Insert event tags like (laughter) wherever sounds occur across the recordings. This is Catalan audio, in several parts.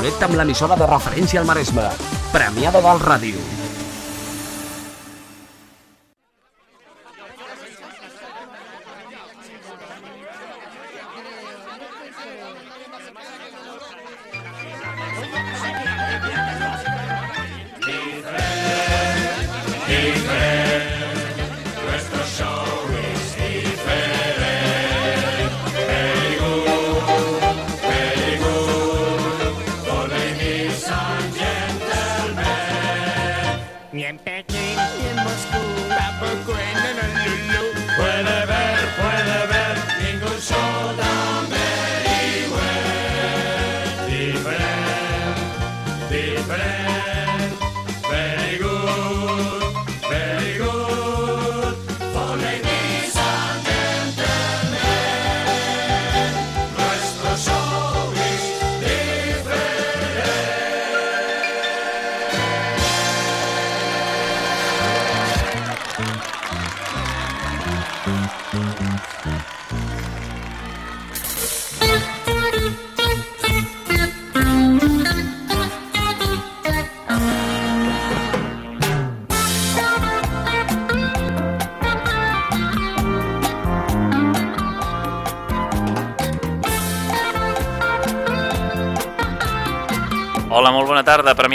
Connecta amb l'emissora de referència al Maresme. Premiada del Ràdio.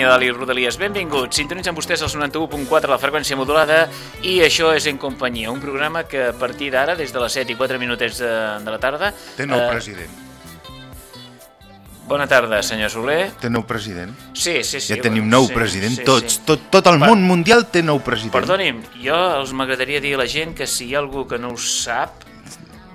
Bona tarda, Premià Dali Rodalies. Benvinguts. Sintonitzen vostès els 91.4 la freqüència modulada i això és En Companyia, un programa que a partir d'ara, des de les 7 i 4 minutets de, de la tarda... Té nou eh, president. Bona tarda, senyor Soler. Té nou president. Sí, sí, sí. Ja tenim bueno, nou sí, president, sí, tots. sí. Tot, tot el Per- món mundial té nou president. Perdoni'm, jo els m'agradaria dir a la gent que si hi ha algú que no ho sap...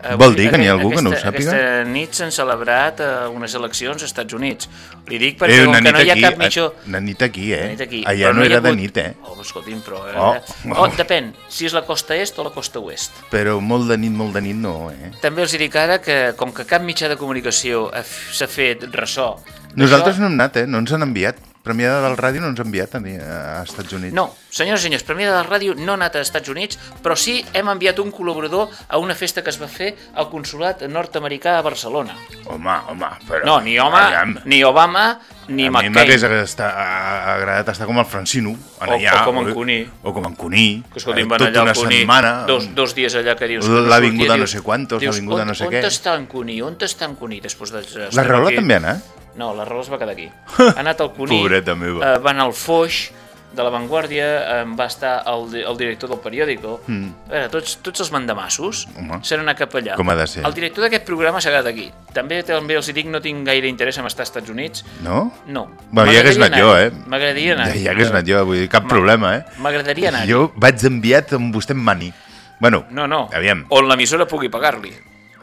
eh, Vol dir que n'hi ha algú que no ho aquesta, sàpiga? Aquesta nit s'han celebrat eh, unes eleccions als Estats Units. Li dic perquè Eh, com que no hi ha aquí, cap eh, una nit aquí, eh? Nit aquí. Allà però no ha era de hagut- nit, eh? Oh, escolti'm, però... Eh? Oh. Oh. depèn, si és la costa est o la costa oest. Però molt de nit, molt de nit no, eh? També els dic ara que, com que cap mitjà de comunicació s'ha fet ressò... Nosaltres no hem anat, eh? No ens han enviat. Premiada del ràdio no ens ha enviat a, a Estats Units. No, senyors i senyors, Premià de la Ràdio no ha anat als Estats Units, però sí hem enviat un col·laborador a una festa que es va fer al consulat nord-americà a Barcelona. Home, home, però... No, ni home, Aviam. ni Obama, ni a mi m'hagués McCain. a- agradat estar com el Francino, en O- allà, o com en Cuní. O com en Cuní. Que escolti'm, eh, van tota allà una al Cuní, setmana. dos, dos dies allà que dius... L'ha sortia, vinguda no sé quantos, l'ha vinguda on- no sé on què. està en Cuní? On està en Cuní? Després de, La Rahola també ha anat? No, la Rahola es va quedar aquí. (laughs) Ha anat al Cuní, Pobreta meva. eh, va anar al Foix, de La Vanguardia, eh, va estar el, el director del periòdico. Mm. A veure, tots, tots els mandamassos s'han anat cap allà. Com ha de ser. El director d'aquest programa s'ha quedat aquí. També també els dic, no tinc gaire interès en estar als Estats Units. No? No. Bueno, ja hagués anat jo, eh? M'agradaria anar. Ja, hagués anat jo, vull dir, cap Ma- problema, eh? M'agradaria anar. Jo vaig enviat amb vostè en mani. Bueno, No, no. aviam. On l'emissora pugui pagar-li.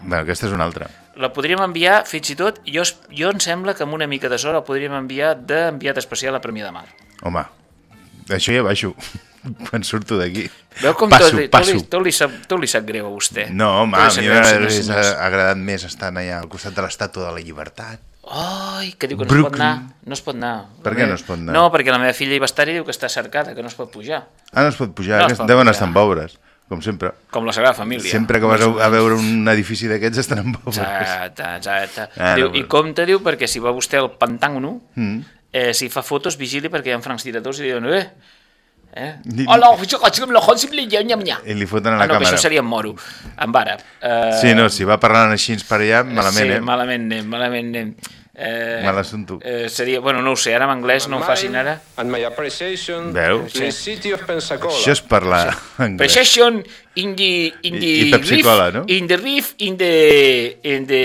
Bueno, aquesta és una altra. La podríem enviar, fins i tot, jo, jo em sembla que amb una mica de sort el podríem enviar d'enviat especial a Premià de Mar. Home, això ja baixo. (laughs) Quan surto d'aquí. Veu com passo, tot, passo. Tot, li, tot, li sap, tot li sap greu a vostè. No, home, a mi senyors. agradat més estar allà al costat de l'estàtua de la llibertat. Ai, que diu que no es pot Brooklyn. anar. No es pot anar. Per La què no es pot anar? No, perquè la meva filla hi va estar i diu que està cercada, que no es pot pujar. Ah, no es pot pujar, No no es pot deuen pujar. estar en obres, com sempre. Com la Sagrada Família. Sempre que vas a, a veure un edifici d'aquests estan en obres. Exacte, exacte. Ah, diu, no, I compte, diu, perquè si va vostè al Pantàgono, Mm. eh, si fa fotos, vigili perquè hi ha francs tiradors i diuen, eh, eh? Hola. I li foten a la Ah, no, càmera. això seria en moro, en vara. Eh, Sí, no, si va parlant així per allà, malament, sí, eh? malament anem, malament anem. Eh, Mal assumpte. Eh, seria, bueno, no ho sé, ara en anglès no ho facin ara. And my appreciation Veu? to the city of Pensacola. Això és parlar (laughs) anglès. Precision in the in I- the i Pepsi-Cola, no? in the reef in the in the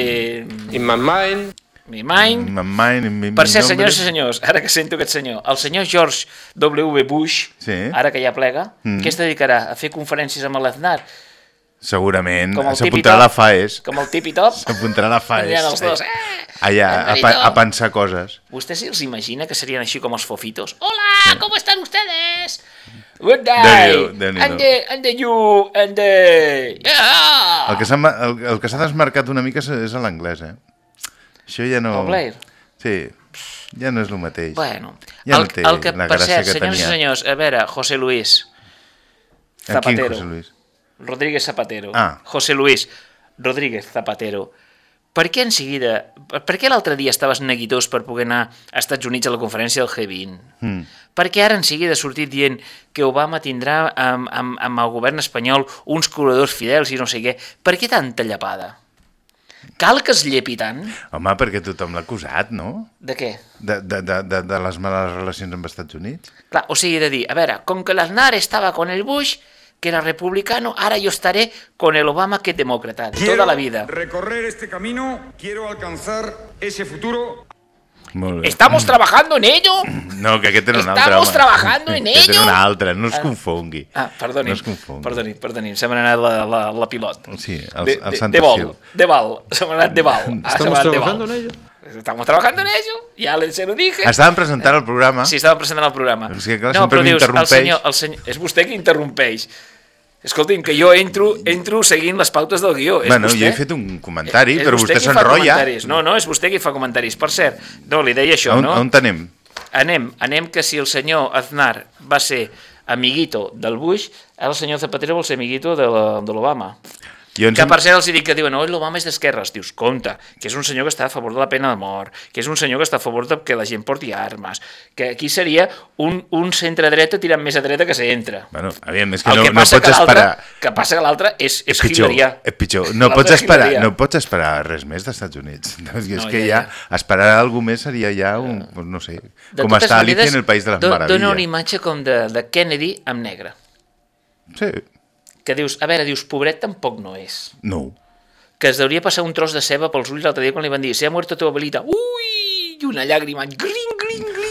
In my mind, my mind. My mind, mi, Per mi cert, nombre. senyors i senyors, ara que sento aquest senyor, el senyor George W. Bush, Sí. ara que ja plega, Mm. què es dedicarà? A fer conferències amb l'Aznar? Segurament. Com S'apuntarà a la FAES. Com el tipi top? S'apuntarà a la FAES. Els dos, eh? Allà, a, pa, a pensar coses. ¿Usted se els imagina que serían así como los fofitos? ¡Hola! ¿Cómo están ustedes? Good day! Déu-n'hi-do. and, the, and the you, and the... Yeah! El que s'ha el, el que s'ha desmarcat una mica és, a l'anglès, eh? Això ja no... El Blair? Sí, ja no és el mateix. Bueno, Ja el, no té el que, la per gràcia cert, que senyors i tenia. senyors, a veure, José Luis En quin Zapatero. José Luis? Rodríguez Zapatero. Ah. José Luis Rodríguez Zapatero. per què en seguida... Per, què l'altre dia estaves neguitós per poder anar a Estats Units a la conferència del G20? Mm. Per què ara en seguida ha sortit dient que Obama tindrà amb, amb, amb el govern espanyol uns col·laboradors fidels i no sé què? Per què tanta llapada? Cal que es llepi tant? Home, perquè tothom l'ha acusat, no? De què? De, de, de, de, de les males relacions amb Estats Units. Clar, o sigui, de dir, a veure, com que l'Aznar estava con el Bush, que era republicano, ahora yo estaré con el Obama, que es demócrata, de toda la vida. recorrer este camino, quiero alcanzar ese futuro. Molt bé. Estamos trabajando en ello. No, que aquest era un altre, Estamos home. trabajando en (laughs) Aquest ello. era un altre, no es confongui. Ah, perdoni, No es confongui. perdoni, perdoni, se m'ha anat la, la, la pilot. Sí, el, de, el de, Santa de vol, de val, se m'ha anat de val. Ah, Estamos de trabajando en ello. Estamos trabajando en ello, ya le- se lo dije. Estàvem presentant el programa. Sí, estàvem presentant el programa. És que, clar, no, però dius, el senyor, el senyor, és vostè qui interrompeix. Escolti'm, que jo entro, entro seguint les pautes del guió. És Bueno, vostè? jo he fet un comentari, És però vostè vostè s'enrotlla. No, no, és vostè qui fa comentaris. Per cert, no, li deia això, On, no? on tenem? Anem, anem que si el senyor Aznar va ser amiguito del Bush, ara el senyor Zapatero vol ser amiguito de l'Obama. Jo ens... Que per cert els dic que diuen, oi, l'Obama és d'esquerres. Dius, compte, que és un senyor que està a favor de la pena de mort, que és un senyor que està a favor de que la gent porti armes, que aquí seria un, un centre-dreta tirant més a dreta que s'entra. Bueno, aviam, és que el no, que no passa pots que esperar... que passa que l'altre és, és, És pitjor, hilarià. és pitjor. No pots, esperar, hilarià. no pots esperar res més dels Estats Units. És (laughs) No, és que ja, ja, esperar alguna més seria ja un, pues no sé, De com està Alicia en el País de les do- Dona una Meravilles. imatge com de, de Kennedy amb negre. Sí, Que dius, a veure, dius, pobret tampoc no és. no. que es deuria passar un tros de ceba pels ulls l'altre dia quan li van dir se ha muerto tu abuelita, ui, i una llàgrima, gling, gling, gling,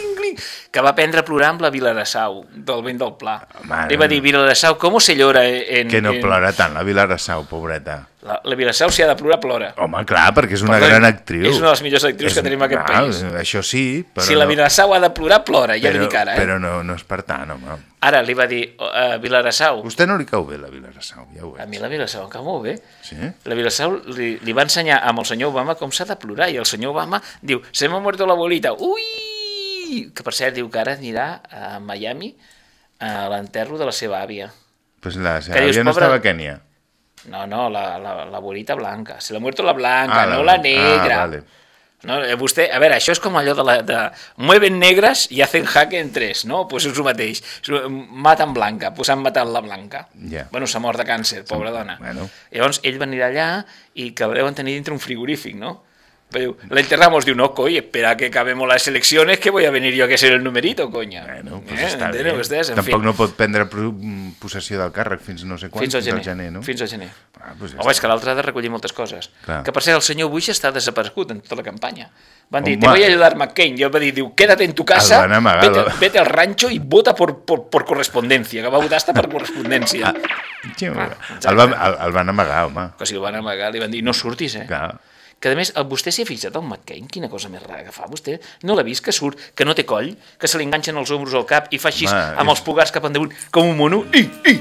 que va aprendre a plorar amb la Vilarassau, del vent del Pla. Home, li va dir, Vilarassau, com se llora en... Que no en... plora tant, la Vilarassau, pobreta. La, la Vilarassau, si ha de plorar, plora. Home, clar, perquè és una Perdoni, gran actriu. és una de les millors actrius que tenim en aquest país. Això sí, però si la no, Vilarassau ha de plorar, plora, ja però, li dic ara. Eh? però no, no és per tant, home. Ara li va dir, uh, Vilarassau, A vostè no li cau bé la Vilarassau, ja ho a mi veig. la Vilarassau em cau molt bé. Sí? La Vilassau li, li va ensenyar amb el senyor Obama com s'ha de plorar i el senyor Obama diu, se m'ha muerto la bolita, ui! Que per cert diu que ara anirà a Miami a l'enterro de la seva àvia. Pues la seva Que dius, àvia no pobre- estava a Kènia. No, no, la, la, la bolita blanca. Se l'ha muerto la blanca, Ah, la no la blanca. negra. Ah, vale. No, eh, vostè, a veure, això és com allò de, la, de mueven negres i hacen jaque en tres, no? Pues és el mateix. Maten blanca, pues han matat la blanca. Ja. Bueno, s'ha mort de càncer, pobra dona. bueno. Llavors, ell va anar allà i que la deuen tenir dintre un frigorífic, no? Diu, la enterramos, diu, no, coi, espera que acabemos las elecciones que voy a venir yo a que ser el numerito, coña. Bueno, pues Eh, està bé. vostès? En Tampoc fi, no pot prendre possessió del càrrec fins no sé quan, fins al gener. no? Fins al gener. Ah, pues ja Home, és que l'altre ha de recollir moltes coses. Clar. Que per cert, el senyor Bush està desaparegut en tota la campanya. Van dir, Home. te voy a ayudar McCain. I ell va dir, diu, quédate en tu casa, amagar, vete, vete al rancho i vota por, por, por correspondencia, que va votar hasta per correspondència. Ah, (laughs) el, van, el, el van amagar, home. Que si el van amagar, li van dir, no surtis, eh? Clar. Que a més, vostè s'hi ha fixat, el McCain? Quina cosa més rara que fa, vostè? No l'ha vist, que surt, que no té coll, que se li enganxen els ombros al cap i fa així, Home, amb és- els pugars cap endamunt, com un mono, i, i,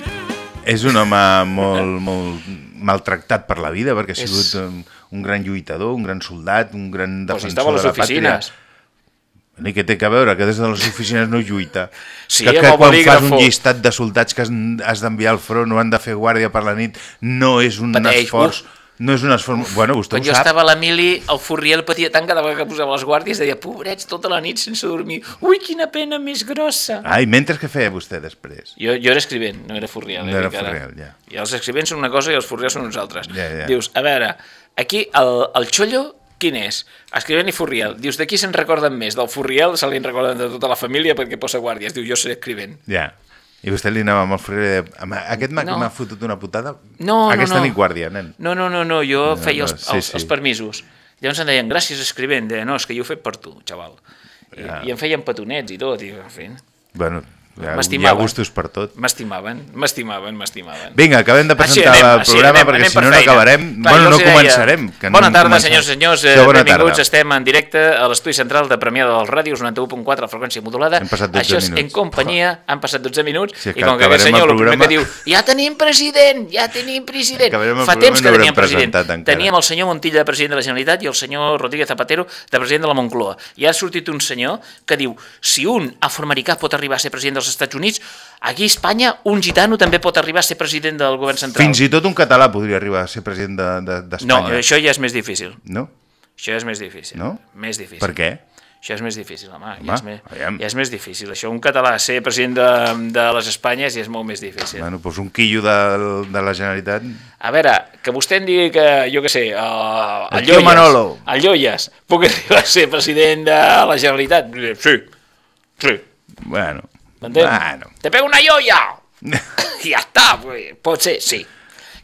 És un home molt, molt maltractat per la vida, perquè ha És- sigut un, un gran lluitador, un gran soldat, un gran pues defensor estava a les de la pàtria. oficines. I què té que veure? Que des de les oficines no lluita. Sí, que, que quan fas un llistat de soldats que has, d'enviar al front o han de fer guàrdia per la nit, no és un Pateix, esforç... No és un esforç... Bueno, vostè Quan ho jo sap. estava a la mili, el Furriel patia tant cada vegada que posava les guàrdies, deia, pobrets, tota la nit sense dormir. Ui, quina pena més grossa. Ai, mentre que feia vostè després? Jo, jo era escrivent, no era Furriel. No eh, era dic ara. Furriel, ja. I els escrivents són una cosa i els Furriels són uns altres. Ja, ja. Dius, a veure, aquí el, el xollo, quin és? Escrivent i Furriel. Dius, de qui se'n recorden més? Del Furriel se li en recorden de tota la família perquè posa guàrdies. Diu, jo seré escrivent. Ja. I vostè li anava amb el Furriel... Amb aquest m'ha No. m'ha fotut una putada? No, no, Aquesta no. nit guàrdia, nen. No, no, no, no jo No, feia els, no, sí, els, sí. els permisos. Llavors em deien, gràcies escrivent. Deia, no, és que jo ho he fet per tu, xaval. I, Ja. i em feien petonets i tot. I, en fi, Bueno, ha, hi ha M'estimaven. gustos per tot. m'estimaven, m'estimaven, m'estimaven. Vinga, acabem de Així presentar anem, el així programa anem, perquè anem si no no acabarem... Va, bueno, no deia, començarem. Que bona no tarda, començarem. senyors i senyors. Eh, benvinguts. tarda. Estem en directe a l'estudi central de Premià dels Ràdios 91.4 a freqüència modulada. Hem passat 12 Això és en minuts. companyia, han passat 12 minuts Sí, i com que aquest senyor el el primer que diu ja tenim president, ja tenim president. Fa temps que teníem president. encara. Teníem el senyor Montilla de president de la Generalitat i el senyor Rodríguez Zapatero de president de la Moncloa. I ha sortit un senyor que diu si un afroamericà pot arribar a ser president dels Estats Units, aquí a Espanya un gitano també pot arribar a ser president del govern central. Fins i tot un català podria arribar a ser president de- de- No, d'Espanya. això ja és més difícil. No? Això és més difícil. No? Més difícil. Per què? Això és més difícil, home. Home, ja, és més, aviam. ja és més difícil. Això, un català ser president de, de les Espanyes ja és molt més difícil. Bueno, doncs un quillo de, de la Generalitat... A veure, que vostè em digui que, jo què sé, uh, El el, Lloyes, Manolo. el Lloyes, puc arribar a ser president de la Generalitat? Sí, sí, Bueno, m'entén? bueno. Te pego una lloia! (laughs) I ja està, pues, pot ser, sí.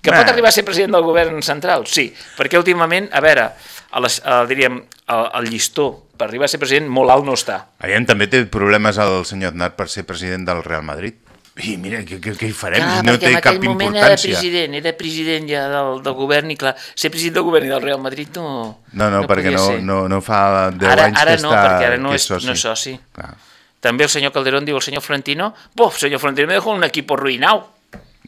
Que pot Bueno. arribar a ser president del govern central? Sí, perquè últimament, a veure, a les, a, diríem, el, el llistó per arribar a ser president molt alt no està. Aviam, també té problemes el senyor Aznar per ser president del Real Madrid. I mira, què, què, què hi farem? Clar, no perquè té cap aquell moment era importància. president, era president ja del, del govern i clar, ser president del govern i del Real Madrid no... No, no, perquè podia no, ser. no, no fa 10 Ara- anys ara que no, està perquè ara no és- no és soci. Clar. També el senyor Calderón diu al senyor Florentino, bof, senyor Florentino me dejó un equipo arruinado.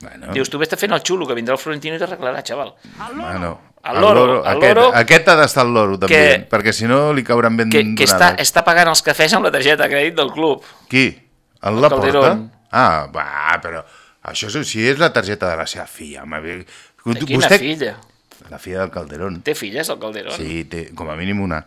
Bueno, Dius, tu vés fent el xulo, que vindrà el Florentino i t'arreglarà, xaval. bueno, Al loro, al aquest, loro. aquest ha d'estar al loro, també, Que- perquè si no li cauran ben Que, que està, donades. està pagant els cafès amb la targeta de crèdit del club. Qui? El Laporta? Calderón. Ah, va, però això és, si és la targeta de la seva filla. home. De quina Vostè- filla? La filla del Calderón. Té filles, el Calderón? Sí, té com a mínim una.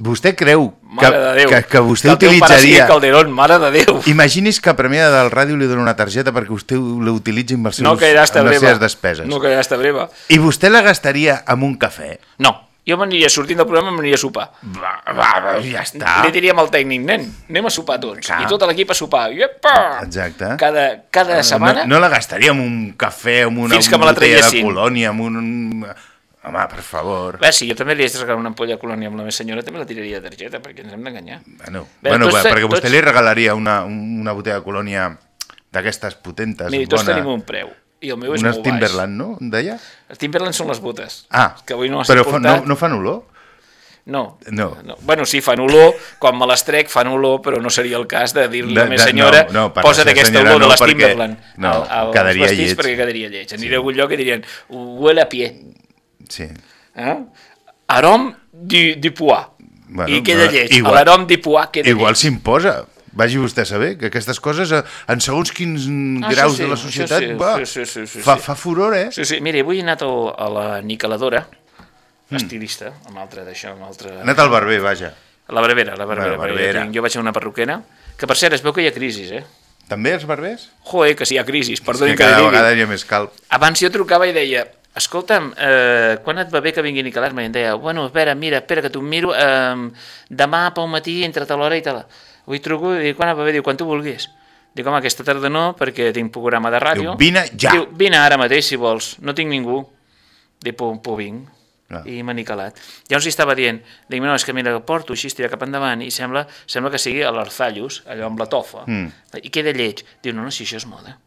Vostè creu que, que, que vostè sigui utilitzaria... Calderón, mare de Déu. Imagini's que a Premià del Ràdio li dona una targeta perquè vostè l'utilitzi amb, els seus, No amb les seves despeses. No hasta breva. I vostè la gastaria amb un cafè? No, jo m'aniria sortint del programa i m'aniria a sopar. Va, va, va, ja està. Li diríem al tècnic, nen, anem a sopar tots. Clar. I tot l'equip a sopar. Iepa! Exacte. Cada, cada setmana... No, no la gastaria amb un cafè, amb una, Fins que me la botella de colònia, amb un... Home, per favor. Bé, si jo també li haig de regalar una ampolla de colònia amb la meva senyora, també la tiraria de targeta, perquè ens hem d'enganyar. Bueno, Bé, bueno tots- va, perquè vostè tots- li regalaria una, una botella de colònia d'aquestes potentes, Miri, tots bona. tenim un preu, i el meu és Unes molt Timberland, no? Em deia? baix. Els Timberland són les botes, Ah, que avui no però fa, no, no fan olor? No. No. no. Bueno, sí, fan olor, quan me les trec fan olor, però no seria el cas de dir-li a la meva senyora no, no, posa't aquesta olor no, de les perquè- Timberland no, al, als quedaria vestits lleig. perquè quedaria lleig. Aniré a algun lloc i dirien, huele a pie. Sí. Eh? Arom du, du pois. Bueno, I queda però lleig. igual- L'arom du pois queda Igual s'imposa. Vagi vostè a saber que aquestes coses, eh, en segons quins Ah, graus sí, sí, de la societat, sí, va, sí, sí, sí, sí, fa, fa furor, eh? Sí, sí, mira, avui he anat a la niqueladora, Mm. estilista, amb altre d'això, amb altre... Ha anat al barber, vaja. La barbera, la barbera. La barbera. Jo, tinc, jo vaig a una perruquera, que per cert es veu que hi ha crisi, eh? També els barbers? Joder, que si hi ha crisi, perdoni que que, cada li digui. vegada hi ha més calp. Abans jo trucava i deia, escolta'm, eh, quan et va bé que vingui? I em deia, bueno, espera, mira, espera, que t'ho miro, eh, demà pel matí, entre tal hora i tal. Avui truco i quan et va bé? Diu, quan tu vulguis. Dic, home, aquesta tarda no, perquè tinc programa de ràdio. Diu, vine ja. Diu, vine ara mateix, si vols, no tinc ningú. Dic, pues, pues vinc. Clar. I m'ha niquelat. Llavors hi estava dient, dic, no, és que mira, el porto així, estira cap endavant, i sembla, sembla que sigui a l'Arzallus, allò amb la tofa, Mm. i queda lleig. Diu, no, no, si això és moda.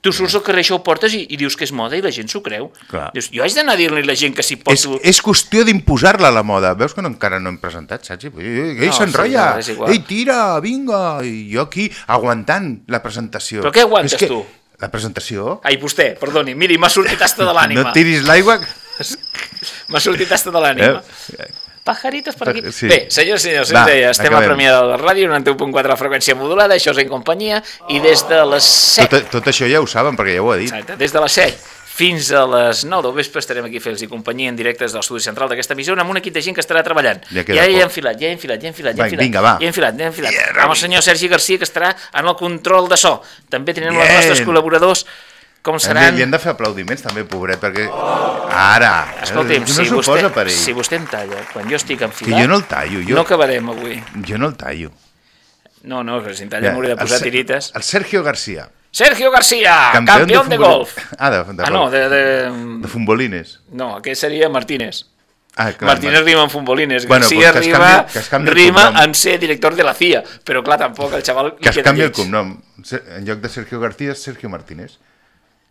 Tu surts al carrer, això ho portes i, i dius que és moda i la gent s'ho creu. Clar. Dius, jo haig d'anar a dir-li a la gent que si És, porto... és qüestió d'imposar-la la moda. Veus que no, encara no hem presentat, saps? Ei, No, s'enrotlla! sí, és ei, tira, vinga! I jo aquí aguantant la presentació. Però què aguantes És que tu? La presentació? Ai, vostè, perdoni, miri, m'ha sortit hasta de l'ànima. No tiris l'aigua... (laughs) M'ha sortit hasta de l'ànima. Eh? Pajaritos per aquí. Sí. Bé, senyors i senyors, Va, deia, estem acabem. a Premià de la Ràdio, 91.4 la freqüència modulada, això és en companyia, i des de les 7 Tot, tot això ja ho saben, perquè ja ho ha dit. Exacte, des de les 7 fins a les 9 del vespre estarem aquí fent-los companyia en directe des de l'estudi central d'aquesta emissora amb un equip de gent que estarà treballant. Ja queda ja ha enfilat, ja hi ha enfilat, ja hi ha enfilat, ja ha enfilat. vinga, va. Ja hi ha enfilat, ja hi ha enfilat. Yeah, amb el senyor Sergi Garcia que estarà en el control de so. També tenim els nostres col·laboradors com de, seran... li hem de fer aplaudiments també, pobret, perquè... Ara! Escolti'm, no si, vostè, posa per ell. si vostè em talla quan jo estic Que enfilat, jo no el tallo, jo, no acabarem avui. jo no el tallo. No, no, que si em talla m'hauré de el posar Ser- tirites. El Sergio García, Sergio García, campió, campió de, futbol- golf. Ah, de, de Ah, no, de, de... de futbolines. No, aquest seria Martínez. Ah, clar, Martínez rima en futbolines, Bueno, García pues que es rima, canvi- que el rima en ser director de la CIA, però clar, tampoc el xaval Que es canvi el cognom. En lloc de Sergio García Sergio Martínez.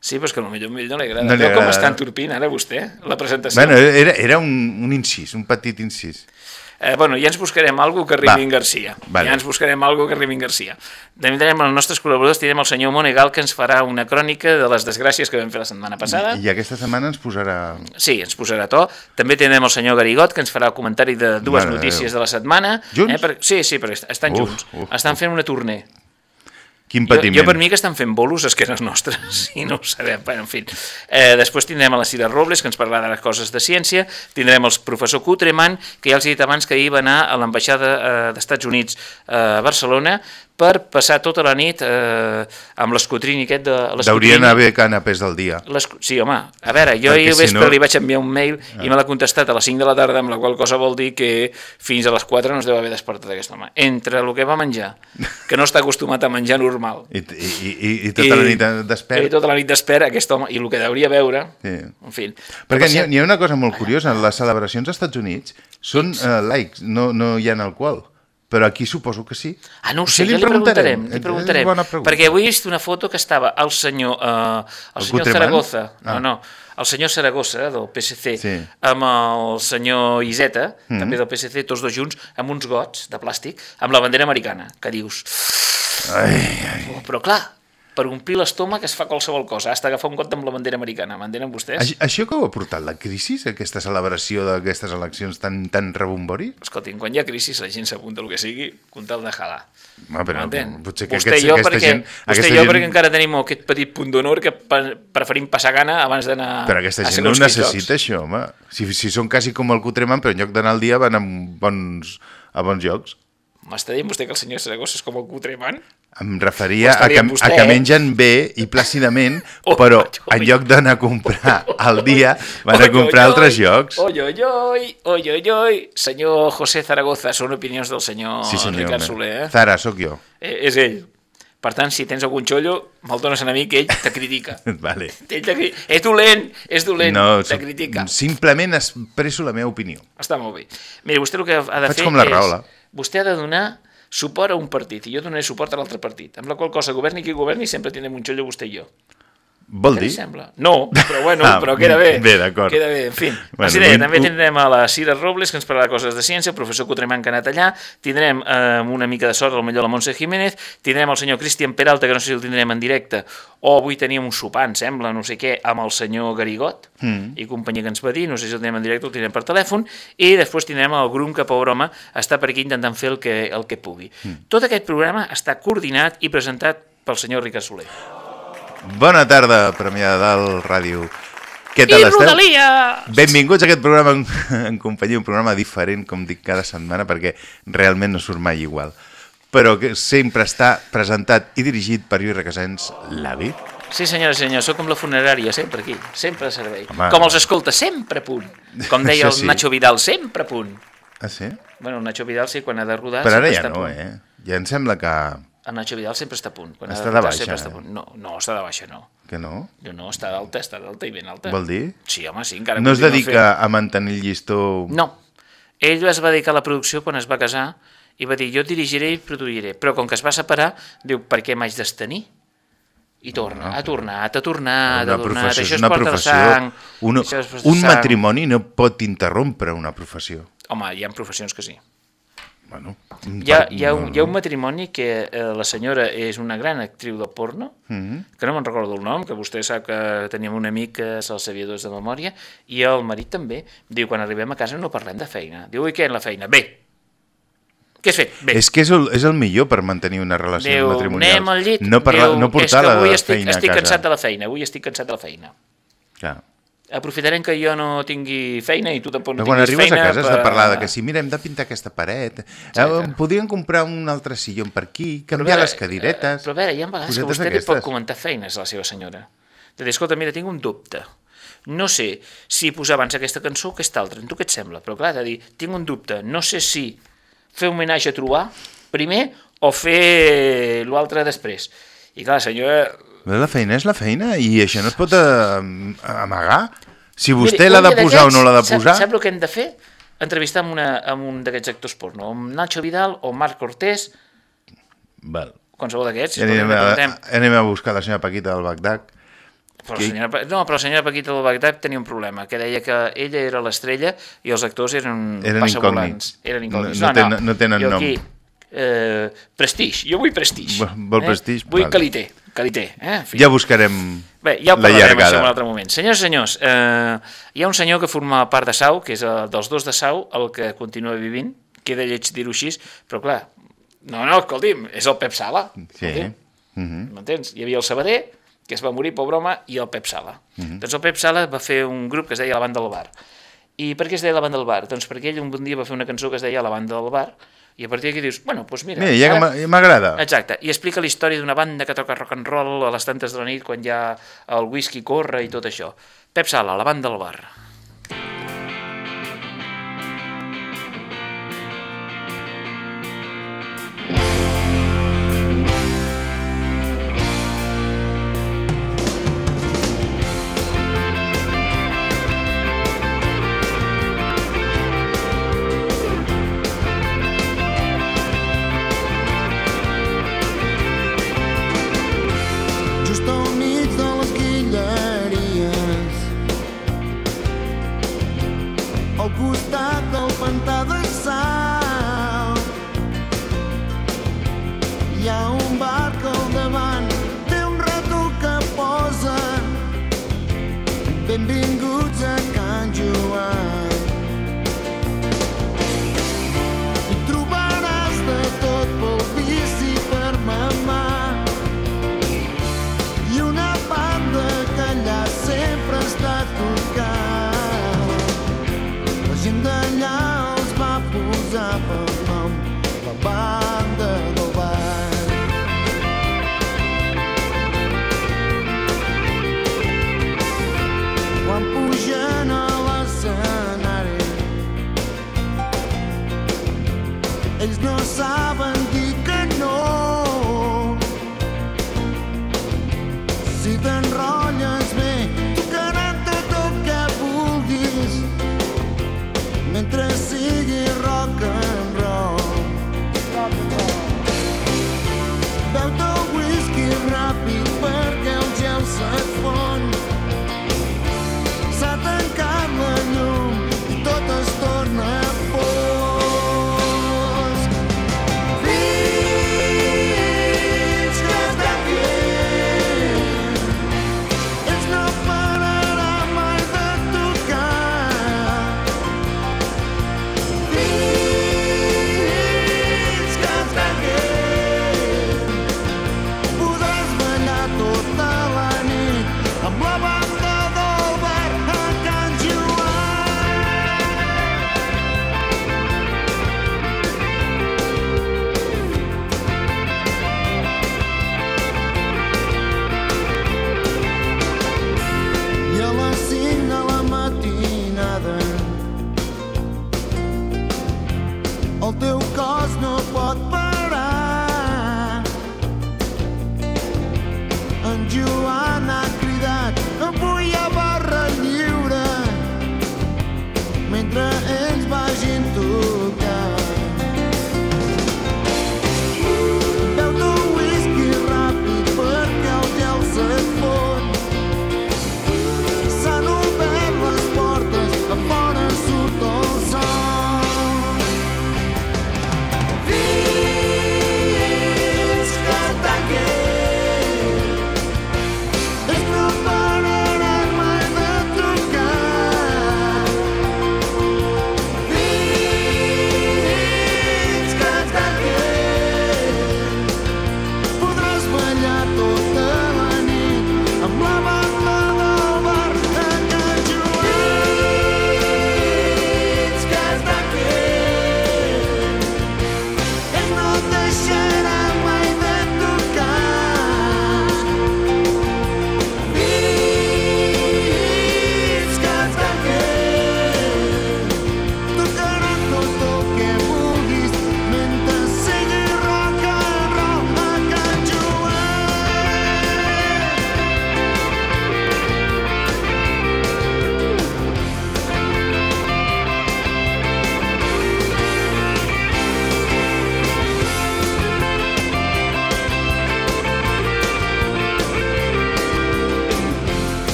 Sí, però és que potser ell no li agrada. No li Veu com agrada. està entorpint ara vostè, la presentació? Bueno, era, era un, un incís, un petit incís. Eh, bueno, ja ens buscarem algú que rimi en Garcia. Vale. Ja ens buscarem algú que rimi en Garcia. També tindrem els nostres col·laboradors, tindrem el senyor Monegal, que ens farà una crònica de les desgràcies que vam fer la setmana passada. I aquesta setmana ens posarà... Sí, ens posarà to. També tindrem el senyor Garigot, que ens farà el comentari de dues Mare notícies Déu. de la setmana. Junts? Eh, per... Sí, sí, perquè estan Uf, junts. uf, estan fent una tournée. Quin Jo, patiment. jo per mi que estan fent bolos esquenes nostres, (laughs) i no ho sabem, bueno, en fi. Eh, després tindrem a la Cira Robles, que ens parlarà de les coses de ciència, tindrem el professor Cutreman, que ja els he dit abans que ahir va anar a l'ambaixada eh, d'Estats Units eh, a Barcelona per passar tota la nit eh, amb l'escotrini aquest de... L'escotrini- haver canapés del dia. Sí, home, a veure, jo Perquè ahir si vespre no- Ah. li vaig enviar un mail i me l'ha contestat a les 5 de la tarda, amb la qual cosa vol dir que fins a les 4 no es deu haver despertat aquest home. Entre el que va menjar, que no està acostumat a menjar normal, I, i, i, i tota la nit i despert. tota la nit d'espera, aquest home, i el que deuria veure, Sí. en fi. Perquè n'hi ha, ha una cosa molt curiosa, les celebracions als Estats Units són uh, laics, no, no hi ha alcohol. Però aquí suposo que sí. Ah, no ho sé, ja li preguntarem, li preguntarem. bona pregunta. Perquè avui he vist una foto que estava el senyor, eh, el El senyor Cutreman? Zaragoza, Ah. no, no, el senyor Zaragoza del PSC, Sí. amb el senyor Iseta, Mm. també del PSC, tots dos junts, amb uns gots de plàstic, amb la bandera americana, que dius... Ai, ai. Oh, però clar, per omplir l'estómac es fa qualsevol cosa, hasta agafar un got amb la bandera americana, m'entenen vostès? Això, això que ho ha portat la crisi, aquesta celebració d'aquestes eleccions tan, tan rebombori? Escoltin, quan hi ha crisi la gent s'apunta el que sigui, comptar de jalar. Ah, però potser que vostè aquests- jo aquesta perquè, gent- vostè i jo gent- perquè encara tenim aquest petit punt d'honor que preferim passar gana abans d'anar Però aquesta gent no necessita, jocs. això, home. Si, si són quasi com el Cutreman, però en lloc d'anar al dia van a bons, a bons llocs. M'està dient vostè que el senyor Saragossa és com el Cutreman? Em referia a que, vostè, a que eh? mengen bé i plàcidament, (laughs) però en lloc d'anar a comprar al dia, van a comprar altres llocs. Oi, oi, oi, oi, oi, oi. Senyor José Zaragoza, són opinions del senyor, Sí, senyor. Ricard. Soler, eh? Zara, sóc jo. eh? És ell. Per tant, si tens algun xollo, me'l dones a mi, que ell te critica. (laughs) Vale. Ell te cri... És dolent, és dolent, No, te critica. simplement expresso la meva opinió. Està molt bé. Mira, vostè el que ha de Faig fer com la és... Rahola. Vostè ha de donar suport a un partit i jo donaré suport a l'altre partit. Amb la qual cosa, governi qui governi, sempre tindrem un xollo vostè i jo. Vol dir? sembla? No, però bueno, (laughs) Ah, però queda bé. bé, d'acord. Queda bé, en fi. Bueno, deia, un- també un- tindrem a la Cira Robles, que ens parlarà de coses de ciència, el professor Cutreman, que ha anat allà, tindrem eh, una mica de sort, potser la Montse Jiménez, tindrem el senyor Cristian Peralta, que no sé si el tindrem en directe, o avui teníem un sopar, em sembla, no sé què, amb el senyor Garigot mm. i companyia que ens va dir, no sé si el tindrem en directe o el tindrem per telèfon, i després tindrem el Grum, que pobre home està per aquí intentant fer el que, el que pugui. Mm. Tot aquest programa està coordinat i presentat pel senyor Ricard Soler. Bona tarda, Premià de Dalt Ràdio. Què I tal esteu? Rodalia! Benvinguts a aquest programa en, en companyia, un programa diferent, com dic cada setmana, perquè realment no surt mai igual. Però que sempre està presentat i dirigit per Lluís Requesens, l'avi. Sí, senyora i senyors, sóc com la funerària, sempre aquí, sempre a servei. Home. Com els escolta, sempre a punt. Com deia el sí. Nacho Vidal, sempre a punt. Ah, sí? Bueno, el Nacho Vidal sí, quan ha de rodar... Però ara ja no, eh? Ja em sembla que, El Nacho Vidal sempre està a punt. Quan Està de baixa, està a eh? punt. No, no, està de baixa, no. que no. No, no, està d'alta, està d'alta i ben alta. Vol dir? Sí, home, sí, encara No es dedica a mantenir el llistó... Fent... No. Ell es va dedicar a la producció quan es va casar i va dir, jo dirigiré i produiré. Però com que es va separar, diu, per què m'haig d'estenir? I torna, ha tornat, ha tornat, Una ha tornat. Això és una professió. sang. Un, això es porta de un sang. matrimoni no pot interrompre una professió. Home, hi ha professions que sí. Bueno, Hi ha, hi ha, un, hi ha un matrimoni que eh, la senyora és una gran actriu de porno, Mhm. que no me'n recordo el nom, que vostè sap que teníem un amic que se'l sabia dos de memòria, i el marit també. Diu, quan arribem a casa no parlem de feina. Diu, i què en la feina? Bé. Què has fet? Bé. És que és el, és el millor per mantenir una relació Diu, matrimonial. anem al llit. No, parlar, Diu, no és portar que la avui estic, feina estic a casa. cansat de la feina, avui estic cansat de la feina. Clar. Aprofitarem que jo no tingui feina i tu tampoc no Però quan arribes a feina. casa has de per- parlar de que si mira, hem de pintar aquesta paret, eh, podríem comprar un altre sillón per aquí, canviar veure, les cadiretes... Però a veure, hi ha vegades que vostè li pot comentar feines a la seva senyora. De dir, escolta, mira, tinc un dubte. No sé si posar abans aquesta cançó o aquesta altra. A tu què et sembla? Però clar, de dir, tinc un dubte. No sé si fer homenatge a trobar primer o fer l'altre després. I clar, la senyora... La feina és la feina i això no es pot eh, amagar. Si vostè l'ha de posar o no l'ha de sap- posar... Sap, el que hem de fer? Entrevistar amb, una, amb un d'aquests actors porno, amb Nacho Vidal o Marc Cortés, Val. qualsevol d'aquests. Anem, a, anem a buscar la senyora Paquita del Bagdad. Però la senyora, no, però la senyora Paquita del Bagdad tenia un problema, que deia que ella era l'estrella i els actors eren, Eren passavolants. Eren incògnits. No- no tenen- no tenen jo nom. Aquí, eh, prestigi, jo vull prestigi. Vol- vol prestigi? Vull Vale. qualité, que li té. Eh? En fi. Ja buscarem Bé, ja ho parlarem això en un altre moment. Senyors i senyors, eh, hi ha un senyor que forma part de Sau, que és el dels dos de Sau, el que continua vivint, queda lleig dir-ho així, però clar, no, no, escolti'm, és el Pep Sala. Sí. Mm -hmm. M'entens? Hi havia el Sabader, que es va morir, pobre home, i el Pep Sala. Uh -huh. Doncs el Pep Sala va fer un grup que es deia La Banda del Bar. I per què es deia La Banda del Bar? Doncs perquè ell un bon dia va fer una cançó que es deia La Banda del Bar, i a partir d'aquí dius, bueno, doncs mira... Mira, ja ara... m'agrada. Exacte, i explica la història d'una banda que toca rock and roll a les tantes de la nit quan ja el whisky corre i tot això. Pep Sala, la banda del bar.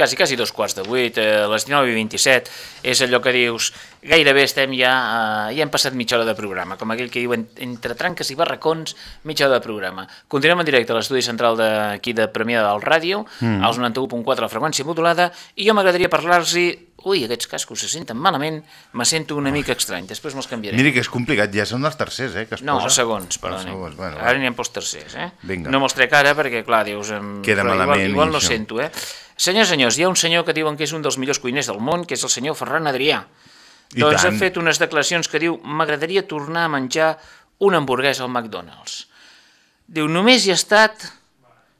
quasi, quasi dos quarts de vuit, eh, les 19 i 27, és allò que dius, gairebé estem ja, eh, ja hem passat mitja hora de programa, com aquell que diu, en- entre tranques i barracons, mitja hora de programa. Continuem en directe a l'estudi central d'aquí de Premià del Ràdio, mm. als 91.4 la freqüència modulada, i jo m'agradaria parlar-los Ui, aquests cascos se senten malament, me sento una mica estrany, després me'ls canviaré. Miri que és complicat, ja són els tercers, eh, que es No, posa. els segons, perdoni. segons, bueno, Ara anirem pels tercers, eh? Vinga. No me'ls trec ara perquè, clar, dius... Em... Queda però malament Igual, igual no això. sento, eh? Senyors, senyors, hi ha un senyor que diuen que és un dels millors cuiners del món, que és el senyor Ferran Adrià. I doncs tant. ha fet unes declaracions que diu m'agradaria tornar a menjar una hamburguesa al McDonald's. Diu, només hi he estat,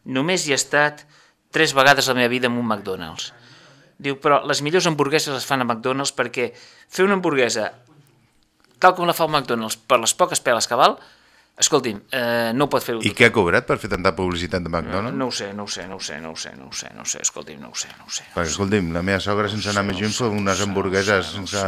només hi he estat tres vegades a la meva vida en un McDonald's. Diu, però les millors hamburgueses les fan a McDonald's perquè fer una hamburguesa tal com la fa el McDonald's per les poques peles que val, escolti'm, eh, no ho pot fer-ho I què ha cobrat per fer tanta publicitat de McDonald's? No ho sé, no ho sé, no ho sé, no ho sé, no ho sé, no ho sé, escolti'm, no ho sé, no ho sé. Perquè, escolti'm, la meva sogra, sense anar més lluny, fa unes hamburgueses sense...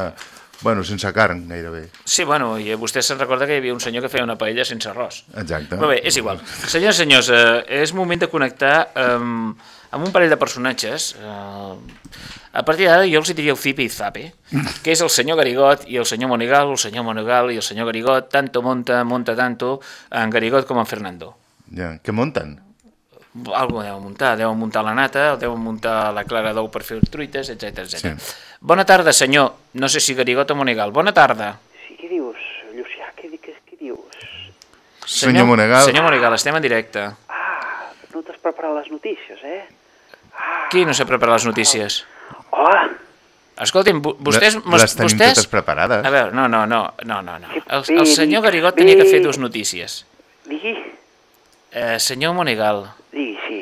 Bueno, sense carn, gairebé. Sí, bueno, i vostè se'n recorda que hi havia un senyor que feia una paella sense arròs. Exacte. Però bé, és igual. Senyors, senyors, eh, és moment de connectar amb, amb un parell de personatges. Eh, a partir d'ara jo els hi diria el Zipe i Zape, que és el senyor Garigot i el senyor Monegal, el senyor Monegal i el senyor Garigot, tanto monta, monta tanto, en Garigot com en Fernando. Ja. Què munten? Algo deuen muntar, deuen muntar la nata, deuen muntar la clara d'ou per fer truites, etc etc. Sí. Bona tarda, senyor. No sé si Garigot o Monegal. Bona tarda. Sí, què dius, Llucià? Què, di- què, què dius? Senyor Monegal. Senyor Monegal, estem en directe. Ah, no t'has preparat les notícies, eh? Qui no s'ha preparat les notícies? Hola, Escolti'm, vo- vostès... Le- les tenim vostès... totes preparades. A veure, no, no, no, no, no. no. El, el senyor Garigot tenia que fer dues notícies. digui, Eh, senyor Monegal, digui, sí.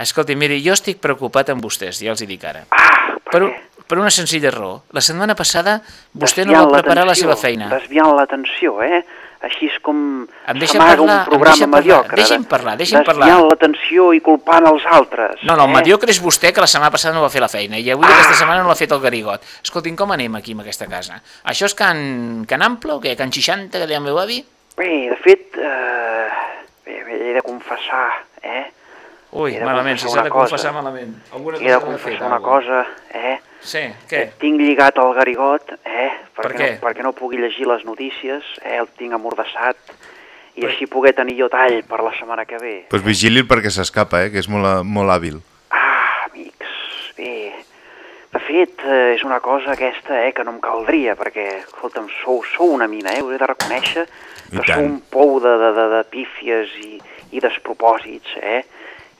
escolti, miri, jo estic preocupat amb vostès, ja els hi dic ara. Ah, per, Per, per una senzilla raó. La setmana passada vostè no Desviant va preparar la seva feina. Desviant l'atenció, eh? Així és com s'amaga un programa mediocre. deixi'm de- parlar, deixi'm parlar. Desviant l'atenció i culpant els altres. No, no, el eh? mediocre és vostè que la setmana passada no va fer la feina i avui aquesta setmana no l'ha fet el Garigot. Escolti'm, com anem aquí amb aquesta casa? Això és Can, can Ample o què? Can 60, que deia el meu avi? Bé, de fet, eh, bé, he de confessar, eh? Ui, He de malament, si confessar s'ha de una cosa. confessar malament. Alguna He de cosa ha confessar fer, una cosa, eh? Sí, què? Tinc lligat el garigot, eh? Per Perquè, què? No, perquè no pugui llegir les notícies, eh? El tinc amordassat i així poder tenir jo tall per la setmana que ve. Pues vigili'l perquè s'escapa, eh, que és molt, molt hàbil. Ah, amics, bé... De fet, eh, és una cosa aquesta eh, que no em caldria, perquè, escolta'm, sou, sou una mina, eh? Us he de reconèixer I que tant. sou un pou de, de, de, de pífies i, i despropòsits, eh?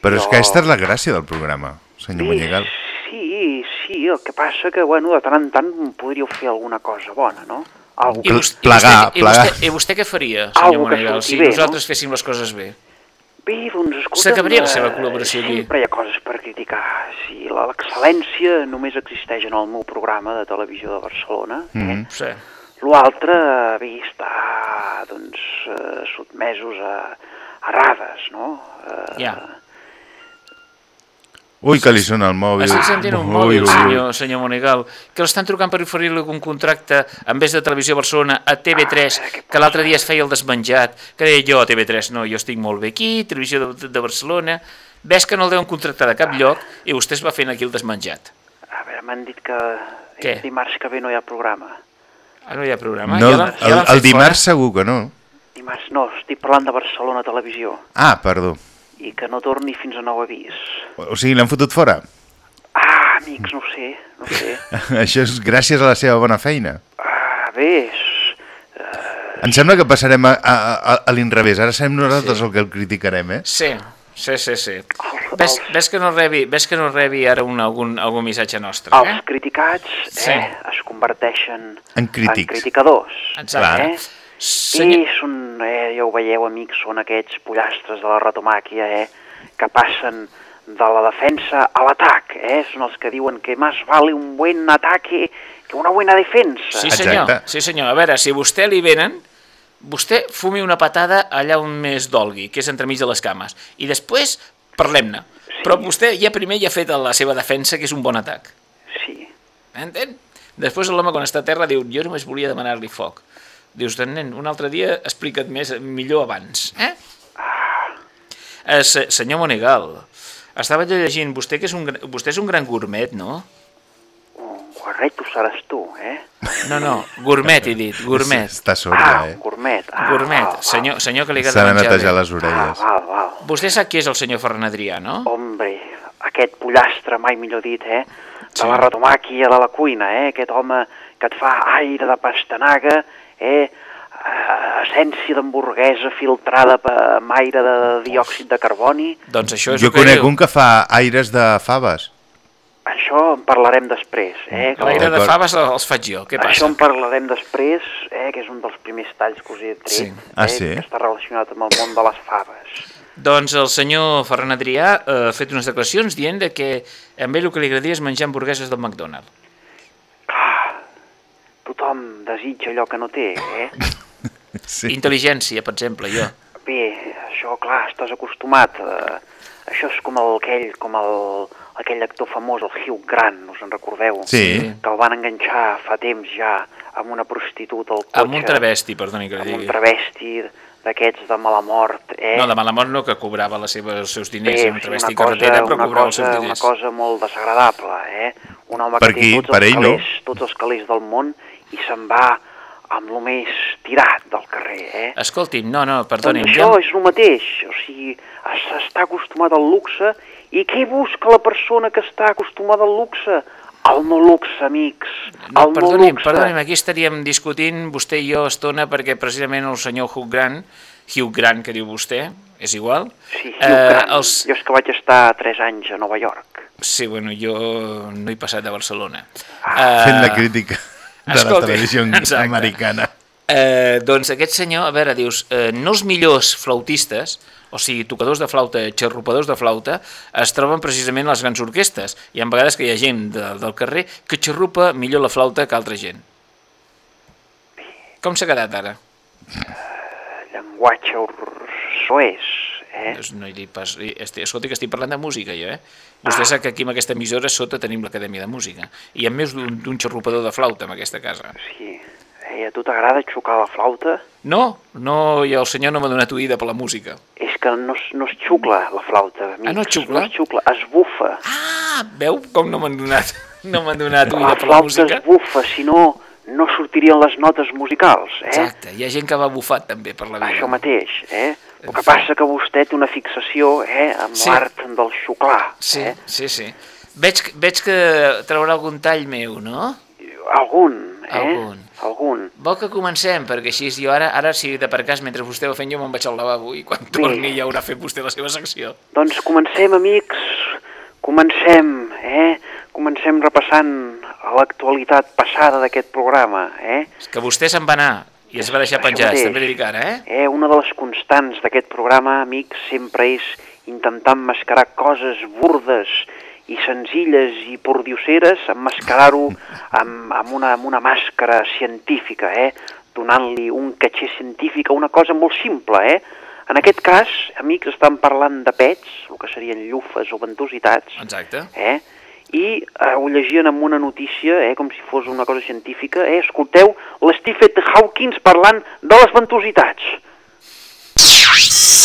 Però és Jo- que aquesta és la gràcia del programa, senyor Monyegal. Sí, sí, el que passa que, bueno, de tant en tant podríeu fer alguna cosa bona, no? Algo I, vostè, plegar, i, vostè, i, plegar. vostè, I vostè què faria, Algo senyor surti si bé, nosaltres féssim les coses bé? Bé, doncs, escolta... S'acabaria la seva col·laboració aquí. Sempre hi ha coses per criticar. Si la- l'excel·lència només existeix en el meu programa de televisió de Barcelona, Mhm. eh? Sí. l'altre, bé, està, doncs, eh, sotmesos a, a rades, no? Eh, Ja. Ui, que li sona el mòbil. Estic sentint un Ui, mòbil, ui, ui. senyor, senyor Monegal, que l'estan trucant per oferir-li algun contracte en vez de Televisió Barcelona a TV3, Ah, que l'altre dia es feia el desmenjat, que deia jo a TV3, no, jo estic molt bé aquí, Televisió de, de Barcelona, ves que no el deuen contractar de cap lloc i vostè es va fent aquí el desmenjat. A veure, m'han dit que Què? el dimarts que ve no hi ha programa. Ah, no hi ha programa? No, Ja ja el, el dimarts segur que no. Dimarts no, estic parlant de Barcelona Televisió Ah, perdó. I que no torni fins a nou avís. O sigui, l'han fotut fora? Ah, amics, no ho sé, no ho sé. (laughs) Això és gràcies a la seva bona feina. Ah, bé, és... Em sembla que passarem a, a, a, a l'inrevés. Ara serem nosaltres el que el criticarem, eh? Sí, sí, sí, sí. Ves, ves, que no rebi, ves que no rebi ara un, algun, algun missatge nostre, Els eh? criticats Sí. eh, es converteixen En crítics. en criticadors. Exacte. Eh? Senyor... I són, eh, ja ho veieu, amics, són aquests pollastres de la retomàquia, eh, que passen de la defensa a l'atac, eh? Són els que diuen que más vale un buen ataque que una buena defensa. Sí, senyor. Exacte. Sí, senyor. A veure, si a vostè li venen, vostè fumi una patada allà on més dolgui, que és entremig de les cames, i després parlem-ne. Però vostè ja primer ja ha fet la seva defensa, que és un bon atac. Sí. Entén? Després l'home, quan està a terra, diu jo només volia demanar-li foc. Dius, nen, un altre dia explica't més, millor abans. Eh? Ah, Eh, se, senyor Monegal, estava llegint, vostè que és un, vostè és un gran gourmet, no? Guarreto seràs tu, eh? No, no, gourmet he dit, gourmet. Està sorda, Ah, eh? gourmet. Ah, Gourmet, senyor, senyor que li S'ha agrada de menjar netejar bé. les Ah, orelles. val, val. Vostè sap qui és el senyor Ferran Adrià, no? Hombre, aquest pollastre, mai millor dit, eh? De Sí. la retomàquia de la cuina, eh? Aquest home que et fa aire de pastanaga, eh? Eh, essència d'hamburguesa filtrada per aire de diòxid de carboni. Doncs això és Jo conec diu. un que fa aires de faves. Això en parlarem després, eh? Que L'aire de faves els faig jo, què Això passa? en parlarem després, eh? Que és un dels primers talls que us he tret, Sí. Ah, eh? sí? Que està relacionat amb el món de les faves. Doncs el senyor Ferran Adrià eh, ha fet unes declaracions dient de que a ell el que li agradaria és menjar hamburgueses del McDonald's. Clar, tothom desitja allò que no té, eh? (laughs) Sí. Intel·ligència, per exemple, jo. Bé, això, clar, estàs acostumat. A... Això és com el, aquell, com el, aquell actor famós, el Hugh Grant, us en recordeu? Sí. Que el van enganxar fa temps ja amb una prostituta al cotxe. Amb un travesti, perdoni que li Amb un digui. travesti d'aquests de mala mort, eh? No, de mala mort no, que cobrava les seves, els seus diners, Bé, un travesti una carretera, però una cobrava els seus cosa, una diners. cosa molt desagradable, eh? Un home Per que té tots Per els ell, no? calés, tots els calés del món i se'n va amb lo més tirat del carrer, eh? Escolti'm, no, no, perdoni'm, doncs jo... això és el mateix, o sigui, s'està acostumat al luxe i què busca la persona que està acostumada al luxe? El no luxe, amics, No, el no perdoni'm, luxe. perdoni'm, aquí estaríem discutint vostè i jo estona perquè precisament el senyor Hugh Grant, Hugh Grant que diu vostè, és igual? Sí, Hugh Eh, Grant. els... Jo és que vaig estar 3 anys a Nova York. Sí, bueno, jo no he passat de Barcelona. Fent la Eh, crítica de escolti, la televisió exacte. americana. Eh, doncs aquest senyor, a veure, dius, eh, no els millors flautistes, o sigui, tocadors de flauta, xarrupadors de flauta, es troben precisament a les grans orquestes. Hi ha vegades que hi ha gent de, del carrer que xarrupa millor la flauta que altra gent. Com s'ha quedat ara? Llenguatge soès, eh? Doncs no he dit pas... Estic, escolti, que estic parlant de música, jo, eh? Vostè sap que aquí en aquesta emissora sota tenim l'Acadèmia de Música. I hi ha més d'un xarrupador de flauta en aquesta casa. Sí. Eh, a tu t'agrada xocar la flauta? No, no, i el senyor no m'ha donat oïda per la música. És que no, no es xucla la flauta, amics. Ah, no es xucla? No es xucla, es bufa. Ah, veu com no m'han donat, no m'han donat la oïda per la flauta música? es bufa, si no, no sortirien les notes musicals, eh? Exacte, hi ha gent que va bufat també per la vida. Això mateix, eh? El que passa que vostè té una fixació, eh, amb Sí. l'art del xuclar, Sí, eh? sí, sí. Veig, veig que traurà algun tall meu, no? Algun, eh? Algun. Algun. Vol que comencem, perquè així jo ara, ara si de per cas, mentre vostè ho fent, jo me'n vaig al lavabo i quan torni ja haurà fet vostè la seva secció. Doncs comencem, amics, comencem, eh? Comencem repassant l'actualitat passada d'aquest programa, eh? Que vostè se'n va anar i es va deixar mateix. també li dic ara, eh? Eh, una de les constants d'aquest programa, amics, sempre és intentar emmascarar coses burdes i senzilles i pordioseres, emmascarar-ho amb, amb, una, amb una màscara científica, eh? donant-li un catxer científic a una cosa molt simple. Eh? En aquest cas, amics, estan parlant de pets, el que serien llufes o ventositats, Exacte. eh? I eh, ho llegien amb una notícia, eh, com si fos una cosa científica, eh? escolteu l'Stephen Hawkins parlant de les ventositats.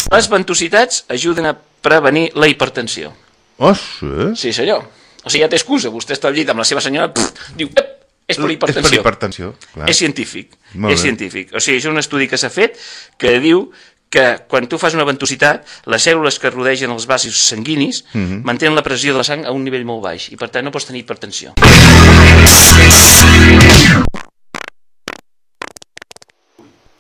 Les ventositats ajuden a prevenir la hipertensió. Oh, sí? Sí, senyor. O sigui, ja té excusa. Vostè està al llit amb la seva senyora, pff, diu, ep, és per hipertensió. És per hipertensió, clar. És científic, Molt és bé. científic. O sigui, és un estudi que s'ha fet que diu que quan tu fas una ventositat, les cèl·lules que rodegen els vasos sanguinis Mhm. mantenen la pressió de la sang a un nivell molt baix i per tant no pots tenir hipertensió.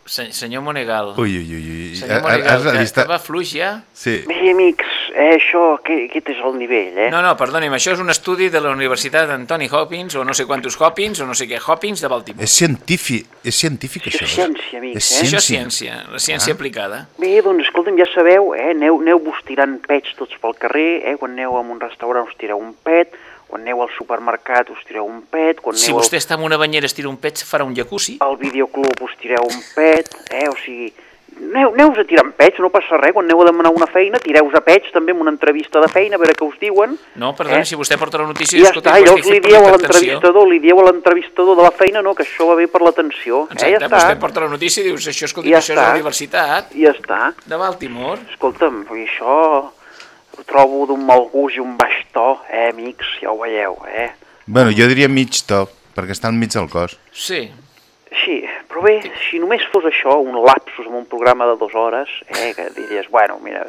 Se senyor Monegal. Ui, ui, ui. ui. Senyor Monegal, has que, vist- que va fluix ja? Sí. Bé, amics, eh, això, que, aquest és el nivell, eh? No, no, perdoni'm, això és un estudi de la Universitat d'Antoni Hopkins, o no sé quantos Hopkins, o no sé què Hopkins de Baltimore. És científic, és científic Això això. és ciència, amics, És eh? Això és ciència. ciència, la ciència aplicada. Bé, doncs, escolta'm, ja sabeu, eh? Aneu, aneu-vos tirant pets tots pel carrer, eh? Quan aneu a un restaurant us tireu un pet, quan aneu al supermercat us tireu un pet, quan Si vostè està en una banyera, es tira un pet, farà un jacuzzi. al, al videoclub us tireu un pet, eh? O sigui, aneu, aneu a tirar peig, no passa res, quan aneu a demanar una feina, tireu a peig també amb una entrevista de feina, a veure què us diuen. No, perdoni, Eh? si vostè porta la notícia... I ja està, llavors li dieu a l'entrevistador, li dieu a l'entrevistador de la feina, no, que això va bé per l'atenció. Eh, ja està, vostè porta la notícia i dius, això, escolti, Ja això és està. la universitat ja està. de Baltimore. Escolta'm, això ho trobo d'un mal gust i un baix to, eh, amics, ja ho veieu, eh? Bueno, jo diria mig to, perquè està al mig del cos. Sí, Sí, però bé, si només fos això, un lapsus en un programa de dues hores, eh, que diries, bueno, mira,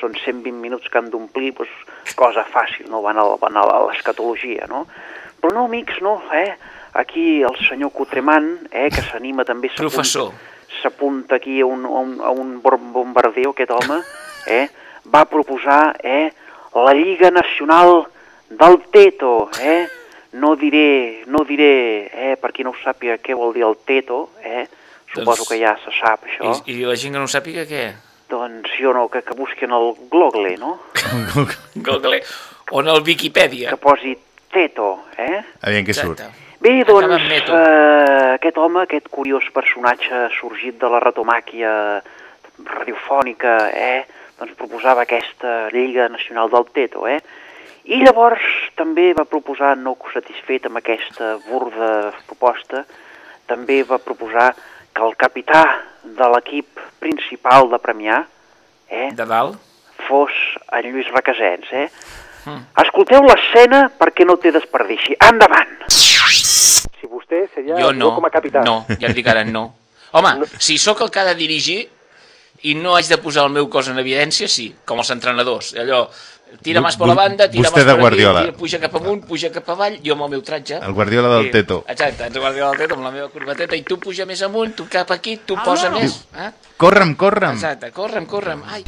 són 120 minuts que han d'omplir, doncs, cosa fàcil, no? Van a, van a l'escatologia, no? Però no, amics, no, eh? Aquí el senyor Cotremant, eh, que s'anima també... Professor. S'apunta aquí a un, a un, a un bom- bombardeo, aquest home, eh? Va proposar, eh, la Lliga Nacional del Teto, eh? No diré, no diré, eh, per qui no ho sàpiga què vol dir el teto, eh? Suposo Doncs- que ja se sap això. I, i la gent que no ho sàpiga què? Doncs jo no, que, que busquen el Google, no? (laughs) Google. O en el Wikipedia. Que posi teto, eh? Aviam què surt. Exacte. Bé, doncs, eh, aquest home, aquest curiós personatge sorgit de la retomàquia radiofònica, eh, doncs proposava aquesta Lliga Nacional del Teto, eh? I llavors també va proposar, no satisfet amb aquesta burda proposta, també va proposar que el capità de l'equip principal de Premià eh, De dalt? fos en Lluís Requesens, eh? Escolteu l'escena perquè no té desperdici. Endavant! Si vostè seria Jo no, com a capità. no, ja et dic ara no. Home, si sóc el que ha de dirigir i no haig de posar el meu cos en evidència, sí, com els entrenadors. Allò, tira mas per la banda, tira mas per Guardiola. aquí, tira, puja cap amunt, puja cap avall, jo amb el meu tratge. El Guardiola del I- Teto. Exacte, el Guardiola del Teto amb la meva corbateta i tu puja més amunt, tu cap aquí, tu posa més. Eh? Corre'm, corre'm. Exacte, corre'm, corre'm. Ai,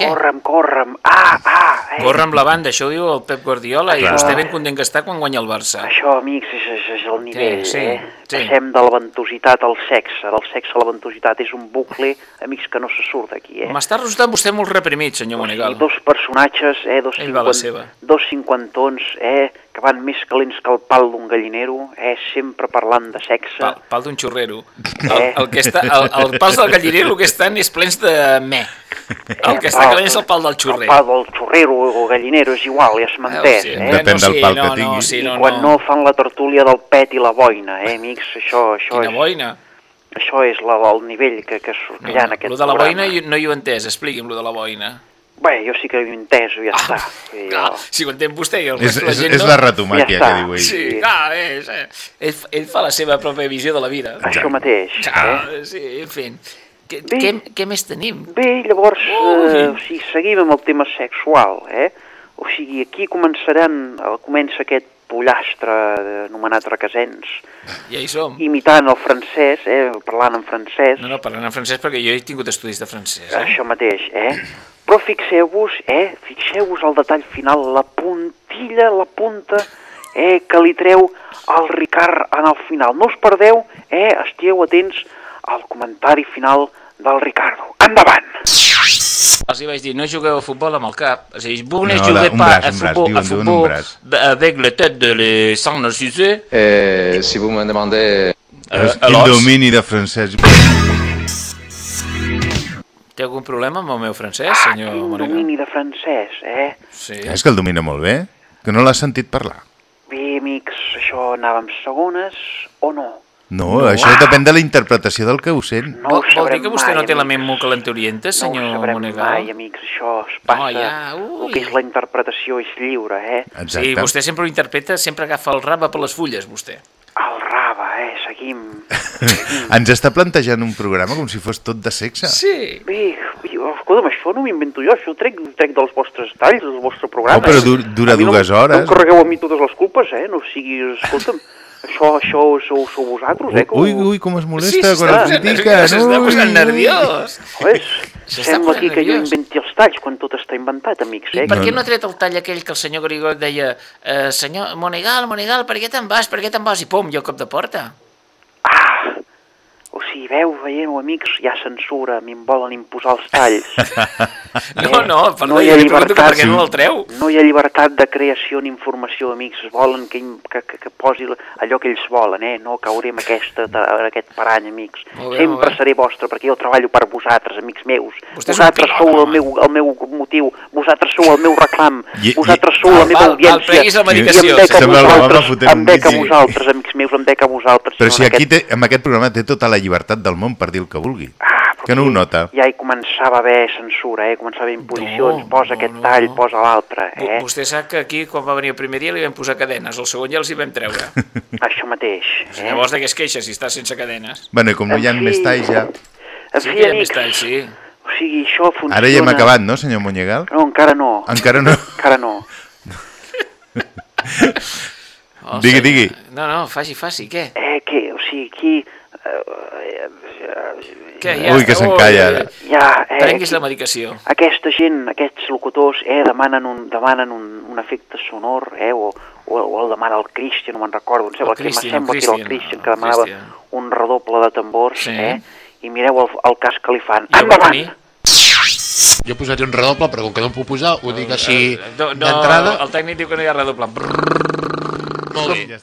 Què? Corre'm, corre'm, ah, ah, eh? corre amb la banda, això ho diu el Pep Guardiola i Clar. vostè ben content que està quan guanya el Barça. Això, amics, és, és, és el nivell, sí, eh? sí. Passem de la ventositat al sexe, del sexe a la ventositat. És un bucle, amics, que no se surt d'aquí, eh? M'està resultant vostè molt reprimit, senyor O sigui, Monegal. dos personatges, eh, dos, Ell va a la seva. dos cinquantons, eh, que van més calents que el pal d'un gallinero, eh, sempre parlant de sexe. Pal, pal d'un xurrero. El, Eh? el, que està, el, el pals del galliner el que estan és plens de me. El que està calent és el pal del El xurrer. pal del xurrero o gallinero és igual, ja s'entén, sí, eh? Depèn del pal que no, No, tingui. sí, I no, quan no. fan la tertúlia del pet i la boina, eh, amics, això, això, Quina és, boina. això és la, el nivell que, que, surt- que No, hi ha en no, aquest lo de la programa. boina no hi ho he entès, expliqui'm lo de la boina. Bé, jo sí que ho he entès, ja està. I Clar, jo- si ho entén vostè i el És, resto de la és, gent és no... la retomàquia Ja que diu ell. Sí, clar, és, eh, ell, ell fa la seva pròpia visió de la vida. Això mateix, eh? Ah, sí, en fi. Què, Bé. què, què més tenim? Bé, llavors, Ui. eh, o sigui, seguim amb el tema sexual, eh? O sigui, aquí començaran, eh, comença aquest pollastre eh, anomenat Requesens, Ja hi som. imitant el francès, eh, parlant en francès, No, no, parlant en francès perquè jo he tingut estudis de francès. Eh? això mateix, eh? Però fixeu-vos, eh, fixeu-vos el detall final, la puntilla, la punta, eh, que li treu al Ricard en el final. No us perdeu, eh, estigueu atents al comentari final del Ricardo. Endavant! Els hi vaig dir, no jugueu a futbol amb el cap. És a dir, vous ne No, un pas a futbol, a futbol avec la tête de les sangs yeux. Et si vous me demandez Euh, Quin alors, domini de francès. Té algun problema amb el meu francès, Ah, senyor quin Monegal? domini de francès, eh? Sí. És que el domina molt bé, que no l'has sentit parlar. Bé, amics, això anava amb segones o no? No, això depèn de la interpretació del que ho sent. No ho vol dir que vostè mai, no té la amics. ment molt calenturienta, No senyor ho sabrem Monegal? mai, amics, això es passa. ja, ui. el que és la interpretació és lliure, eh? Exacte. Sí, vostè sempre ho interpreta, sempre agafa el raba per les fulles, vostè. El raba, eh? Seguim. Ens està plantejant un programa com si fos tot de sexe. Sí. Bé, jo, escolta'm, això no m'ho invento jo, això ho trec, ho trec dels vostres talls, del vostre programa. Oh, però eh? dur- dura A mi no, dues No hores. em carregueu a mi totes les culpes, eh? No siguis... Escolta'm, això, això sou, sou vosaltres, eh? ho- Ui, ui, com es Sí, molesta quan s'està el nerviós, s'està posant nerviós. Ves? S'està Sembla posant aquí que jo inventi els talls quan tot està inventat, amics, I eh? per No, què no. ha tret el tall aquell que el senyor Grigol deia eh, senyor Monegal, Monegal, per què te'n vas, per què te'n vas? I pum, i el cop de porta. O si veu, veieu, amics, hi ha censura, a mi em volen imposar els talls. (laughs) No, no, perdó, no hi ha que per llibertat, què no el treu. no hi ha llibertat de creació ni informació, amics. Volen que, que, que, que posi allò que ells volen, eh? No cauré en, aquesta, en aquest parany, amics. Molt bé, Sempre bé. seré vostre, perquè jo treballo per vosaltres, amics meus. Vostè vosaltres pilot, sou el meu, el meu motiu, vosaltres sou el meu reclam, I- i- vosaltres sou la meva val, audiència. la medicació, I em dec a vosaltres, em dec a vosaltres, amics meus, em dec a vosaltres. Però si en aquí té, amb aquest programa té tota la llibertat del món per dir el que vulgui. Ah, Que no ho nota. Ja hi començava a haver censura, eh? Començava a haver imposicions, No, posa no, aquest no, tall, no. posa l'altre, eh? Vostè sap que aquí, quan va venir el primer dia, li vam posar cadenes, el segon ja els hi vam treure. (laughs) Això mateix. Eh? Llavors de què es queixa si està sense cadenes? Bueno, com no hi ha En més fi, talls ja... En Sí fi, hi ha amics, més talls, sí. o sigui, això funciona... Ara ja hem acabat, no, senyor Monyegal? No, encara no. Encara no. (laughs) Encara no. (laughs) Oh, Digui, sí. digui. No, no, faci, faci, què? Eh, què? O sigui, aquí... Eh, Què, Ui, que s'encalla, ara. ja, eh, Prenguis la medicació. aquesta gent, aquests locutors, eh, demanen un, demanen un, un efecte sonor, eh, o, o, o el demana el Christian, no me'n recordo, em sembla El que Christian, m'assembla el que era el Christian, el que demanava Christian. un redoble de tambors, Sí. eh, i mireu el, el cas que li fan. I el va Endavant! Jo posaria un redoble, però com que no em puc posar, ho dic així No, no, d'entrada. el tècnic diu que no hi ha redoble. Molt bé.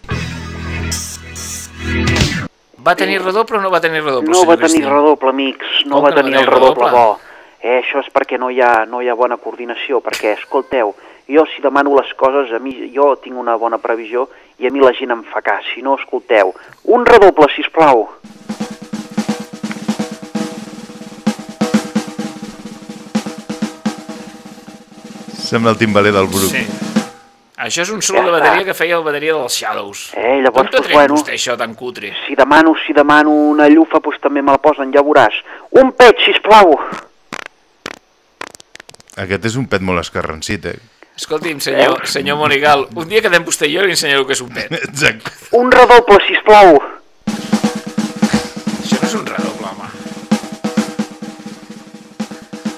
Va tenir redoble o no va tenir redoble? No va tenir redoble, amics, no Com va no tenir va el redoble redoble? bo. Eh, això és perquè no hi, ha, no hi ha bona coordinació, perquè, escolteu, jo si demano les coses, a mi, jo tinc una bona previsió i a mi la gent em fa cas. Si no, escolteu, un redoble, si plau. Sembla el timbaler del Bruc. Sí. Això és un solo Ja de bateria que feia el bateria dels Shadows. Eh, llavors, doncs, bueno. vostè això tan cutre? Si demano, si demano una llufa, doncs també me la posen, ja veuràs. Un pet, si plau. Aquest és un pet molt escarrancit, eh? Escolti'm, senyor, senyor Monigal, un dia quedem vostè i jo i li ensenyaré el que és un pet. (laughs) Exacte. Un redoble, si plau. Això no és un redoble, home.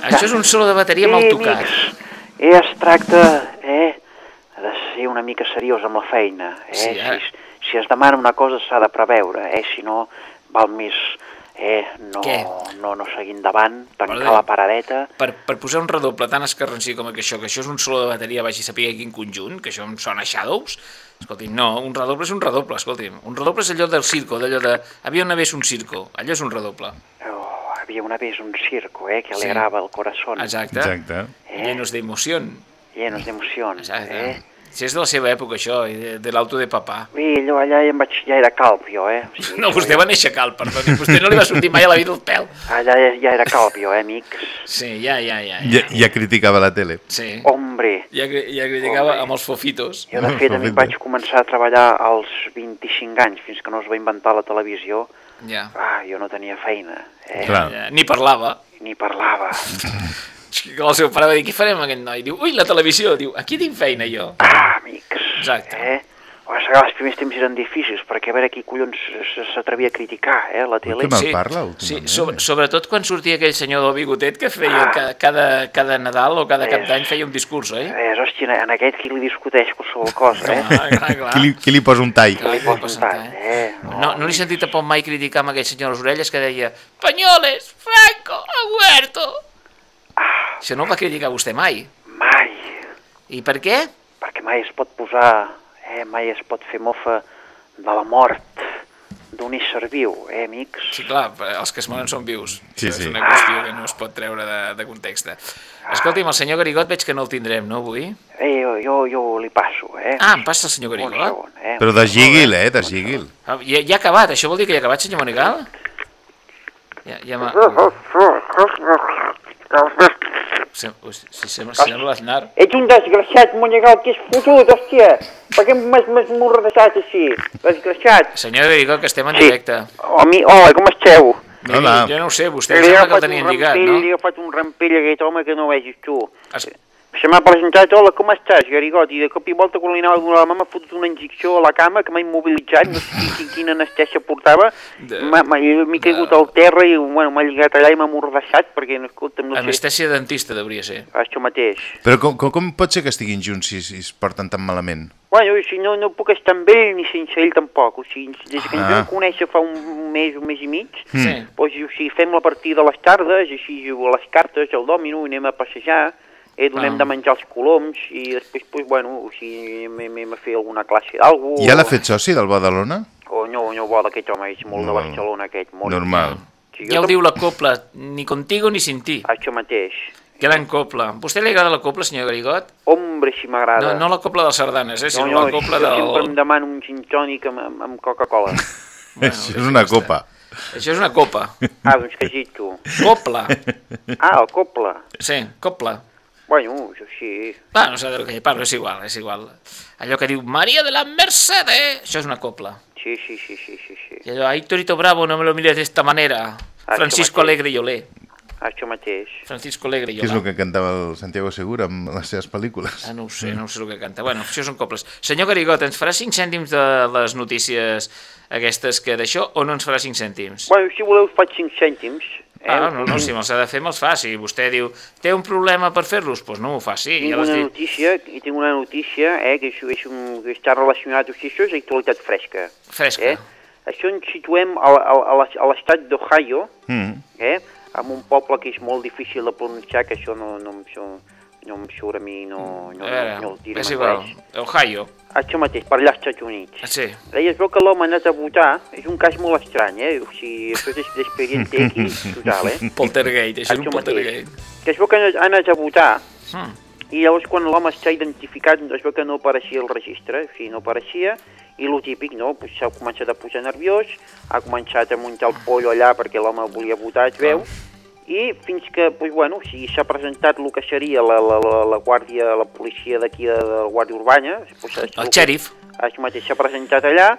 Això és un solo de bateria mal tocat. amics, eh, es tracta, eh, de ser una mica seriós amb la feina, eh? Sí, ara- si, si es demana una cosa s'ha de preveure, eh? Si no, val més, eh, no, Què? no, no seguir endavant, tancar Perdó. la paradeta. Per, per posar un redoble tan escarrancí com que això, que això és un solo de bateria, vagi a saber quin conjunt, que això em sona a Shadows, escolti'm, no, un redoble és un redoble, escolti'm. Un redoble és allò del circo, d'allò de... Havia una vez un circo, allò és un redoble. Oh, havia una vez un circo, eh, que Sí. alegrava el corazón. Exacte. Exacte. Llenos de emoción. Llenos d'emocions, Exacte. eh? Si és de la seva època, això, i de, de l'auto de papà. Bé, allò allà ja, em vaig, ja era calp, jo, eh? O sigui, No, vostè ja- va néixer cal, perdoni. Vostè no li va sortir mai a la vida el pèl. Allà ja, ja era calp, jo, eh, amics? Sí, ja, ja, ja. Ja, ja criticava la tele. Sí. Hombre, Ja, ja criticava Hombre. amb els fofitos. Jo, de fet, a mi vaig començar a treballar als 25 anys, fins que no es va inventar la televisió. Ja. Ah, jo no tenia feina, eh? Clar. ja. Ni parlava. Ni parlava. (laughs) El seu pare va dir, què farem amb aquest noi? Diu, ui, la televisió. Diu, aquí tinc feina jo. Ah, amics. Exacte. Eh? O sigui, els primers temps eren difícils, perquè a veure qui collons s'atrevia a criticar, eh, la tele. que me'n parla, Sí, sobre, sobretot quan sortia aquell senyor del bigotet que feia cada, cada, cada Nadal o cada cap És- d'any feia un discurs, oi? Eh, hòstia, en aquest qui li discuteix qualsevol cosa, eh? Clar, clar, clar. Qui li, qui li posa un tall? Clar, li posa un tall, eh? No, no li he sentit tampoc mai criticar amb aquell senyor a les orelles que deia Panyoles, Franco, ha muerto. Això no ho va criticar vostè mai. Mai, I per què? perquè mai es pot posar, eh, mai es pot fer mofa de la mort d'un ésser viu, eh, amics? Sí, clar, els que es moren són vius. Sí, sí. És una qüestió que no es pot treure de, de context. Escolti'm, el senyor Garigot veig que no el tindrem, no, avui? Eh, jo, jo, jo li passo, eh? Ah, em passa el senyor Un Garigot. segon, eh? Però de giguil, eh, de giguil. Ah, ja, ja ha acabat, això vol dir que ja ha acabat, senyor Monigal? Ja, ja m'ha... Sem- ui, Si sembla, si sembla l'Aznar. Ets un desgraciat, monyegal, que és fotut, hòstia. Per què m'has morradejat així? Desgraciat. Senyor Garigot, que estem en Sí. directe. Homi, hola, com esteu? Miri, Hola. jo no ho sé, vostè em sembla que el tenien un lligat, rampell, no? Li he agafat un rampell a aquest home que no vegis tu. Es... Se m'ha presentat, hola, com estàs, Garigot? I de cop i volta, quan li anava a donar la mà, m'ha fotut una injecció a la cama que m'ha immobilitzat, no sé quin, quina anestèsia portava, m'ha- m'he caigut al terra i, bueno, m'ha lligat allà i m'ha mordassat, perquè, no, escolta'm, no sé, Anestèsia dentista devia ser. això mateix. Però com, com, com pot ser que estiguin junts si, si es porten tan malament? Bueno, sigui, no, no puc estar amb ell ni sense ell tampoc, o sigui, des que ens Ah. vam conèixer fa un mes, un mes i mig, Sí. doncs, o sigui, fem la partida a les tardes, així jugo a les cartes, al dòmino, i anem a passejar, eh, donem Ah. de menjar els coloms, i després, doncs, bueno, o sigui, anem a fer alguna classe d'algú. Ja l'ha fet soci del Badalona? O no, no vol aquest home, és molt de Normal. Barcelona aquest, molt. Normal. Sí, Ja ho diu la copla, ni contigo ni sin ti. Això mateix. Gran copla. Vostè li agrada la copla, senyor Garigot? Hombre, si m'agrada. No, no la copla dels sardanes, eh, sinó no, no, la copla jo sempre em del... demano un gin tònic amb, amb, amb Coca-Cola. (laughs) Això és una copa. Això és una copa. ah, doncs que tu. Copla. Ah, el copla. Sí, copla. Bueno, això sí. Va, no sé de què parlo, és igual, és igual. Allò que diu Maria de la Mercedes, això és una copla. Sí, sí, sí, sí, sí, sí. I allò, ai, Torito Bravo, no me lo mires de esta manera. Ah, Francisco això mateix. Alegre i Olé. Això mateix. Francisco Alegre i Que és Olé. el que cantava el Santiago Segura amb les seves pel·lícules. Ah, no ho sé, no ho sé el que canta. Bueno, això són coples. Senyor Garigot, ens farà 5 cèntims de les notícies aquestes que d'això o no ens farà 5 cèntims? Bueno, si voleu faig 5 cèntims. Eh? Ah, no, no, si me'ls ha de fer, me'ls fa. Si vostè diu, té un problema per fer-los, doncs no ho faci. Tinc Ja una dit. notícia, i tinc una notícia, eh, que, és, és un, que està relacionat, o sigui, això és actualitat fresca. Fresca. Eh? Això ens situem a, a, a, l'es- a l'estat d'Ohio, Mm. eh? en un poble que és molt difícil de pronunciar, que això no, no, em surt, no em surt a mi, no, no, A veure, no, no el diré és igual. Ohio. Això mateix, per allà als Estats Units. Ah, Sí. Eh, I es veu que l'home ha anat a votar, és un cas molt estrany, eh? O sigui, això és d'expediente X total, eh? Poltergeist, això és un Això mateix. poltergeist. Que es veu que ha anat- a votar, Hmm. i llavors quan l'home està identificat es veu que no apareixia el registre, o sigui, no apareixia, i lo típic, no? Pues s'ha començat a posar nerviós, ha començat a muntar el pollo allà perquè l'home volia votar, es veu, i fins que, pues, bueno, o sigui, s'ha presentat el que seria la, la, la, la guàrdia, la policia d'aquí de, de la Guàrdia Urbana, pues, El que- xèrif. Això mateix s'ha presentat allà,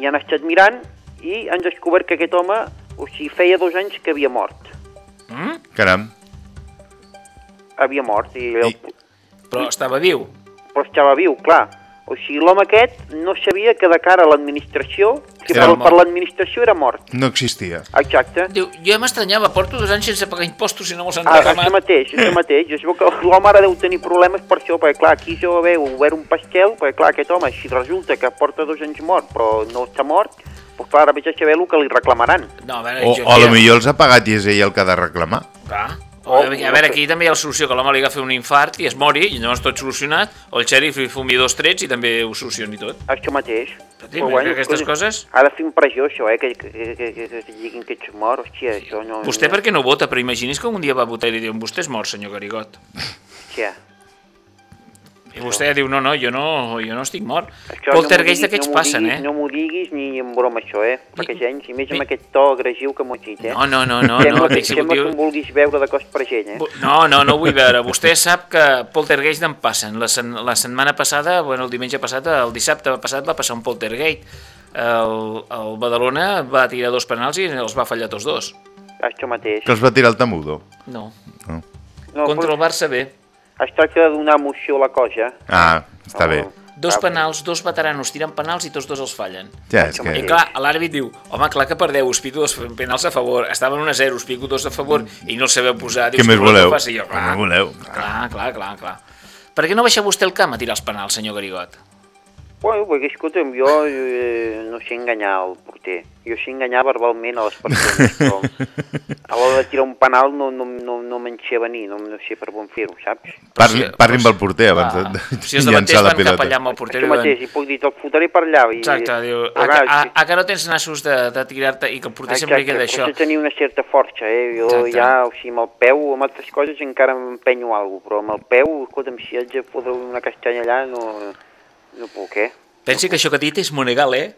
i han estat mirant, i han descobert que aquest home, o sigui, feia dos anys que havia mort. Mm? Caram. Havia mort, i, el, Però estava viu. però estava viu, clar. O sigui, l'home aquest no sabia que de cara a l'administració, que Era per, l'administració era mort. No existia. Exacte. Diu, jo m'estranyava, porto dos anys sense pagar impostos i no me'ls han Ah, això reclamat. mateix, això (laughs) mateix. Es veu que l'home ara deu tenir problemes per això, perquè clar, aquí jo veu obert un pastel, perquè clar, aquest home, si resulta que porta dos anys mort, però no està mort, doncs clar, ara veig a saber el que li reclamaran. No, a veure, O, jo, o a lo jo- millor els ha pagat i és ell el que ha de reclamar. Clar. O, a veure, aquí també hi ha la solució, que l'home li agafi un infart i es mori, i llavors tot solucionat, o el xèrif li fumi dos trets i també ho solucioni tot. Això mateix. Sí, perquè aquestes coses- Ha de fer impressió, això, eh, que, que, que, que, que, que diguin que ets mort, hòstia, això no... Vostè no... per què no vota? Però imagini's que un dia va votar i li diuen vostè és mort, senyor Garigot. Hòstia. I vostè diu, no, no, jo no, jo no estic mort. Això Poltergeist no d'aquests no passen, diguis- eh? No m'ho diguis ni en broma, això, eh? Perquè gens, i més amb aquest to agressiu que m'ho dit, eh? No, no, no, no, Sembla, no, que, sembla diu- que em vulguis veure de cos present, eh? No, no, no ho vull veure. Vostè sap que poltergeist en passen. La, sen la setmana passada, bueno, el diumenge passat, el dissabte passat va passar un poltergeist. El, el Badalona va tirar dos penals i els va fallar tots dos. Això mateix. Que els va tirar el Tamudo. No. No. No, Contra el Barça B. Es tracta de donar emoció a la cosa. Ah, està bé. Dos penals, dos veteranos tiren penals i tots dos els fallen. Ja, és que... I clar, l'àrbit diu, home, clar que perdeu, us pico dos penals a favor, estaven 1 a 0, us pico dos a favor i no els sabeu posar. Què més "Com ho voleu? faci jo?" Què Clar, més voleu? clar, clar, clar, clar. Per què no baixa vostè el camp a tirar els penals, senyor Garigot? Bueno, perquè, escolta'm, jo eh, no sé enganyar el porter. Jo sé enganyar verbalment a les persones, però (laughs) a l'hora de tirar un penal no, no, no, no me'n sé venir, no, no sé per on fer-ho, saps? Parli, parli amb el porter abans de, de Si els davanters llançar la van cap pilota. allà amb el porter Això mateix, i puc dir, te'l fotré per allà. I, exacte, diu, a, a, sí. a, que no tens nassos de, de tirar-te i que el porter sempre queda això. Exacte, tenir una certa força, eh? Jo Exacte. ja, o sigui, amb el peu, amb altres coses encara m'empenyo alguna cosa, però amb el peu, escolta'm, si haig de fotre una castanya allà, no, no puc, eh? Pensi que això que ha dit és monegal, eh?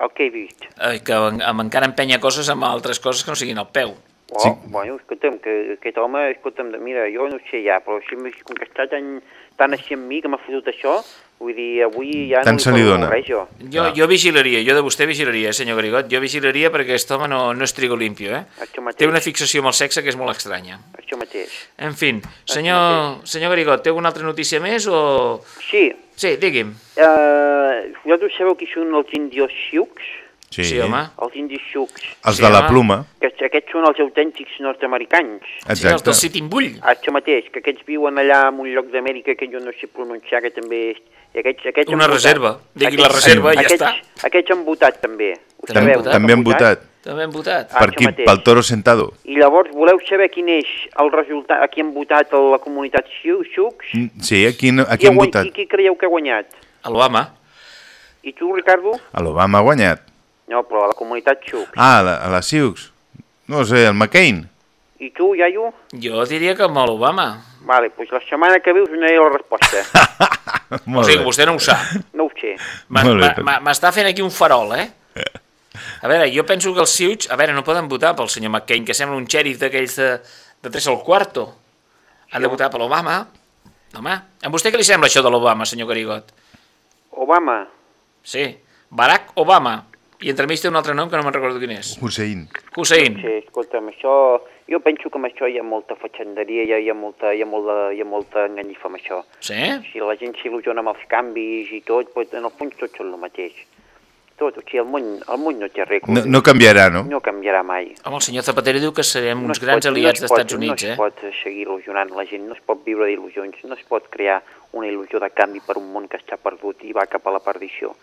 El que he vist. Eh, que en- amb encara empenya coses amb altres coses que no siguin el peu. Oh, sí. bueno, escolta'm, que aquest home, escolta'm, mira, jo no sé ja, però si, com que està tan, tant així amb mi que m'ha fotut això, vull dir, avui ja Tant no se li dona. jo. Jo, jo vigilaria, jo de vostè vigilaria, eh, senyor Garigot. Jo vigilaria perquè aquest home no, no és trigo limpio, eh? Això mateix. Té una fixació amb el sexe que és molt estranya. Això mateix. En fi, senyor, senyor Garigot, té alguna altra notícia més o... Sí, Sí, digui'm. uh, vosaltres sabeu qui són els indios xiucs? Sí, Sí, home. Els indis xiucs. Els Sí, de la home. pluma. Que aquests són els autèntics nord-americans. Sí, els Exacte. del Sitting Bull. Això mateix, que aquests viuen allà en un lloc d'Amèrica que jo no sé pronunciar, que també... és- I aquests, aquests Una han votat. reserva. Digui la Aquests- reserva i ja aquests, està. Aquests han votat també. Ho També han sabeu, votat? També han votat. També hem votat. Ah, Per qui? mateix. Pel toro sentado. I llavors voleu saber quin és el resultat, a qui han votat a la comunitat xiu, xiucs? Mm, Sí, a qui, a Qui qui ha han votat? Qui, qui creieu que ha guanyat? A l'Obama. I tu, Ricardo? A l'Obama ha guanyat. No, però a la comunitat xiucs. Ah, a la, a la Siux. No sé, el McCain. I tu, iaio? Jo diria que amb l'Obama. Vale, doncs la setmana que ve us donaré la resposta. (laughs) O sigui, vostè no ho sap. No ho sé. M'està fent aquí un farol, eh? A veure, jo penso que els Siuts, a veure, no poden votar pel senyor McCain, que sembla un xèrif d'aquells de, de tres al quarto. Han de votar per l'Obama. Home, a vostè què li sembla això de l'Obama, senyor Garigot? Obama. Sí, Barack Obama. I entremig té un altre nom que no me'n recordo quin és. Hussein. Hussein. Sí, escolta'm, això... Jo penso que amb això hi ha molta fatxanderia, hi ha, hi ha, molta, hi ha, molta, hi ha molta enganyifa amb això. Sí? Si la gent s'il·lusiona amb els canvis i tot, doncs en el fons tot són el mateix. Tot, o sigui, el món, el món no té regles. No, no canviarà, no? No canviarà mai. Home, el senyor Zapatero diu que serem uns es grans pot- aliats es dels pot- Estats Units, no eh? es pot seguir il·lusionant la gent, no es pot viure d'il·lusions, no es pot crear una il·lusió de canvi per un món que està perdut i va cap a la perdició.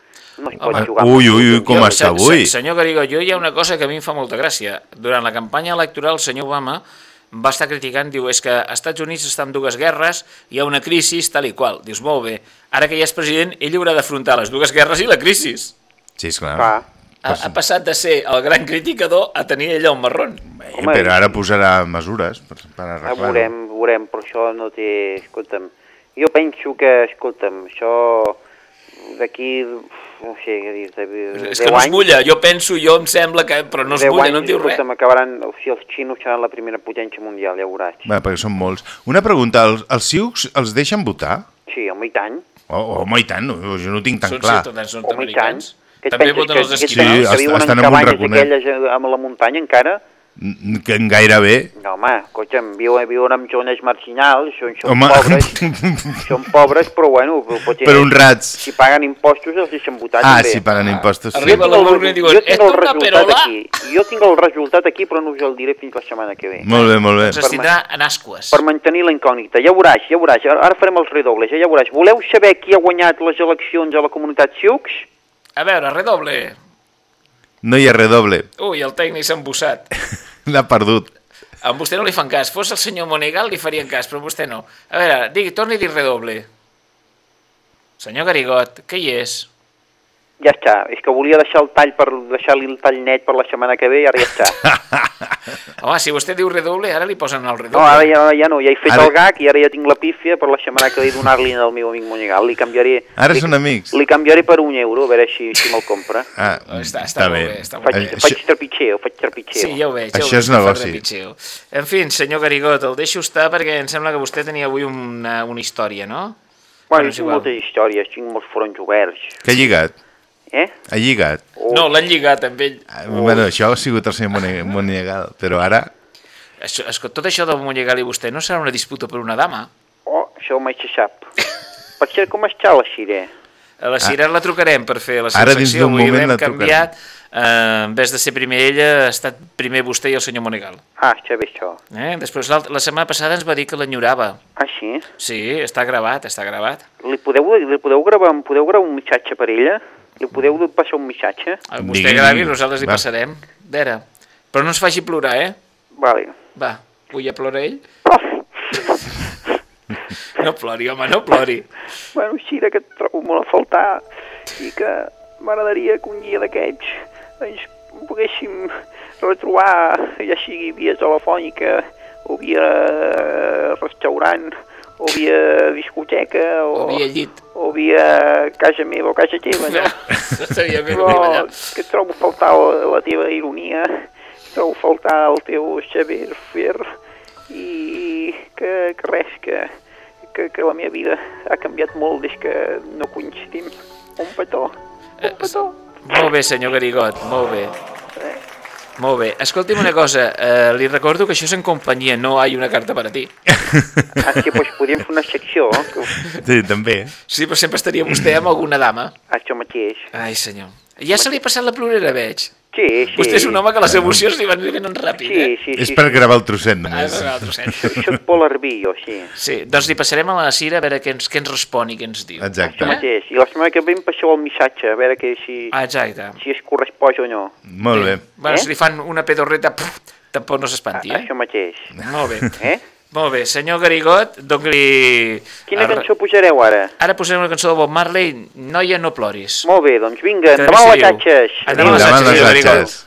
No es pot Home, jugar... amb ui, ui, ui, com Jo, està se- avui? se- Senyor Garrigo, jo hi ha una cosa que a mi em fa molta gràcia. Durant la campanya electoral, el senyor Obama va estar criticant, diu, és que als Estats Units està en dues guerres, hi ha una crisi, tal i qual. Dius, molt bé, ara que ja és president, ell haurà d'afrontar les dues guerres i la crisi. Sí, esclar. Clar. Ha, ha passat de ser el gran criticador a tenir ella un marrón. Eh, però ara posarà mesures per, per Ja arreglar-ho. veurem, veurem, però això no té... Escolta'm, jo penso que, escolta'm, això d'aquí, no sé què dir, de, És que no es mulla, jo penso, jo em sembla que... Però no es mulla, no em diu res. escolta'm, acabaran, o sigui, els xinos seran la primera potència mundial, ja veuràs. Va, perquè són molts. Una pregunta, els, els Siux els deixen votar? Sí, home, i tant. Oh, home, i tant, no, jo no ho tinc tan Són clar. ciutadans Home, i tant. Et També penses, voten els que, que, esquimals. que, Sí, viuen estan en en un cabanyes raconet. aquelles amb la muntanya encara? Que en gairebé... No, home, escolta'm, viuen, viuen en zones marginals, són, són Home, pobres, (laughs) són pobres, però bueno, potser per honrats. si paguen impostos els deixen votar Ah, també. si paguen impostos. sí. Arriba la urna i diuen, jo tinc el resultat perola. aquí. Jo tinc el resultat aquí, però no us el diré fins la setmana que ve. Molt bé, molt bé. Es tindrà en asques. Per mantenir la incògnita. Ja veuràs, ja veuràs. Ara farem els redobles, eh? ja veuràs. Voleu saber qui ha guanyat les eleccions a la comunitat Sioux? A veure, redoble. No hi ha redoble. Ui, el tècnic s'ha embussat. (laughs) L'ha perdut. A vostè no li fan cas. Fos el senyor Monegal li farien cas, però vostè no. A veure, digui, torni a dir redoble. Senyor Garigot, què hi és? Ja està. És que volia deixar el tall per deixar-li el tall net per la setmana que ve i ara ja està. (laughs) Home, si vostè diu redoble, ara li posen el redoble. No, ara ja, ja no, ja he fet Ara- el gag i ara ja tinc la pífia per la setmana que ve donar-li al meu amic Monegal. Li canviaré... Ara li, són amics. Li canviaré per un euro, a veure si, si me'l compra. Ah, Està- està molt bé, està molt Faig, bé. faig trepitxeo, faig trepitxeo. Sí, ja ho veig. Ja Això ho veig, és negoci. En fi, senyor Garigot, el deixo estar perquè em sembla que vostè tenia avui una, una història, no? Bueno, és tinc moltes històries, tinc molts fronts oberts. Ha lligat? Eh? Ha lligat. No, l'han lligat amb ell. Ah, Bueno, això ha sigut el senyor Mone- Monegal, però ara... Això, que tot això del Monyegal i vostè no serà una disputa per una dama? Oh, això mai se sap. Per cert, com està la Xire? A la Cira la trucarem per fer la Ah. Ara dins d'un moment la trucarem. canviat. Eh, en vez de ser primer ella, ha estat primer vostè i el senyor Monegal. Ah, està bé això. Eh? Després, la setmana passada ens va dir que l'enyorava. Ah, sí? Sí, està gravat, està gravat. Li podeu, li podeu, gravar, em podeu gravar un missatge per ella? Li podeu passar un missatge? A vostè Digui, gravi, nosaltres li Va. passarem. Vera, però no ens faci plorar, eh? Vale. Va, vull ja plorar ell? (laughs) No plori, home, no plori. Bueno, Xira, que et trobo molt a faltar i que m'agradaria que un dia d'aquests ens poguéssim retrobar, ja sigui via telefònica o via restaurant o via discoteca o, O via llit. o via casa meva o casa teva, no? (laughs) No sabia que no Però que trobo faltar la, la teva ironia, trobo faltar el teu saber fer i que, que res, que, que, que la meva vida ha canviat molt des que no coincidim. Un petó. Un petó. Molt bé, senyor Garigot, molt bé. Molt bé. Escolti'm una cosa, eh, li recordo que això és en companyia, no hi ha una carta per a ti. Ah, sí, doncs podríem fer una secció, eh? Sí, també. Sí, però sempre estaria vostè amb alguna dama. això mateix. Ai, senyor. Ja se li ha passat la plorera, veig. Sí, sí. Vostè és un home que les emocions li van, venen ràpid, Sí, eh? sí, És sí. per gravar el trosset Ah, només. és un altre senyor. Això és Pol Arbí, jo, sí. Sí, doncs li passarem a la Cira a veure què ens, què ens respon i què ens diu. Exacte. Això mateix. I la setmana que ve em passeu el missatge, a veure que si, Ah, exacte. si es correspon o no. Molt bé. Bueno, Eh? si li fan una pedorreta, puf, tampoc no s'espanti, eh? Això mateix. Molt bé. Eh? Molt bé, senyor Garigot, doni-li... Quina Ara- cançó posareu ara? Ara posarem una cançó de Bob Marley, Noia, no ploris. Molt bé, doncs vinga, Que endavant les atxes. Endavant les atxes, les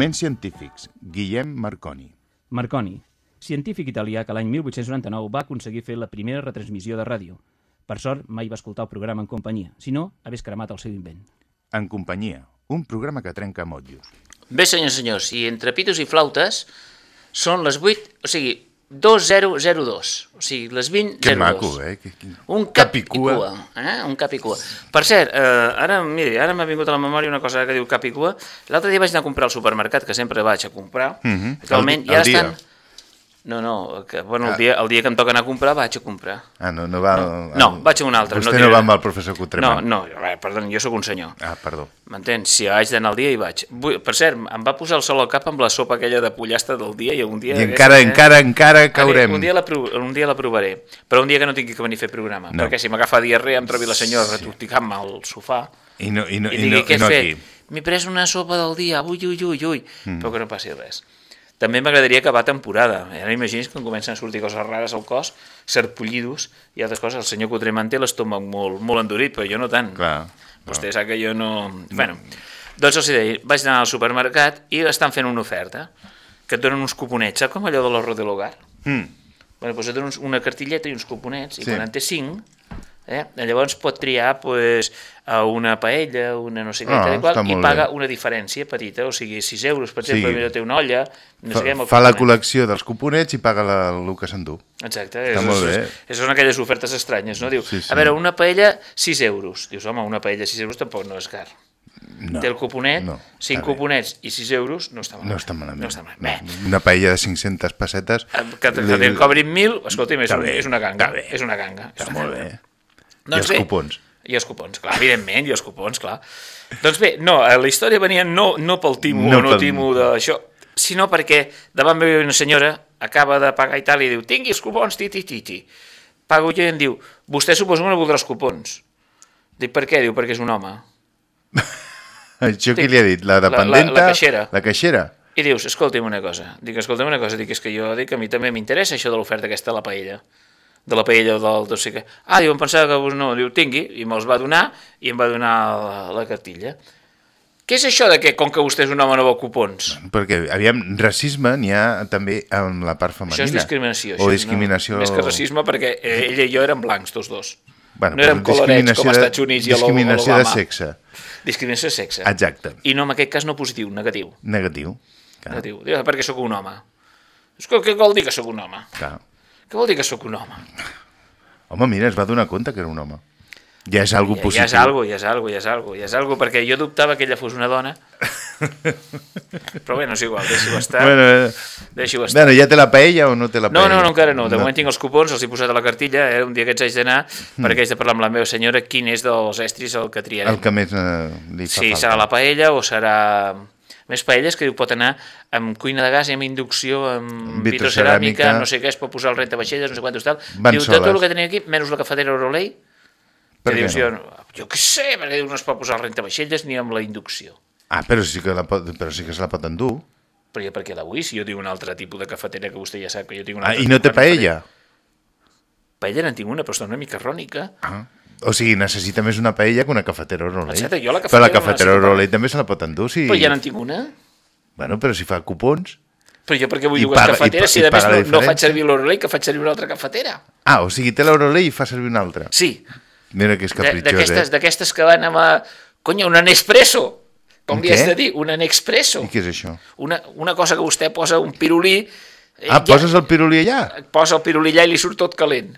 Moments científics. Guillem Marconi. Marconi, científic italià que l'any 1899 va aconseguir fer la primera retransmissió de ràdio. Per sort, mai va escoltar el programa en companyia, si no, hagués cremat el seu invent. En companyia. Un programa que trenca motllos. Bé, senyors i senyors, i entre pitos i flautes són les 8, o sigui, 2002, o sigui, les 20.02. Que maco, eh? Que, que... Un cap i cua. Eh? Un cap i cua. Per cert, eh, ara, miri, ara m'ha vingut a la memòria una cosa que diu cap i cua. L'altre dia vaig anar a comprar al supermercat, que sempre vaig a comprar. Mhm. Actualment El- el ja dia. estan... No, no, que, bueno, el, Ah. dia, el dia que em toca anar a comprar vaig a comprar. Ah, no, no va... No, vaig a un altre. Vostè no, no, va amb el professor No, Cotremant. no, a veure, perdó, jo sóc un senyor. Ah, perdó. M'entens? Si haig d'anar al dia hi vaig. Per cert, em va posar el sol al cap amb la sopa aquella de pollastre del dia i un dia... I encara, eh? encara, encara caurem. Un dia, la, prov- un dia la provaré, però un dia que no tingui que venir a fer programa, No. perquè si m'agafa diarrea em trobi la senyora sí. retorticant-me al sofà I no, i no, i i digui, no, què i no aquí. fet? M'he pres una sopa del dia, ui, ui, ui, ui, Mm. però que no passi res. També m'agradaria acabar temporada. Ara imagini's que em comencen a sortir coses rares al cos, serpollidos i altres coses. El senyor Cotremant té l'estómac molt, molt endurit, però jo no tant. Clar. Vostè sap que jo no... Bueno, doncs els deia, vaig anar al supermercat i estan fent una oferta, que et donen uns cuponets, sap com allò de l'horror de l'hogar? Mm. Bueno, doncs et donen una cartilleta i uns cuponets, i Sí. quan en té cinc, eh, llavors pot triar pues, a una paella, una no sé què, Ah, qual, està i paga bé. una diferència petita, o sigui, 6 euros, per exemple, sí. té una olla, no Fa, sé què, fa la col·lecció dels cuponets i paga la, el que s'endú. Exacte, Està és, molt és, bé. és, són aquelles ofertes estranyes, no? Diu, Sí, sí. a veure, una paella, 6 euros. Dius, home, una paella, 6 euros tampoc no és car. No, Té el cuponet, no, 5 està bé. cuponets i 6 euros, no està malament. No està malament. No està malament. No. Una paella de 500 pessetes... Que, que, que te'n cobrin 1.000, escolti'm, és, Està un, bé, és una ganga. està bé. És una ganga. Està molt bé. I Doncs els bé, cupons. I els cupons, clar, evidentment, i els cupons, clar. Doncs bé, no, eh, la història venia no, no pel timo No no pel- timo d'això, sinó perquè davant meu una senyora acaba de pagar i tal, i diu, tingui els cupons, ti, ti, ti, ti. Pago jo i em diu, vostè suposo que no voldrà els cupons. Dic, per què? Diu, perquè és un home. (laughs) Això qui li ha dit? La la- la- dependenta? la caixera. La caixera? I dius, escolta'm una cosa. Dic, escolta'm una cosa, dic, és que jo dic a mi també m'interessa això de l'oferta aquesta de la paella. De la paella o del no sé què. Ah, diu, em pensava que vos no. Diu, tingui, i me'ls va donar, i em va donar la, la cartilla. Què és això de que, com que vostè és un home, no vol cupons? Perquè, aviam, racisme n'hi ha també en la part femenina. Això és discriminació. O discriminació... No, més que racisme, perquè ella i jo érem blancs, tots dos. Bueno, no érem però colorets com als Estats Units i a Discriminació de sexe. Discriminació de sexe. Exacte. I no en aquest cas no positiu, negatiu. Negatiu. Clar, negatiu. Diu, "Ah, perquè sóc un home. Què vol dir que sóc un home? clar. Què vol dir que sóc un home? Home, mira, es va donar compte que era un home. Ja és algo Ja, positiu. ja és algo, ja és algo, ja és algo, ja és algo, perquè jo dubtava que ella fos una dona, (laughs) però bé, no és igual, deixi-ho estar. Bueno, eh, Deixi-ho estar. bueno, ja té la paella o no té la No, paella? no, no, encara no. De moment tinc els cupons, els he posat a la cartilla, eh? un dia que haig d'anar, Mm. perquè haig de parlar amb la meva senyora quin és dels estris el que triarem. El que més eh, li fa Sí, falta. serà la paella o serà... Més paelles que diu pot anar amb cuina de gas i amb inducció, amb Vitroceràmica. no sé què, es pot posar el rentavaixelles, no sé quantos tal. Van diu, tot soles. el que tenia aquí, menys la cafetera Orolei, Per que dius, no? jo, jo què sé, perquè diu, no es pot posar el rentavaixelles ni amb la inducció. Ah, però sí que, la pot, però sí que se la pot endur. Però jo per què la vull? Si jo tinc un altre tipus de cafetera que vostè ja sap que jo tinc un Ah, altre I no té paella? Paella n'en tinc una, però està una mica rònica. Ah. O sigui, necessita més una paella que una cafetera Orolei. Exacte, jo la Però la cafetera no cafetera Orolei també se la pot endur, sí. Però ja n'en tinc una. Bueno, però si fa cupons... Però jo per què vull I dues paga- i cafeteres pa- si i a més no, no faig servir l'Orolei que faig servir una altra cafetera? Ah, o sigui, té l'Orolei i fa servir una altra. Sí. Mira que és capritxós, eh? d'aquestes que van amb... A... Conya, una Nespresso! Com Un li has què? de dir? Una Nespresso. I què és això? Una, una cosa que vostè posa un pirulí... eh, Ah, poses el pirulí allà? Posa el pirulí allà i li surt tot calent.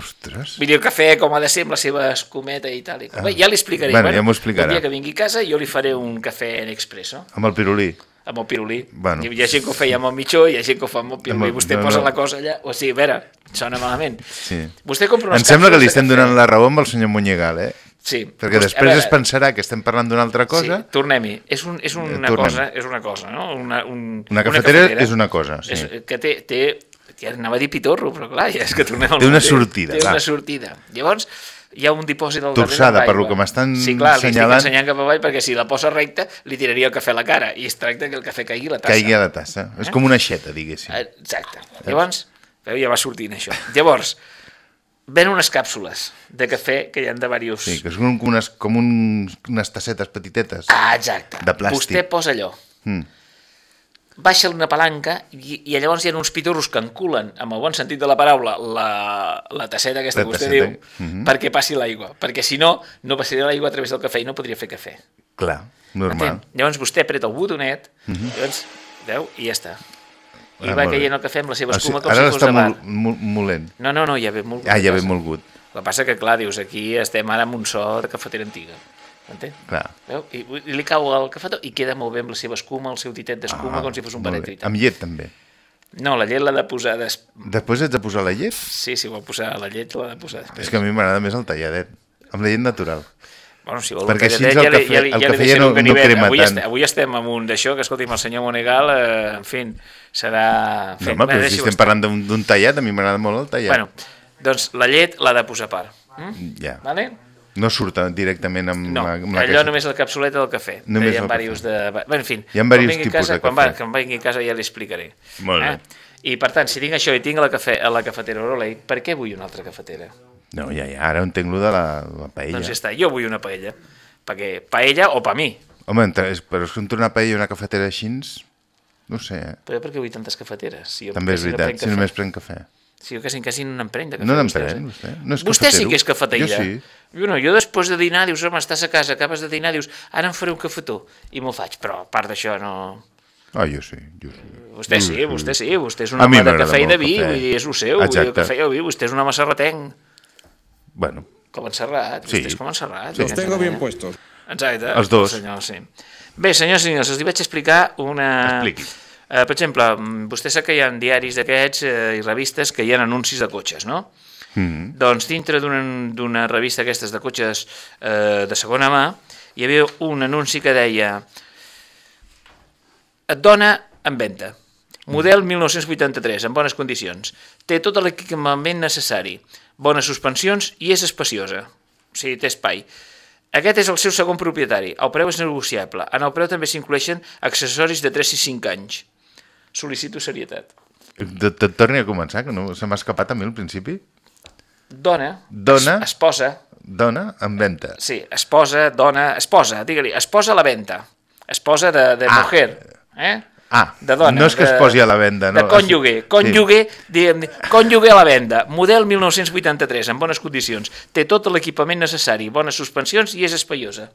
Ostres. Vull dir, el cafè com ha de ser amb la seva escometa i tal. I tal. Bé, ja li explicaré. Bueno, ja m'ho explicarà. El dia que vingui a casa jo li faré un cafè en expresso, Amb el pirulí. amb el pirulí. Bueno. Hi ha gent que ho feia amb el mitjó hi ha gent que ho fa amb el pirulí. Vostè no, posa no. la cosa allà... O sigui, a veure, sona malament. Sí. Vostè compra Em sembla que li estem donant la raó amb el senyor Monyegal, eh? Sí. Perquè Vostè- després veure, es pensarà que estem parlant d'una altra cosa. Sí, tornem-hi. És, un, és una Eh, tornem. cosa, és una cosa, no? Una, un, Una cafetera és una cosa, sí. És, que té, té, ja anava a dir pitorro, però clar, ja és que tornem al Té una sortida, Té va. una sortida. Llavors, hi ha un dipòsit al Torçada, per lo que m'estan Sí, clar, assenyalant. estic ensenyant cap avall perquè si la posa recta li tiraria el cafè a la cara i es tracta que el cafè caigui a la tassa. Caigui a la tassa. És com una aixeta, diguéssim. Eh, Exacte. Llavors, veu, ja va sortint això. Llavors, ven unes càpsules de cafè que hi han de diversos... Sí, que són com unes, com un, unes tassetes petitetes. Ah, exacte. De plàstic. Vostè posa allò. Mm. Baixa una palanca i, i llavors hi ha uns pitorros que enculen, amb el bon sentit de la paraula, la, la tasseta aquesta La que vostè tasseta, diu, mhm. perquè passi l'aigua. Perquè si no, no passaria l'aigua a través del cafè i no podria fer cafè. Clar, normal. Entén? Llavors vostè apreta el botonet, Mhm. llavors, veu, i ja està. I Ah, va molt caient el cafè amb la seva O sigui, escuma com ara si fos de bar. mol, mol, molent. No, no, no, ja ve molt Ah, ja ve molt gut. El que passa que, clar, dius, aquí estem ara amb un so de cafetera antiga. Entén? Clar. Veu? I, I li cau el cafetó i queda molt bé amb la seva escuma, el seu titet d'escuma, Ah, com si fos un paret. Amb llet, també. No, la llet l'ha de posar des... Després ets de posar la llet? Sí, si vol posar la llet, l'ha de posar després. És que a mi m'agrada més el talladet. Amb la llet natural. Bueno, si vol Perquè així el ja li- cafè- ja li- el ja li cafè ja no- no crema avui, tant. Estem, avui estem amb un d'això, que escolti'm, el senyor Monegal, eh, en fi, serà... No, home, però si estem parlant d'un d'un tallat, a mi m'agrada molt el tallat. Bueno, doncs la llet l'ha de posar a part. Mm? Ja. Vale? No surt directament amb, No, amb la allò caixa. només la capsuleta del cafè. Només Hi ha diversos de... Bé, en fi, Hi ha quan diversos vingui tipus casa, de quan, va, quan vingui a casa ja li explicaré. Molt bé. Eh? I per tant, si tinc això i tinc la, cafè, la cafetera Orolei, per què vull una altra cafetera? No, ja, ja, ara entenc lo de la, la paella. Doncs ja està, jo vull una paella. Perquè paella o pa mi. Home, però és que entre una paella i una cafetera així, no sé, eh? Però per què vull tantes cafeteres? Si jo També és veritat, si només prenc cafè. Si jo quasi, quasi cafè. No eh? vostè? No és vostè sí que és cafeteira. Jo sí. Jo no, jo després de dinar, dius, home, estàs a casa, acabes de dinar, dius, ara em faré un cafetó. I m'ho faig, però a part d'això no... Ah, jo sí, jo sí. Vostè Jo sí, vostè sí, vostè és un home de cafè i de vi, cafè. vull dir, és el seu, vull dir, el cafè i el vi, vostè és una masserretenc, Bueno, com en Serrat, Sí. vostè és com en Serrat. Sí. Los tengo bien puestos. Exacte. Els dos. Senyor, sí. Bé, senyors i senyors, els vaig explicar una... Expliqui. Eh, per exemple, vostè sap que hi ha diaris d'aquests eh, i revistes que hi ha anuncis de cotxes, no? mm, Doncs dintre d'una d'una revista aquestes de cotxes eh, de segona mà hi havia un anunci que deia et dona en venda model 1983 en bones condicions té tot l'equipament necessari bones suspensions i és espaciosa o sigui, té espai aquest és el seu segon propietari. El preu és negociable. En el preu també s'incloeixen accessoris de 3 i 5 anys. Sol·licito serietat. te, torni a començar, que no se m'ha escapat a mi al principi. Dona, Dona. es, esposa, Dona en venda. Sí, esposa, dona, esposa, digue-li, esposa a la venda. Esposa de, de Ah. mujer, eh? Ah, de dona. no és que de, es posi a la venda, no. De cònyuge, cònyuge, diguem, cònyuge a la venda, model 1983, en bones condicions. Té tot l'equipament necessari, bones suspensions i és espaiosa.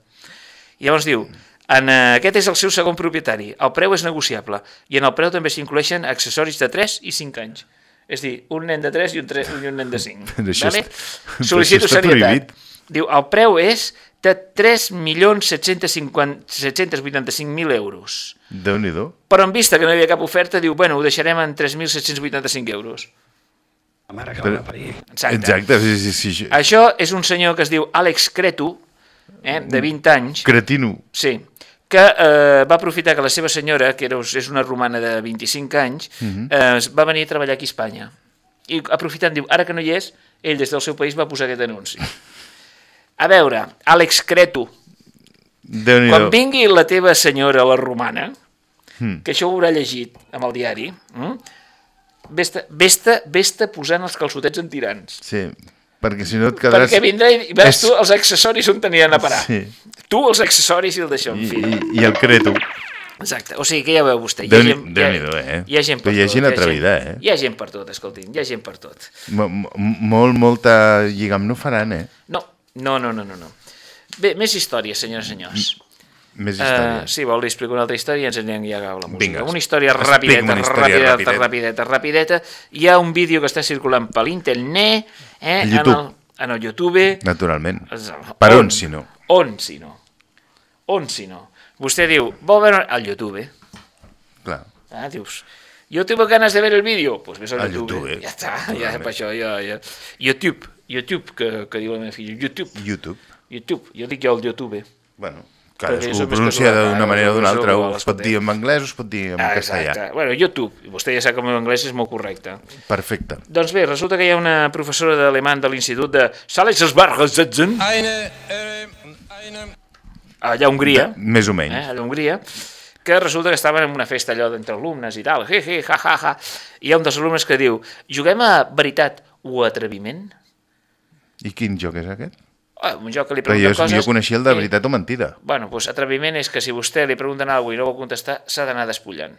I llavors diu, en, eh, aquest és el seu segon propietari, el preu és negociable i en el preu també s'incloeixen accessoris de 3 i 5 anys. És a dir, un nen de 3 i un, 3, i un nen de 5. (laughs) Però això vale? està- Sol·licito això està serietat. prohibit. Diu, el preu és de 3.785.000 euros. Déu-n'hi-do. Però en vista que no hi havia cap oferta, diu, bueno, ho deixarem en 3.785 euros. Però- Exacte. Exacte, sí, sí, sí, sí. Això és un senyor que es diu Àlex Cretu, eh, de 20 anys, Cretino. sí, que eh, va aprofitar que la seva senyora, que era, és una romana de 25 anys, Mhm. eh, va venir a treballar aquí a Espanya. I aprofitant, diu, ara que no hi és, ell des del seu país va posar aquest anunci. (laughs) A veure, Àlex Cretu, Déu-n'hi-do. quan vingui la teva senyora, la romana, Mm. que això ho haurà llegit amb el diari, mm? vés-te vés vés posant els calçotets en tirants. Sí, perquè si no et quedaràs... Perquè vindrà i veuràs És- tu els accessoris on t'aniran a parar. Sí. Tu els accessoris i el d'això, en I, fi. i, I el creto. Exacte, o sigui que ja veu vostè. Hi ha, gent, hi, ha, eh? hi ha gent per Però hi ha tot. gent hi ha atrevida, gent- eh? Hi ha gent per tot, escolti'm, hi ha gent per tot. Mo- Molt, molta lligam no faran, eh? No, no, no, no, no. no. Bé, més històries, senyores i senyors. Més Uh, històries. sí, vol li explico una altra història i ens anirem ja a la música. Vinga, una història ràpideta, una història ràpideta, rapideta. rapideta, rapideta. Hi ha un vídeo que està circulant per l'internet, eh, El. En, el, en el YouTube. Naturalment. Per on, si no? On, si no? On, si no? Vostè diu, vol veure al YouTube? Clar. Ah, dius, yo tengo ganas de ver el vídeo, pues ves al Al YouTube. YouTube, Ja està, ja totalment. per això, ja, ja. YouTube, YouTube, que, que diu la meva filla, YouTube. YouTube. YouTube, jo dic jo el YouTube. Bueno, cadascú ho pronuncia d'una eh? manera o d'una altra. igual, O es pot dir en anglès o es pot dir en Ah, castellà. exacte. Bueno, YouTube, vostè ja sap que el meu anglès és molt correcte. Perfecte. Doncs bé, resulta que hi ha una professora d'alemany de l'Institut de Salzburg-Zetzen, Eine, äh, eine, allà a Hongria, De- més o menys. eh, allà a Hongria, que resulta que estaven en una festa allò d'entre alumnes i tal, je, je, ja, ja, ja, i hi ha un dels alumnes que diu, juguem a veritat o atreviment? I quin joc és aquest? Ah, un joc que li pregunta jo, coses... jo coneixia el de i- veritat o mentida. Bueno, doncs atreviment és que si vostè li pregunten alguna i no vol contestar, s'ha d'anar despullant.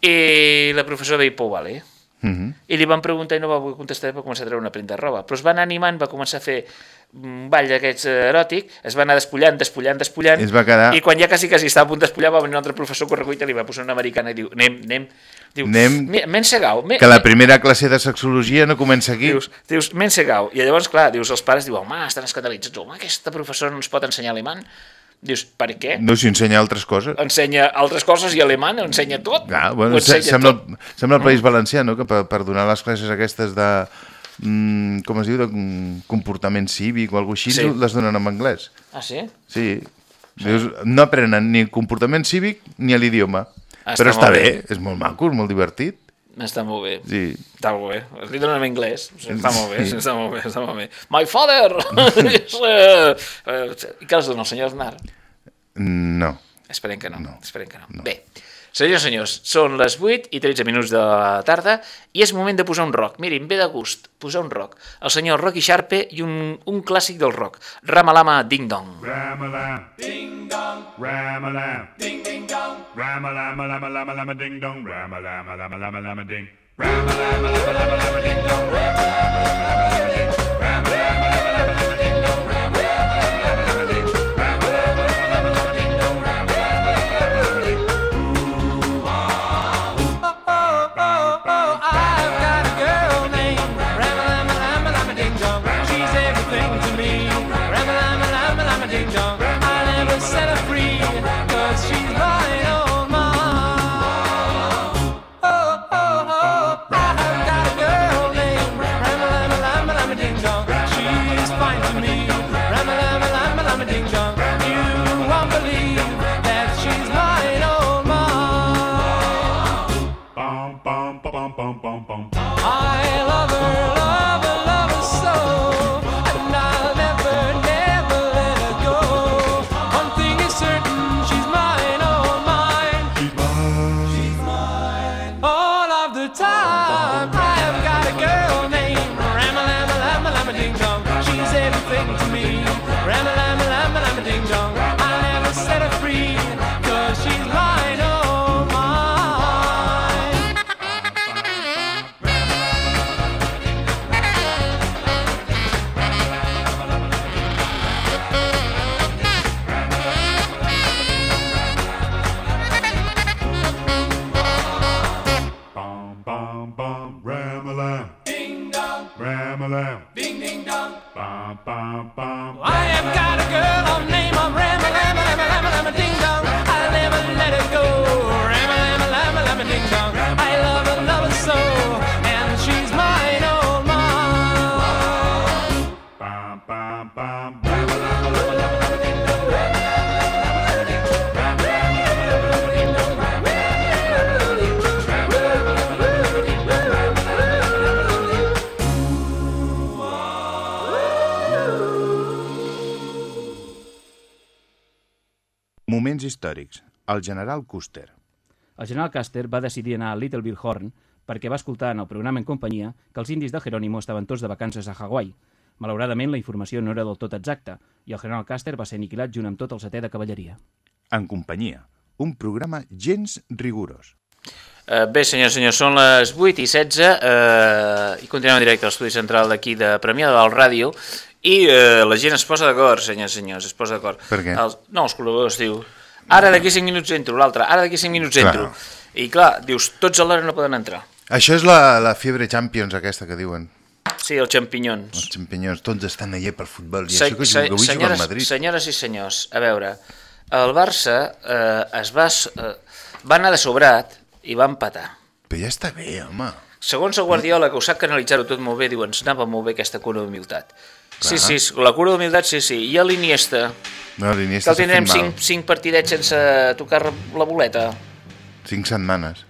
I la professora dir, pou, vale. Mhm. I li van preguntar i no va voler contestar i va començar a treure una prenda de roba. Però es va anar animant, va començar a fer un ball d'aquests eh, eròtic, es va anar despullant, despullant, despullant, I es va quedar- i quan ja quasi, quasi estava a punt d'espullar va venir un altre professor correguit i li va posar una americana i diu, anem, anem, diu, Anem. "Mi- m'he ensegat, m'he- Que la primera classe de sexologia no comença aquí. Dius, dius m'he ensegat. I llavors, clar, dius, els pares diuen, home, estan escandalitzats, home, aquesta professora no ens pot ensenyar alemany. Dius, per què? No s'hi ensenya altres coses. Ensenya altres coses i alemany, ensenya tot. Ah, Ho bueno, se, ensenya sembla, tot. sembla el País Valencià, no?, que per, per donar les classes aquestes de... Mm, com es diu? De comportament cívic o alguna cosa així, Sí. les donen en anglès. Ah, sí? Sí. Dius, no aprenen ni comportament cívic ni l'idioma. Però està bé. bé. és molt maco, és molt divertit. Està molt bé. Sí. Està molt bé. Li donen en anglès. Està molt bé, Sí. està molt bé, està molt bé. My father! (laughs) uh, uh, I què els dona el senyor Aznar? No. Esperem que no, no. esperem que no. no. Bé, senyors i senyors, són les 8 i 13 minuts de la tarda i és moment de posar un rock. Mirin, ve de gust posar un rock. El senyor Rocky Sharpe i un, un clàssic del rock, Ramalama Ding Dong. Ramalam, ding dong, ramalam, ding ding dong, ramalam, lama lama lama ding dong, ramalam, lama lama lama ding, ramalam, lama lama lama ding dong, ramalam, lama lama ding, ramalam, lama lama ding Moments històrics. El general Custer. El general Custer va decidir anar a Little Bill Horn perquè va escoltar en el programa en companyia que els indis de Jerónimo estaven tots de vacances a Hawaii. Malauradament, la informació no era del tot exacta i el general Custer va ser aniquilat junt amb tot el setè de cavalleria. En companyia. Un programa gens rigorós. Uh, bé, senyors i senyors, són les 8 i 16 uh, i continuem en directe a l'estudi central d'aquí de Premià del Ràdio i uh, la gent es posa d'acord, senyors senyors, es posa d'acord. Per què? Els, no, els col·laboradors diu ara d'aquí 5 minuts entro, l'altre, ara d'aquí 5 minuts Clar. entro. I clar, dius, tots alhora no poden entrar. Això és la, la fiebre Champions aquesta que diuen. Sí, els xampinyons. Els champinyons, tots estan allà per futbol. I Se, això que, se, juga, que avui juga al senyores, Madrid. senyores i senyors, a veure, el Barça eh, es va, eh, va anar de sobrat i va empatar. Però ja està bé, home. Segons el Guardiola, que ho sap canalitzar-ho tot molt bé, diu, ens anava molt bé aquesta cura Sí, sí, la cura d'humilitat, sí, sí. I a l'Iniesta, No, que l'Iniesta el s'ha tindrem fet mal. 5, 5 partidets sense tocar la boleta. Cinc setmanes.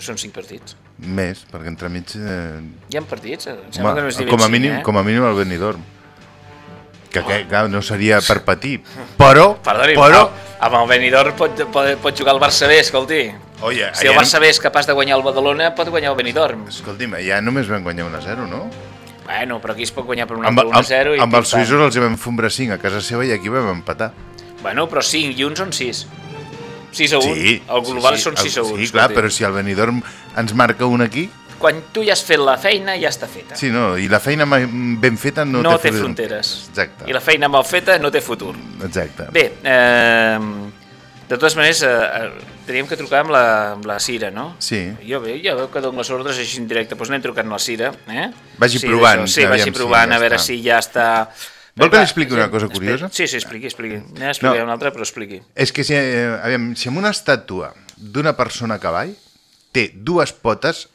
Són 5 partits. Més, perquè entremig... Eh... Hi ha partits? Em sembla Home, que com, a cinc, mínim, eh? com a mínim el Benidorm. Que, que clar, no seria per patir. (laughs) Però, Perdoni, però... amb- el Benidorm pot, pot, pot jugar el Barça bé, escolti. Oye, si el Barça bé és capaç de guanyar el Badalona, pot guanyar el Benidorm. Escolti'm, ja només vam guanyar 1 a 0, no? Bueno, però aquí es pot guanyar per un Amb, altre 1 a amb, 0 i amb els suïssos els hi vam un bracing a casa seva i aquí vam empatar. Bueno, però 5 i 1 són 6. 6 a 1. Sí, el global sí, sí, són 6 a 1. Sí, clar, però si el Benidorm ens marca un aquí... Quan tu ja has fet la feina, ja està feta. Sí, no, i la feina ben feta no, no, té, futur. fronteres. Exacte, I la feina mal feta no té futur. exacte. Bé, eh, de totes maneres, eh, eh, teníem que trucar amb la, amb la Cira, no? Sí. Jo ja veu que dono les ordres així en directe, doncs anem trucant amb la Cira. Eh? Vagi sí, provant, Sí, vagi si provant, ja a veure està. si ja està... Vol que Va, li expliqui una cosa curiosa? Sí, sí, expliqui, expliqui. Anem a explicar No. una altra, però expliqui. És que si, eh, aviam, si amb una estàtua d'una persona a cavall té dues potes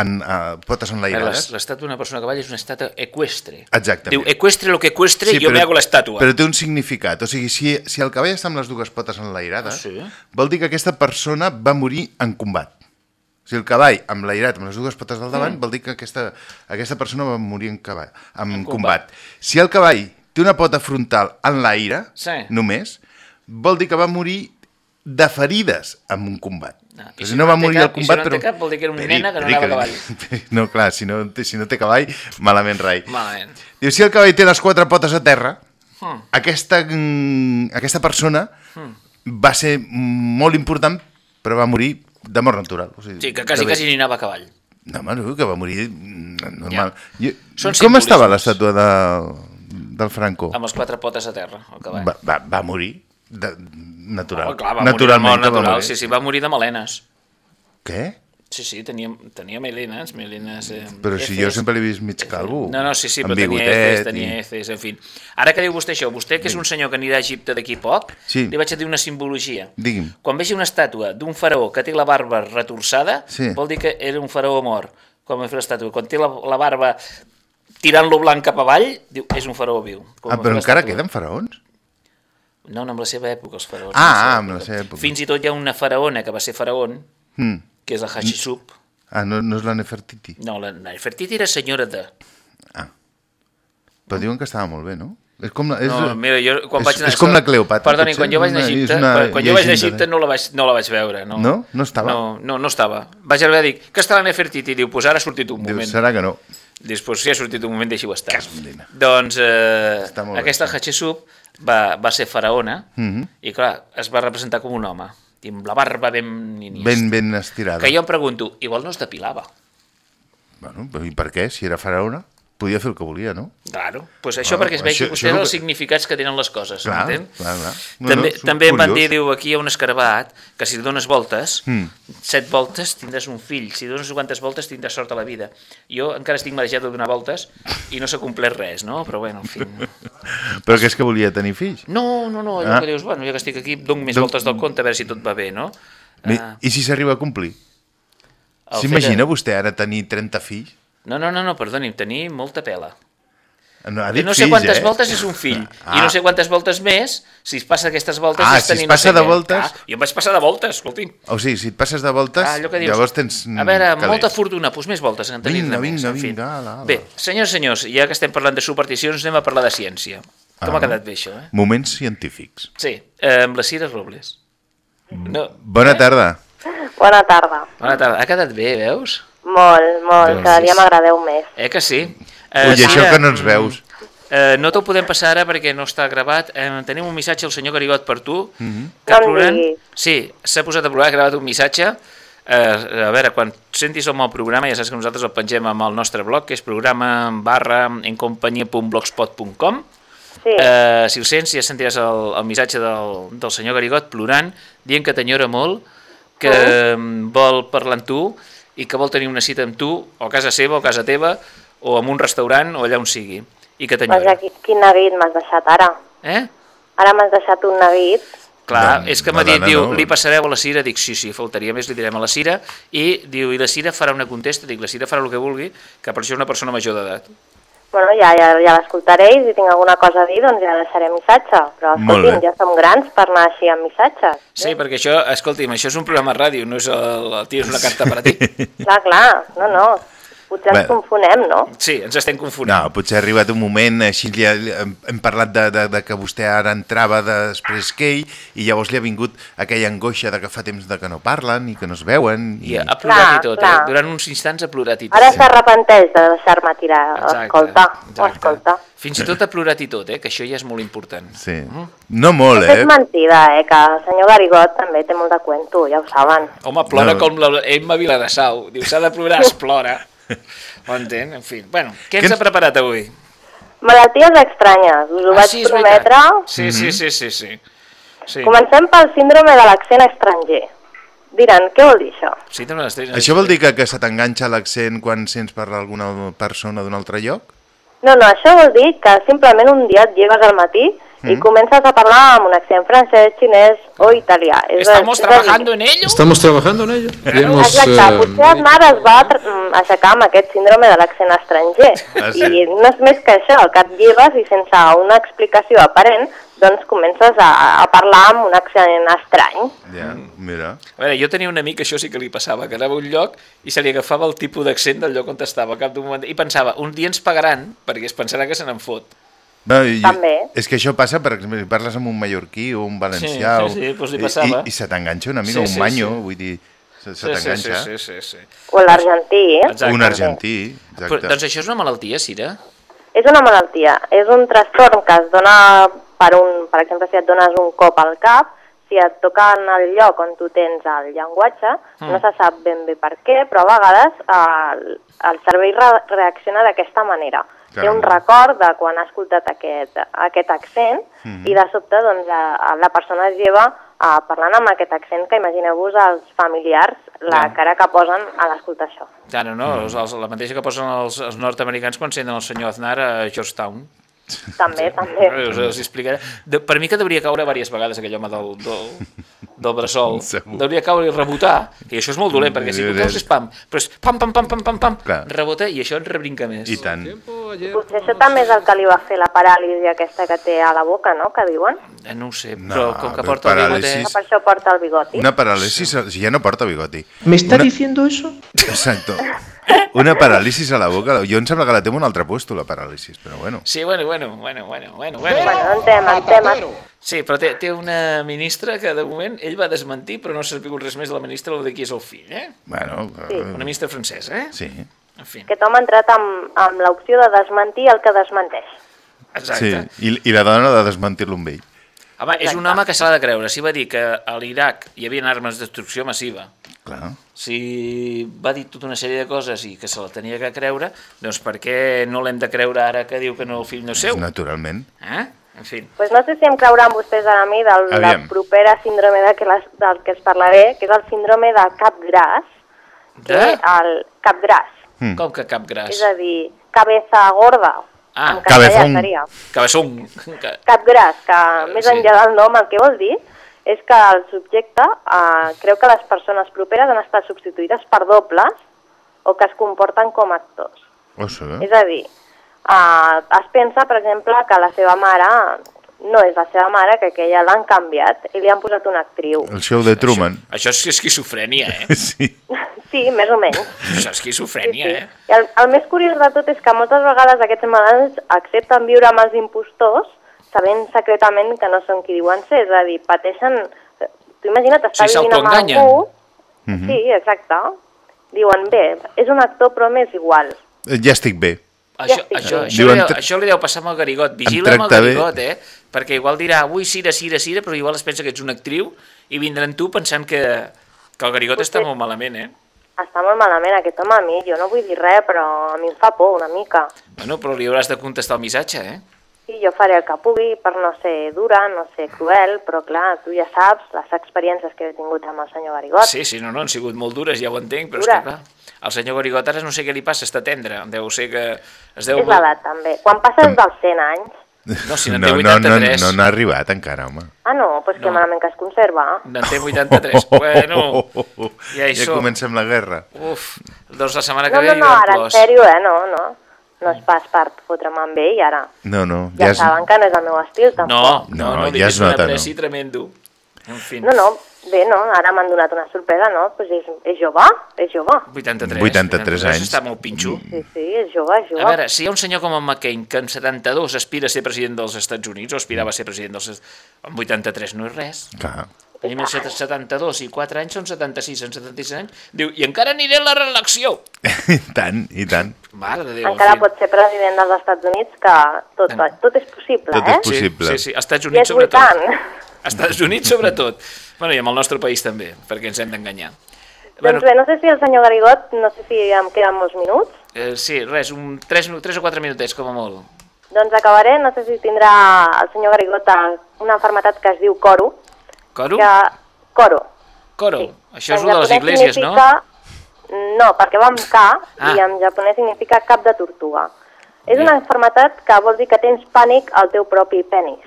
en, uh, potes enlairades... L'estàtua d'una persona a cavall és una estàtua equestre. Exactament. Diu, equestre lo que equestre, jo me hago l'estàtua. Però té un significat. O sigui, si, si el cavall està amb les dues potes enlairades, Ah, sí? vol dir que aquesta persona va morir en combat. O sigui, el cavall amb l'airat, amb les dues potes del davant, Mm. vol dir que aquesta, aquesta persona va morir en, cavall, en, En combat. combat. Si el cavall té una pota frontal en l'aire, Sí. només, vol dir que va morir de ferides en un combat. Ah, Però si no no va morir al i si combat, no però... cap, vol dir que era un Peri- nena que no peri- anava a (laughs) No, clar, si no, si no té cavall, malament rai. Malament. Diu, si el cavall té les quatre potes a terra, Hmm. aquesta, mm, aquesta persona Hmm. va ser molt important, però va morir de mort natural. O sigui, Sí, que quasi, quasi ni anava a cavall. No, home, no, que va morir mm, normal. Ja. Són Com estava simbolismes. l'estàtua de, del Franco? Amb les quatre potes a terra, el cavall. Va, va, va morir de, natural. Oh, clar, va Naturalment morir de va natural. morir. Sí, sí, va morir de melenes. Què? Sí, sí, tenia, tenia melenes, melenes... Eh, Però si jo sempre l'he vist mig calvo. No, no, sí, sí, però tenia heces, tenia i- en fi. Ara que diu vostè això, vostè que és un senyor que anirà a Egipte d'aquí poc, Sí. li vaig a dir una simbologia. Digui'm. Quan vegi una estàtua d'un faraó que té la barba retorçada, Sí. vol dir que era un faraó mort, com va fer l'estàtua. Quan té la, la barba tirant-lo blanc cap avall, diu, és un faraó viu. Com Ah, va però encara queden faraons? No, no, amb la seva època, els faraons. Ah, ah, amb la seva època. Fins i tot hi ha una faraona que va ser faraón, Mm. que és la Hatshepsut. Ah, no, no és la Nefertiti. No, la Nefertiti era senyora de... Però diuen que estava molt bé, no? És com la, és, no, mira, jo quan és, vaig anar... és com la Cleopatra. Perdoni, quan jo vaig anar a Egipte, una quan, jo vaig anar a Egipte no la vaig, no la vaig veure. No, No? No estava? No, no, no estava. Vaig arribar a dir, que està la Nefertiti? Diu, pues ara ha sortit un Diu, moment. serà que no. Dius, pues si ha sortit un moment, deixi-ho estar. Doncs eh, bé, aquesta Hatshepsut va, va ser faraona Mhm. i clar, es va representar com un home, i amb la barba ben ninista. Ben, ben estirada. Que jo em pregunto, igual no es depilava. Bueno, i per què? Si era faraona, podia fer el que volia, no? Claro, pues això Bueno, perquè es vegi vostè els que- significats que tenen les coses, Clar, m'entén? clar, clar. No, també no, també em van dir, diu, aquí hi ha un escarabat, que si dones voltes, Mm. set voltes tindràs un fill, si dones quantes voltes tindràs sort a la vida. Jo encara estic marejat de donar voltes i no s'ha complert res, no? Però bueno, en fi. (laughs) Però que és que volia tenir fills. No, no, no, allò Ah. que dius, bueno, ja que estic aquí, dono més Doncs- voltes del compte a veure si tot va bé, no? Mi- Ah, I si s'arriba a complir? S'imagina fet vostè ara tenir 30 fills? No, no, no, no, perdoni, tenir molta pela. No, ha dit no sé fills, quantes eh? voltes és un fill, Ah. i no sé quantes voltes més, si es passa aquestes voltes Ah, és si es passa no sé de què. voltes- Ah, jo em vaig passar de voltes, escolti'm. O sigui, si et passes de voltes, Ah, dius, llavors tens... mm, A veure, calés. molta fortuna, doncs més voltes en tenir Vinga, de més, vinga, en fi. vinga, ala, ala. Bé, senyors, senyors, ja que estem parlant de supersticions, anem a parlar de ciència. Com Ah. ha quedat bé això, eh? Moments científics. Sí, eh, amb la Cira Robles. No, Bona tarda. Bona tarda. bona tarda. Ha quedat bé, veus? Molt, molt. Doncs Cada dia m'agradeu més. Eh que sí? Ui, això Cira, que no ens mm, veus. Eh, no t'ho podem passar ara perquè no està gravat. Eh, tenim un missatge al senyor Garigot per tu. Mhm. que No em plorant... diguis. Sí, s'ha posat a plorar, ha gravat un missatge. Eh, a veure, quan sentis el meu programa, ja saps que nosaltres el pengem amb el nostre blog, que és programa barra en companyia.blogspot.com. Sí. Eh, si el sents, ja sentiràs el, el missatge del, del senyor Garigot plorant, dient que t'enyora molt, que mm, vol parlar amb tu i que vol tenir una cita amb tu, o a casa seva, o a casa teva, o en un restaurant, o allà on sigui, i que t'enyora. Vaja, quin neguit m'has deixat ara. Eh? Ara m'has deixat un neguit. Clar, No, és que m'ha dit, diu, no. li passareu a la Cira, dic, sí, sí, faltaria més, li direm a la Cira, i diu, i la Cira farà una contesta, dic, la Cira farà el que vulgui, que per això és una persona major d'edat. Bueno, ja, ja, ja l'escoltaré i si tinc alguna cosa a dir, doncs ja deixaré missatge. Però escolti'm, bé. ja som grans per anar així amb missatges. Sí, perquè això, escolti'm, això és un programa de ràdio, no és el, el tio, és una carta per a ti. (laughs) Clar, clar, no, no. Potser ens Bé. confonem, no? Sí, ens estem confonent. No, potser ha arribat un moment, així li ha, hem, hem parlat de, de, de que vostè ara entrava després que ell, i llavors li ha vingut aquella angoixa de que fa temps de que no parlen i que no es veuen. I... I ha plorat Clar, i tot, clar. eh? Durant uns instants ha plorat i tot. Ara s'arrepenteix de deixar-me tirar. Exacte, escolta, exacte. escolta. Fins i tot ha plorat i tot, eh? Que això ja és molt important. Sí. No molt, eh? és mentida, eh? Que el senyor Garigot també té molt de cuento, ja ho saben. Home, plora No. no. com la Emma Viladasau. Diu, s'ha de plorar, es plora. Ho entén? En fi. Bueno, què ens ha preparat avui? Malalties estranyes, us ho Ah, vaig sí, prometre. Sí, sí, sí, sí, sí. sí. Comencem pel síndrome de l'accent estranger. Diran, què vol dir això? Síndrome de l'estrella. Això vol dir que, que se t'enganxa l'accent quan sents parlar alguna persona d'un altre lloc? No, no, això vol dir que simplement un dia et lleves al matí i Mm. comences a parlar amb un accent francès, xinès o italià. Estamos és trabajando en ello. Estamos trabajando en ello. Ya hemos, Exacte, eh, potser Aznar es va mm, aixecar amb aquest síndrome de l'accent estranger. Ah, sí? I no és més que això, que et lleves i sense una explicació aparent, doncs comences a, a parlar amb un accent estrany. Ja, mira. A veure, jo tenia un amic que això sí que li passava, que anava a un lloc i se li agafava el tipus d'accent del lloc on estava al cap d'un moment i pensava, un dia ens pagaran perquè es pensarà que se n'en fot. No, i, També. És que això passa, per exemple, si parles amb un mallorquí o un valencià... Sí, sí, sí, o, doncs li i- passava. I, i se t'enganxa una mica, Sí, un sí, manyo, sí. vull dir, se, se Sí, sí, sí, t'enganxa. sí, sí, sí. O l'argentí, eh? Exacte. Un argentí, Però, exacte. doncs això és una malaltia, Cira? És una malaltia, és un trastorn que es dona per un, per exemple, si et dones un cop al cap, si et toca en el lloc on tu tens el llenguatge, Mm. no se sap ben bé per què, però a vegades eh, el, el cervell re reacciona d'aquesta manera. Té un record de quan ha escoltat aquest, aquest accent Mhm. i de sobte doncs, la, la persona es lleva uh, parlant amb aquest accent que imagineu-vos els familiars la Ja. cara que posen a l'escoltar això. Claro, no, els, els, la mateixa que posen els, els nord-americans quan senten el senyor Aznar a Georgetown. També, (laughs) també. Us, us explicaré. De, per mi que hauria caure diverses vegades aquell home del, del, (laughs) del bressol. (laughs) Segur. Hauria caure i rebotar, que això és molt dolent, perquè si tu caus és pam, però és pam, pam, pam, pam, pam, pam, Clar. rebota i això et rebrinca més. I tant. Potser això també és el que li va fer la paràlisi aquesta que té a la boca, no?, que diuen. Eh, no ho sé, No, però com que però porta el bigote... paràlisis- per això porta el bigoti. Una paràlisis, si ja no porta bigoti. ¿Me está Una- diciendo eso? Exacto. Una paràlisis a la boca. Jo em sembla que la té un altre puesto, la paràlisis, però bueno. Sí, bueno, bueno, bueno, bueno, bueno, Bueno, bueno. en tema, en tema. Sí, però té, té una ministra que de moment ell va desmentir, però no s'ha sabut res més de la ministra o de qui és el fill, eh? Bueno, Sí. Una ministra francesa, eh? Sí. En fi, Aquest home ha entrat amb, amb l'opció de desmentir el que desmenteix. exacte. Sí, i, i la dona de desmentir-lo amb ell. Home, és un home que s'ha de creure. Si va dir que a l'Iraq hi havia armes de destrucció massiva, Clar. si va dir tota una sèrie de coses i que se la tenia que creure, doncs per què no l'hem de creure ara que diu que no, el fill no és seu? Naturalment. Eh? En fi. Pues no sé si em creuran vostès ara a mi del la Aviam. propera síndrome de que les, del que es parlaré, que és el síndrome de cap gras, que De? el cap gras, Mm. Com que cap gras? és a dir, cabeza gorda, Ah. Cabezón. Que- (laughs) Cap gras, que més sí. enllà del nom el que vol dir és que el subjecte eh, creu que les persones properes han estat substituïdes per dobles o que es comporten com actors. O sí. És a dir, eh, es pensa, per exemple, que la seva mare no és la seva mare, que aquella l'han canviat i li han posat una actriu. El show de Truman. Això és esquizofrènia, eh? (laughs) Sí. Sí, més o menys. Això és esquizofrènia, eh? I el, el més curiós de tot és que moltes vegades aquests malalts accepten viure amb els impostors sabent secretament que no són qui diuen ser, és a dir, pateixen... Tu imagina't estar Sí, vivint amb algú... Mhm. Sí, exacte. Diuen, bé, és un actor però m'és igual. Eh, Ja estic bé. Això, estic això, això, Diuen, li deu, això li deu passar amb el Garigot. Vigila amb el. Garigot, eh? Perquè igual dirà, avui Cira, Cira, Cira, però igual es pensa que ets una actriu i vindran tu pensant que, que el Garigot està molt malament, eh? Està molt malament aquest home a mi, jo no vull dir res, però a mi em fa por una mica. Bueno, però li hauràs de contestar el missatge, eh? Sí, jo faré el que pugui per no ser dura, no ser cruel, però clar, tu ja saps les experiències que he tingut amb el senyor Garigot. Sí, sí, no, no, han sigut molt dures, ja ho entenc, però és Dures. que clar, el senyor Garigot ara no sé què li passa, està tendre, deu ser que es deu... És l'edat també. Quan passes dels 100 anys... No, si n'en no, té no, no, 83. no n'ha arribat encara, home. Ah, no, doncs que malament que es conserva. N'en té 83. (laughs) Bueno, ja hi ja som. comencem la guerra. Uf, doncs la setmana que No, ve no, no, haurà ara en sèrio, eh, no, no. No és pas per fotre'm amb ell, ara. No, no, Ja, ja, es, saben que no és el meu estil, tampoc. No, no, No, no, ja es nota, apreci tremendo. En fi. No, no, Bé, no? Ara m'han donat una sorpresa, no? Pues és, és jove, és jove. 83. 83 anys. Està molt pinxo. Sí, sí, és jove, és jove. A veure, si hi ha un senyor com en McCain que en 72 aspira a ser president dels Estats Units, o aspirava a ser president dels Estats en 83 no és res. Clar. Tenim el 72 i 4 anys són 76, en 76 anys. Diu, i encara aniré a la reelecció. (laughs) I tant, i tant. Mare de Déu. Encara pot ser president dels Estats Units, que tot, tot és possible, Tot eh? és possible. Sí, sí, sí. Estats I Units és sobretot. votant. Estats Units sobretot. (laughs) Bueno, i amb el nostre país també, perquè ens hem d'enganyar. Doncs bé, no sé si el senyor Garigot, no sé si em queden molts minuts, Eh, sí, res, un 3, 3 o 4 minutets com a molt. doncs acabaré, no sé si tindrà el senyor Garigot una enfermetat que es diu coro. Coro? Que... Coro. Coro. Això és En el de les japonès iglesias, no? significa- No, perquè va amb K Ah. i en japonès significa cap de tortuga. És una enfermetat que vol dir que tens pànic al teu propi penis.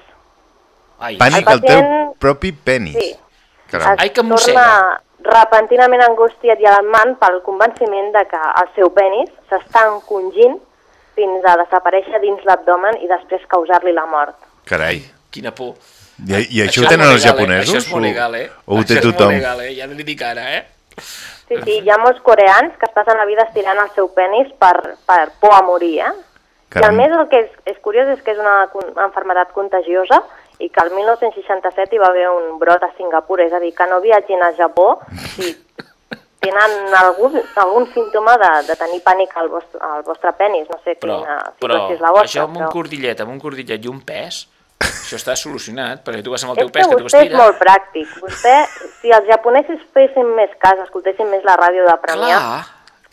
Ai. Pànic El al teu pacient- propi penis. Sí. Caram. Ai, que torna repentinament angustiat i alarmant pel convenciment de que el seu penis s'està encongint fins a desaparèixer dins l'abdomen i després causar-li la mort. Carai. Quina por. I, i això, ho tenen els legal, japonesos? Eh? Això és molt legal, eh? O, ho té Això és tothom? molt legal, eh? Ja li dic ara, eh? Sí, sí, hi ha molts coreans que es passen la vida estirant el seu penis per, per por a morir, eh? I Caram. a més el que és, és curiós és que és una, una enfermedad contagiosa i que el 1967 hi va haver un brot a Singapur, és a dir, que no viatgin al Japó si tenen algun, algun símptoma de, de tenir pànic al vostre, al vostre penis, no sé Però, quina però situació és la vostra. això amb un però... cordillet, amb un cordillet i un pes, això està solucionat, perquè tu vas amb el teu És pes, que que tu vostè és estires. molt pràctic. Vostè, si els japonesos fessin més cas, escoltessin més la ràdio de Premià, Clar,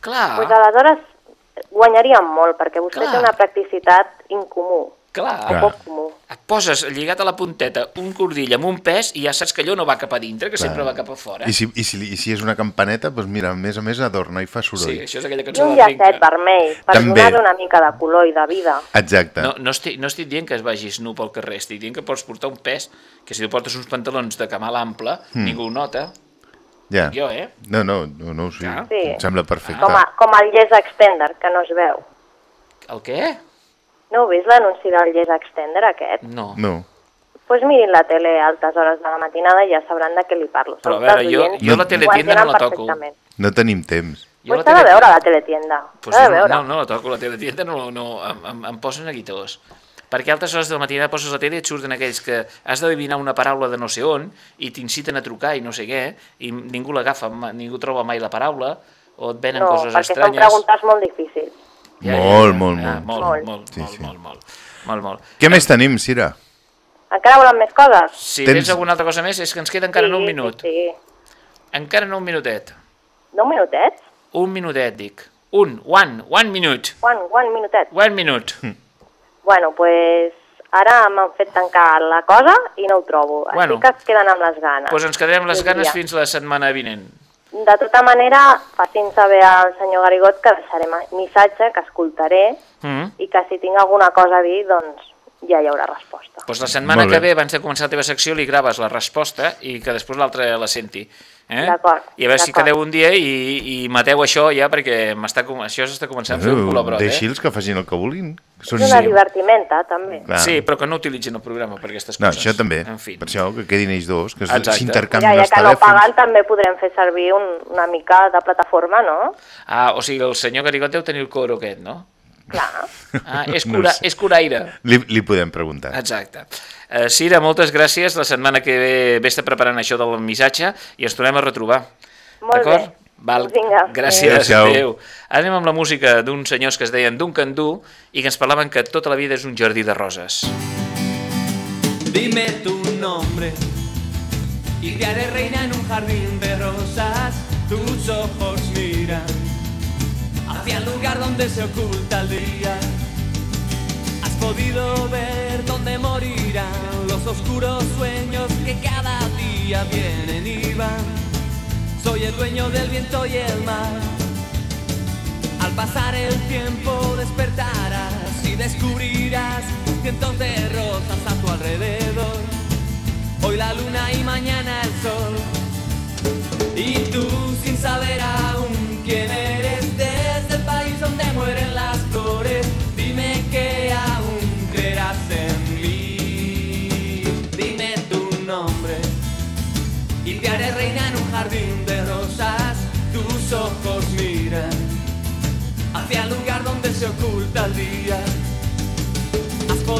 clar, doncs aleshores guanyaríem molt, perquè vostè Clar. té una practicitat incomú, clar. o poc comú. Et poses lligat a la punteta un cordill amb un pes i ja saps que allò no va cap a dintre, que Clar. sempre va cap a fora. I si, i, si, I si és una campaneta, doncs mira, a més a més adorna i fa soroll. Sí, això és aquella I cançó un de Trinca. llacet vermell, per També. donar una mica de color i de vida. Exacte. No, no, estic, no estic dient que es vagis nu pel carrer, estic dient que pots portar un pes, que si tu portes uns pantalons de camal ample, Mm. ningú ho nota. ja. jo, eh? No, no, no, no sí. Sí. Em sembla perfecte. Com, a, com el llest extender, que no es veu. El què? No heu vist l'anunci del llest extender aquest? No. No. Doncs pues mirin la tele a altes hores de la matinada i ja sabran de què li parlo. Però a veure, jo, jo la teletienda no la toco. No tenim temps. Jo Pues s'ha de veure la teletienda. Pues de no, veure. no, no la toco, la teletienda no, no em, em, em posen neguitós. Perquè a altres hores de la matinada poses la tele i et surten aquells que has d'adivinar una paraula de no sé on i t'inciten a trucar i no sé què, i ningú l'agafa, ningú troba mai la paraula, o et venen No, coses perquè són estranyes. preguntes molt difícils. Molt, molt, Ah, molt. molt, Molt. molt, Sí, molt, sí. molt, molt, molt, molt. Què més tenim, Cira? Encara volen més coses? Si Tens- tens alguna altra cosa més, és que ens queda encara no un minut. Sí, sí. Encara no un minutet. No un minutet? Un minutet, dic. Un, one, one minute. One, one minutet. One minute. Bueno, pues ara m'han fet tancar la cosa i no ho trobo. Així Bueno. que es queden amb les ganes. Doncs pues ens quedarem les ganes fins la setmana vinent. De tota manera, facin saber al senyor Garigot que deixaré missatge, que escoltaré, Mm. i que si tinc alguna cosa a dir, doncs ja hi haurà resposta. Doncs la setmana que ve, abans de començar la teva secció, li graves la resposta i que després l'altre la senti. Eh? D'acord, I a veure si quedeu un dia i, i mateu això ja, perquè això s'està començant a fer un Uh, colabrot, eh? Deixi'ls que facin el que vulguin. Són... És una divertimenta, també. Clar. Sí, però que no utilitzin el programa per aquestes No, coses. això també. En fi. Per això que quedin ells dos, que s'intercanvien Ja, ja els que no telèfons. paguen, també podrem fer servir un, una mica de plataforma, no? Ah, o sigui, el senyor Garigot deu tenir el coro aquest, no? Clar. (laughs) Ah, és, No cura, sé. és curaire. Li, li podem preguntar. Exacte. Uh, Cira, moltes gràcies. La setmana que ve vés preparant això del missatge i ens tornem a retrobar. Molt D'acord? bé. Val. Vinga. Gràcies. Adéu. Ara anem amb la música d'uns senyors que es deien Duncan Du i que ens parlaven que tota la vida és un jardí de roses. Dime tu nombre y te haré reina en un jardín de rosas. Tus ojos miran hacia el lugar donde se oculta el día. Has podido ver dónde morirán los oscuros sueños que cada día vienen y van. Soy el dueño del viento y el mar. Al pasar el tiempo despertarás y descubrirás cientos de rosas a tu alrededor. Hoy la luna y mañana el sol. Y tú sin saber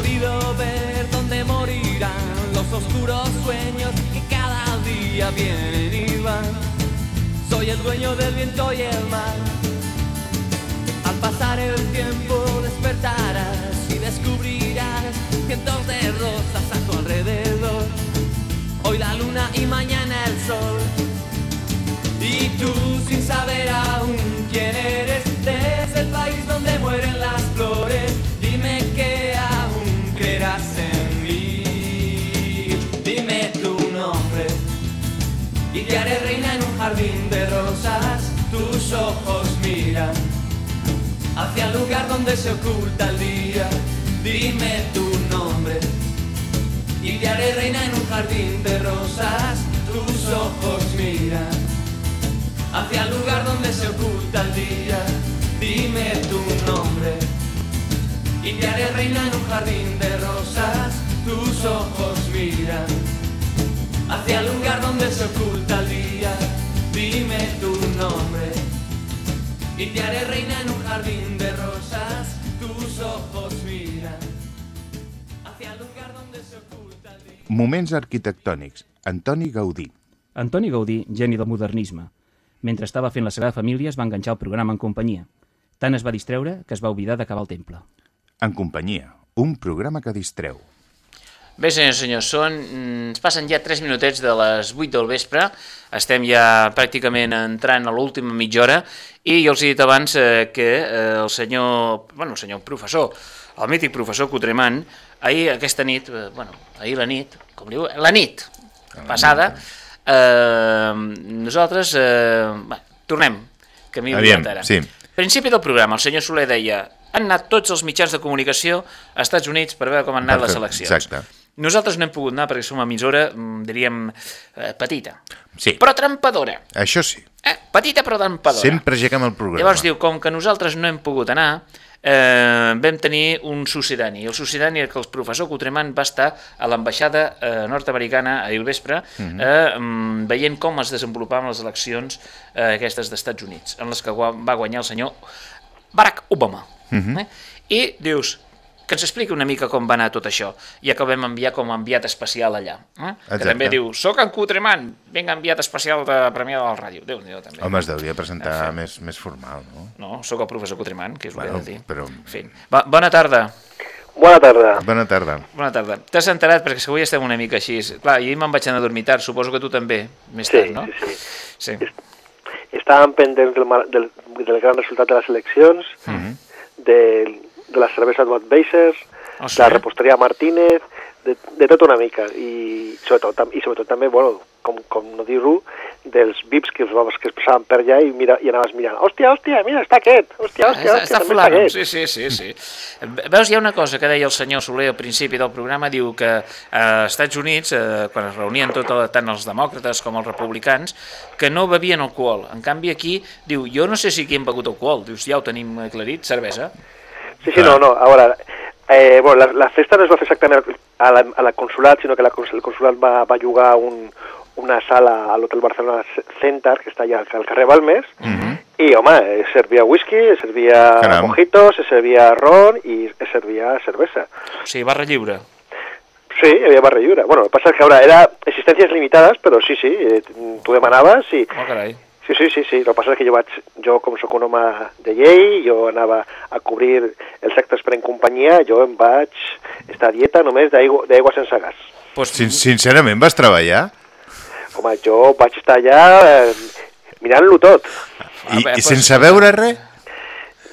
podido ver dónde morirán los oscuros sueños que cada día vienen y van. Soy el dueño del viento y el mar. Al pasar el tiempo despertarás y descubrirás cientos de rosas a tu alrededor. Hoy la luna y mañana el sol. Y tú sin saber aún quién eres, desde el país donde mueren las flores, y te haré reina en un jardín de rosas. Tus ojos miran hacia el lugar donde se oculta el día. Dime tu nombre y te haré reina en un jardín de rosas. Tus ojos miran hacia el lugar donde se oculta el día. Dime tu nombre y te haré reina en un jardín de rosas. Tus ojos miran hacia el lugar donde se oculta el día. Dime tu nombre y te haré reina en un jardín de rosas. Tus ojos miran hacia el lugar donde se oculta el día. Moments arquitectònics. Antoni Gaudí. Antoni Gaudí, geni del modernisme. Mentre estava fent la seva família es va enganxar al programa en companyia. Tant es va distreure que es va oblidar d'acabar el temple. En companyia. Un programa que distreu. Bé, senyors i senyors, són, mm, ens passen ja 3 minutets de les 8 del vespre, estem ja pràcticament entrant a l'última mitja hora, i jo els he dit abans eh, que eh, el senyor, bueno, el senyor professor, el mític professor Cotremant, ahir aquesta nit, eh, bueno, ahir la nit, com diu, la nit passada, eh, nosaltres, eh, va, tornem, que m'he Aviam, oblidat ara. sí. Principi del programa, el senyor Soler deia han anat tots els mitjans de comunicació a Estats Units per veure com han anat les Perfecte, eleccions. exacte. Nosaltres no hem pogut anar perquè som emissora, mm, diríem, eh, petita, Sí, però trampadora. això sí. Eh, petita però trampadora. Sempre lleguem al programa. Llavors diu, com que nosaltres no hem pogut anar, eh, vam tenir un sucedani. El sucedani que el professor Cotremant va estar a l'ambaixada eh, nord-americana ahir al vespre Mhm. eh, mm, veient com es desenvolupaven les eleccions eh, aquestes d'Estats Units, en les que va guanyar el senyor Barack Obama. Mhm. Eh? I dius, que ens expliqui una mica com va anar tot això, ja que el vam enviar com a enviat especial allà. Eh? Que també diu, soc en Cotremant, vinc enviat especial de Premià de la Ràdio. Déu-n'hi-do, també. Home, es deuria presentar En fi. més, més formal, no? No, sóc el professor Cotremant, que és el Bueno, que he de dir. però- En fi. Va, bona tarda. Bona tarda. Bona tarda. Bona tarda. T'has enterat perquè avui estem una mica així. Clar, ahir me'n vaig anar a dormir tard, suposo que tu també, més Sí, tard, no? sí, sí. Estàvem pendents del, del, del gran resultat de les eleccions, Mhm. de, de la cervesa Budweiser, sí? de la reposteria Martínez, de, de tot una mica. I sobretot, tam- i sobretot també, bueno, com, com no dir-ho, dels VIPs que, es- que es passaven per allà i, mira, i anaves mirant. Hòstia, hòstia, mira, està aquest! Hòstia, hòstia, està, hòstia, està fulano, aquest. sí, sí, sí, sí. Veus, hi ha una cosa que deia el senyor Soler al principi del programa, diu que a Estats Units, eh, quan es reunien tot, tant els demòcrates com els republicans, que no bevien alcohol. En canvi aquí, diu, jo no sé si aquí hem begut alcohol. Dius, ja ho tenim aclarit, cervesa. Sí, sí, no, no. Ahora, eh, bueno, la, la festa no es va fer exactament a la, a la consulat, sinó que la, el consulat va, va llogar un, una sala a l'Hotel Barcelona Center, que està allà al carrer Balmes, i, home, eh, servia whisky, es servia Caram. mojitos, se servia ron i es servia cervesa. O sigui, barra lliure. Sí, hi havia barra lliure. Bueno, el que passa és que ara era existències limitades, però sí, sí, eh, tu demanaves i... Oh, carai. Sí, sí, sí, sí. El que passa és que jo vaig, jo com sóc un home de llei, jo anava a cobrir els actes per en companyia, jo em vaig estar a dieta només d'aigua d'aigua sense gas. Pues... Sin sincerament, vas treballar? Home, jo vaig estar allà eh, mirant-lo tot. I, i sense veure res?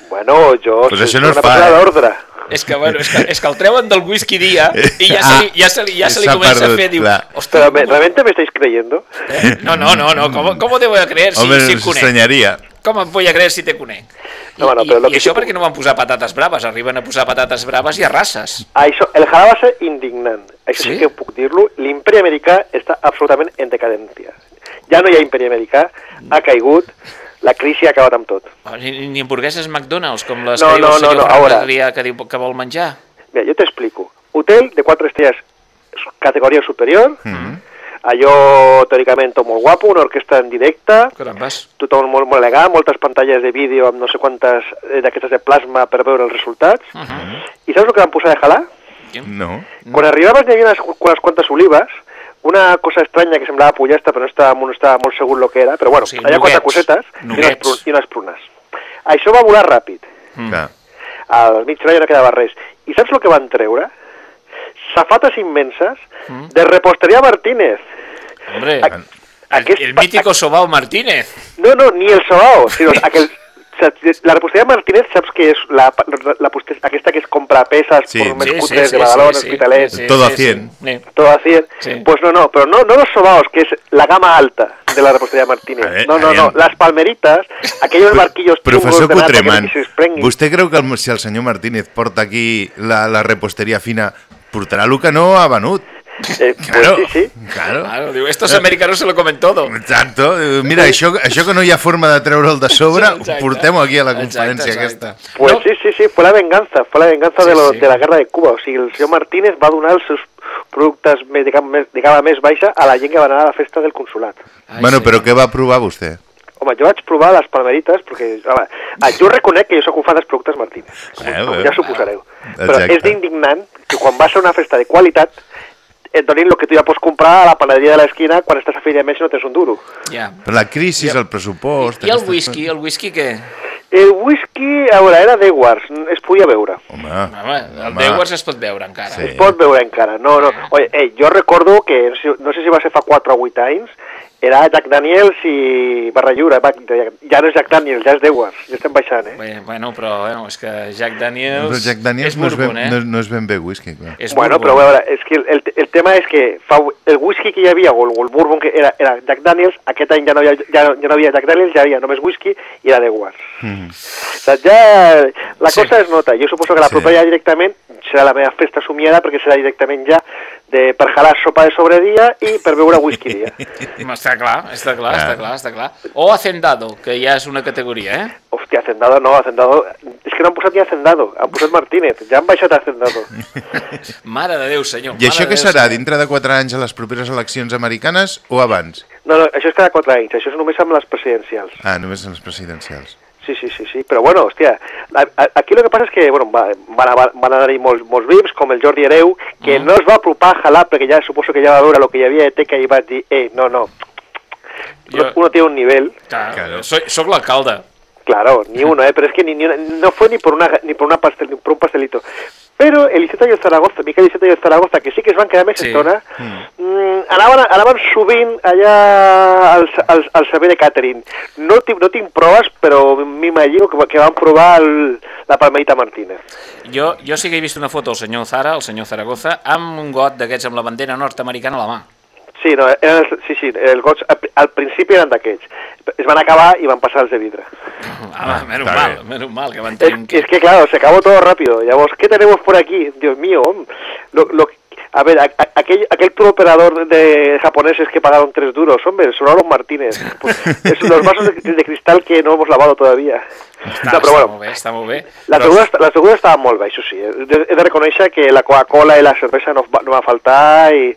Bueno, jo Pues això no es fa, eh? És que, bueno, és que, és que el treuen del whisky dia i ja se li, ja se li, ja se li comença perdut, a fer, diu, Pero, ¿me- ¿realmente me estáis creyendo? Eh? No, no, no, no. ¿Cómo, cómo te voy a creer si, Home, si et conec? estranyaria. Com em vull a creure si te conec? I, No, bueno, i, però lo i que això sí- perquè no van posar patates braves, arriben a posar patates braves i a races. Això, el jala va ser indignant. Això sí, Sí? que puc dir-lo. L'imperi americà està absolutament en decadència. Ja no hi ha imperi americà, ha caigut, la crisi ha acabat amb tot. Ni, ni hamburgueses McDonald's, com les No, que diu no, el senyor no, no, Ferran. Adrià, que diu que vol menjar. Mira, yo te explico. Hotel de cuatro estrellas, categoría superior, allò teòricament tot molt guapo, una orquestra en directe, Carambes. tothom molt, molt elegant, moltes pantalles de vídeo amb no sé quantes eh, d'aquestes de plasma per veure els resultats. I saps el que van posar de jalar? No. Quan arribaves n'hi havia unes, unes quantes olives, una cosa estranya que semblava pollastre, però no estava, no estava molt segur el que era, però bueno, O sigui, hi havia quatre cosetes i unes, i unes prunes. Això va volar ràpid. Mm. Al mig ja no quedava res. I saps el que van treure? Safates immenses Mm. de reposteria Martínez. Hombre, A- el, aquest el mítico Sobao Martínez. No, no, ni el sobao, sinó (laughs) aquel... La reposteria Martínez, saps que és la, la, la aquesta que es compra peces Sí. por més Sí, sí, sí, de Badalona, sí, sí. Hospitalet, Sí, Todo a 100. sí. Sí. todo a 100. Sí. Pues no, no, pero no, no los sobaos, que es la gama alta de la repostería Martínez. Ver, no, no, no, las palmeritas, aquellos barquillos Professor desprenguin. vostè creu que el, si el senyor Martínez porta aquí la, la reposteria fina, portarà el que no ha venut? Eh, Claro, pues sí, sí. claro. Claro, diu, estos americanos se lo comen todo. Exacto. Mira, això, això que no hi ha forma de treure'l de sobre, Exacte. portem aquí a la Exacte, conferència exacte. aquesta. Pues No. sí, sí, sí, fue la venganza, fue la venganza Sí, de, lo, sí. de la guerra de Cuba. O sigui, el senyor Martínez va donar els seus productes més- de gamma més, baixa a la gent que va anar a la festa del consulat. Ai, bueno, sí. però què va provar vostè? Home, jo vaig provar les palmerites, perquè home, ah, jo reconec que jo sóc un fan dels productes Martínez, com, Eh, com ja suposareu. Però Exacte. és d'indignant que quan vas a una festa de qualitat et donin el que tu ja pots comprar a la panaderia de l'esquina quan estàs a de Més i no tens un duro. Ja. Per la crisi, el pressupost... I el aquestes whisky, el whisky què? El whisky, a veure, era Dewars, es podia veure. Home, Home, el. Dewars es pot veure encara. Sí. Es pot veure encara, no, no. Oye, eh, jo recordo que, no sé, no sé si va ser fa 4 o 8 anys, era Jack Daniels i Barra Lliure, va, ja no és Jack Daniels, ja és Dewars, ja estem baixant, eh? Bé, Bueno, però bueno, és que Jack Daniels... Però Jack Daniels és no, és ben, bourbon, eh? no, no és ben bé whisky, clar. És Bueno, bourbon. però a veure, és que el, el, el tema és que fa, el whisky que hi havia, o el, o el bourbon que era, era Jack Daniels, aquest any ja no, havia, ja, no- ja no havia Jack Daniels, ja havia només whisky i era Dewars. Mm. O sigui, ja la Sí. cosa es nota. Jo suposo que la Sí. propera ja directament serà la meva festa somiada perquè serà directament ja de, per jalar sopa de sobredia i per beure whisky dia. (laughs) Està clar, està clar, Ah. està clar, està clar. O Hacendado, que ja és una categoria, eh? Hòstia, Hacendado no, Hacendado... És que no han posat ni Hacendado, han posat Martínez, ja han baixat Hacendado. (laughs) Mare de Déu, senyor. I això què serà? senyor. Dintre de 4 anys a les properes eleccions americanes o abans? No, no, això és cada 4 anys, això és només amb les presidencials. Ah, només en les presidencials. Sí, sí, sí, sí, però bueno, hòstia, aquí el que passa és que, bueno, va, van, a- van anar-hi molts, molts vips, com el Jordi Hereu, que Mm. no es va apropar a jalar perquè ja suposo que ja va veure el que hi havia de teca i va dir, eh, no, no, uno, Jo- uno té un nivell, Clar, Claro. soy, soc l'alcalde. claro, ni uno, eh, pero es que ni, ni una- no fue ni por una ni por una pastel, ni por un pastelito. Pero el Iceta i el Zaragoza, Miquel Iceta i el Zaragoza, que sí que es van quedar més Sí. estona, Mm. mm, anaven, anaven sovint allà al, al, al servei de catering. No, tinc- no tinc proves, però m'imagino que, que van provar el, la Palmeita Martínez. Jo, jo sí que he vist una foto del senyor Zara, el senyor Zaragoza, amb un got d'aquests amb la bandera nord-americana a la mà. Sí, no, eren els, sí, sí, els gots al, al principi eren d'aquests. Es van acabar i van passar els de vidre. Ah, menos està mal, menos mal que van Es, que claro, se acabó todo rápido. Ya vos, ¿qué tenemos por aquí? Dios mío, lo, lo, a ver, a- a- aquel, aquel operador de japoneses que pagaron tres duros, hombre, son los Martínez. Pues, es los vasos de, de cristal que no hemos lavado todavía. Està, No, però està bueno, molt bé, està molt bé. la Però- segura, la segura estava molt bé, això sí. He de, he de reconèixer que la Coca-Cola i la cervesa no, va- no va faltar, i...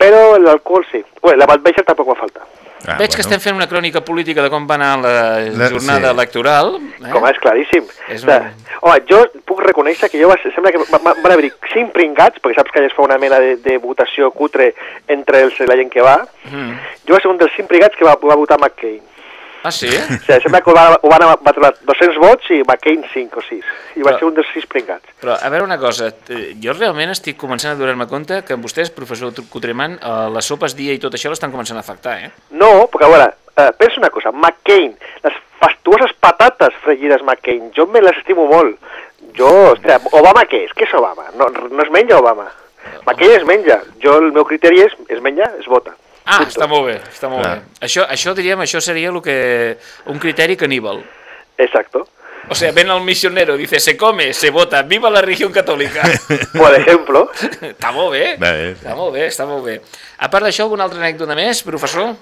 però l'alcohol sí. Bueno, la Budweiser tampoc va faltar. Ah, Veig que estem fent una crònica política de com va anar la La- jornada sí. electoral. Eh? Com és claríssim. És una... Home, jo puc reconèixer que jo va, ser- sembla que va- va- van haver-hi cinc pringats, perquè saps que allà es fa una mena de, de votació cutre entre els, la gent que va. Mm. Jo va ser un dels cinc pringats que va, va votar McCain. Ah, sí? Sigui, sembla que ho va, ho van, va trobar 200 vots i McCain 5 o 6. I va Però- ser un dels sis pringats. Però, a veure una cosa, eh, jo realment estic començant a donar-me compte que vostès, professor Cutreman, eh, les sopes dia i tot això l'estan començant a afectar, eh? No, perquè a veure, eh, pensa una cosa, McCain, les fastuoses patates fregides McCain, jo me les estimo molt. Jo, ostres, Obama què és? Què és Obama? No, no es menja Obama. McCain es menja. Jo, el meu criteri és, es menja, es vota. Ah, està molt bé, està molt Clar. bé. Això, això diríem, això seria lo que, un criteri caníbal. Exacto. O sea, ven al misionero, dice, se come, se vota, viva la religión católica. (laughs) Por ejemplo. està molt bé, Bé, està molt bé, està molt bé. A part d'això, alguna altra anècdota més, professor?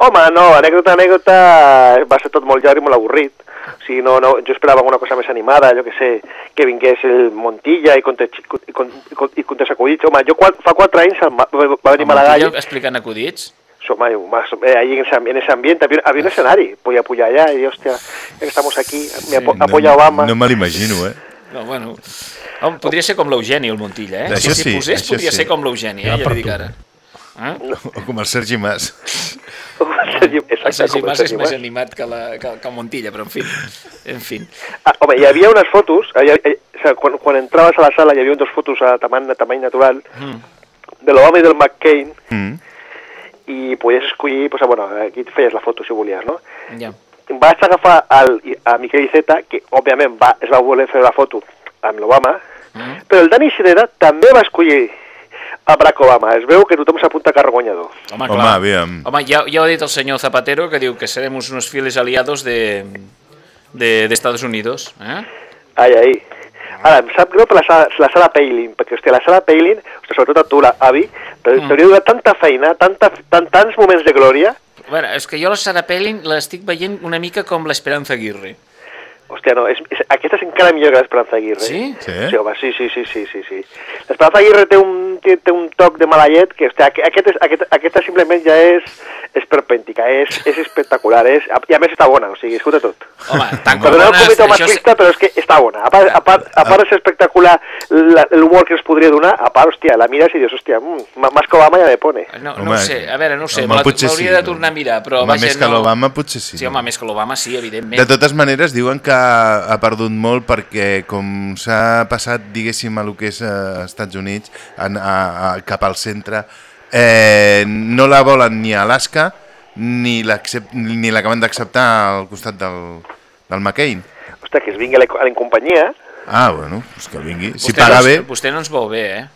Home, no, anècdota, anècdota, va ser tot molt llarg i molt avorrit. O sigui, no, no, jo esperava alguna cosa més animada, jo que sé, que vingués el Montilla i contés, i, con- i, con- i contés acudits. Home, jo qua, fa quatre anys el va, va venir Malagall, Montilla explicant acudits. home, más, eh, ahí en ese, en ese ambiente, había, había un escenario, podía apoyar allá y hostia, estamos aquí, me apo- no, apoya Obama. No me l'imagino, eh? No, bueno. Home, podria ser com l'Eugeni, el Montilla, eh? Això si sí, s'hi posés, això podria sí. ser com l'Eugeni, eh? Ja Ja per li dic tu. ara. Eh? O com el Sergi Mas. El Sergi com el Mas és més Mas. animat que, la, que, que Montilla, però en fi. En fi. Ah, home, hi havia unes fotos, eh, hi, hi, o sigui, quan, quan entraves a la sala hi havia dues fotos a tamany, a tamany natural Mm. de i del McCain Mm. i podies escollir, pues, bueno, aquí et feies la foto si volies, no? Ja. Vaig agafar el, a Miquel Iceta, que òbviament va, es va voler fer la foto amb l'Obama, Mm. però el Dani Cirera també va escollir a Barack Obama. Es veu que tothom s'apunta a carro guanyador. Home, Home, clar. aviam. Home, ja, ja ho ha dit el senyor Zapatero, que diu que seremos unos fieles aliados de, de, de Estados Unidos. Eh? Ai, ai. Ara, em sap greu per la sala, la sala Palin, perquè, hòstia, la sala Palin, hòstia, sobretot a tu, la avi, però Mm. t'hauria donat tanta feina, tanta, tant, tants moments de glòria. Bueno, és que jo la Sara Pelin l'estic veient una mica com l'Esperanza Aguirre. Hòstia, no, és, és, aquesta és encara millor que l'Esperanza Aguirre. Sí? Sí? Sí, home, sí, sí, sí, sí, sí. sí. L'Esperanza Aguirre té un, té, té un toc de malallet que, hòstia, aqu- aquest és, aquest, aquesta simplement ja és, és perpèntica, és, és espectacular, és, i a més està bona, o sigui, escolta tot. Home, tant com Perdoneu el bones, comitè això és- però és que està bona. A part, a part, a part ser espectacular la- l'humor que ens podria donar, a part, hòstia, la mires i dius, hòstia, mm, más que Obama ja me pone. No, no Home, ho sé, a veure, no ho sé, m'hauria sí, de tornar a mirar, però Home, vaja, més que no... l'Obama potser sí. Sí, home, més que l'Obama sí, evidentment. De totes maneres, diuen que ha perdut molt perquè, com s'ha passat, diguéssim, a lo que és a Estats Units, en, a, a, cap al centre, eh, no la volen ni a Alaska ni ni l'acaben d'acceptar al costat del, del McCain. Hòstia, que es vingui a la, companyia, Ah, bueno, pues que vingui. Si Vostè paga no, bé... Vostè no ens veu bé, eh?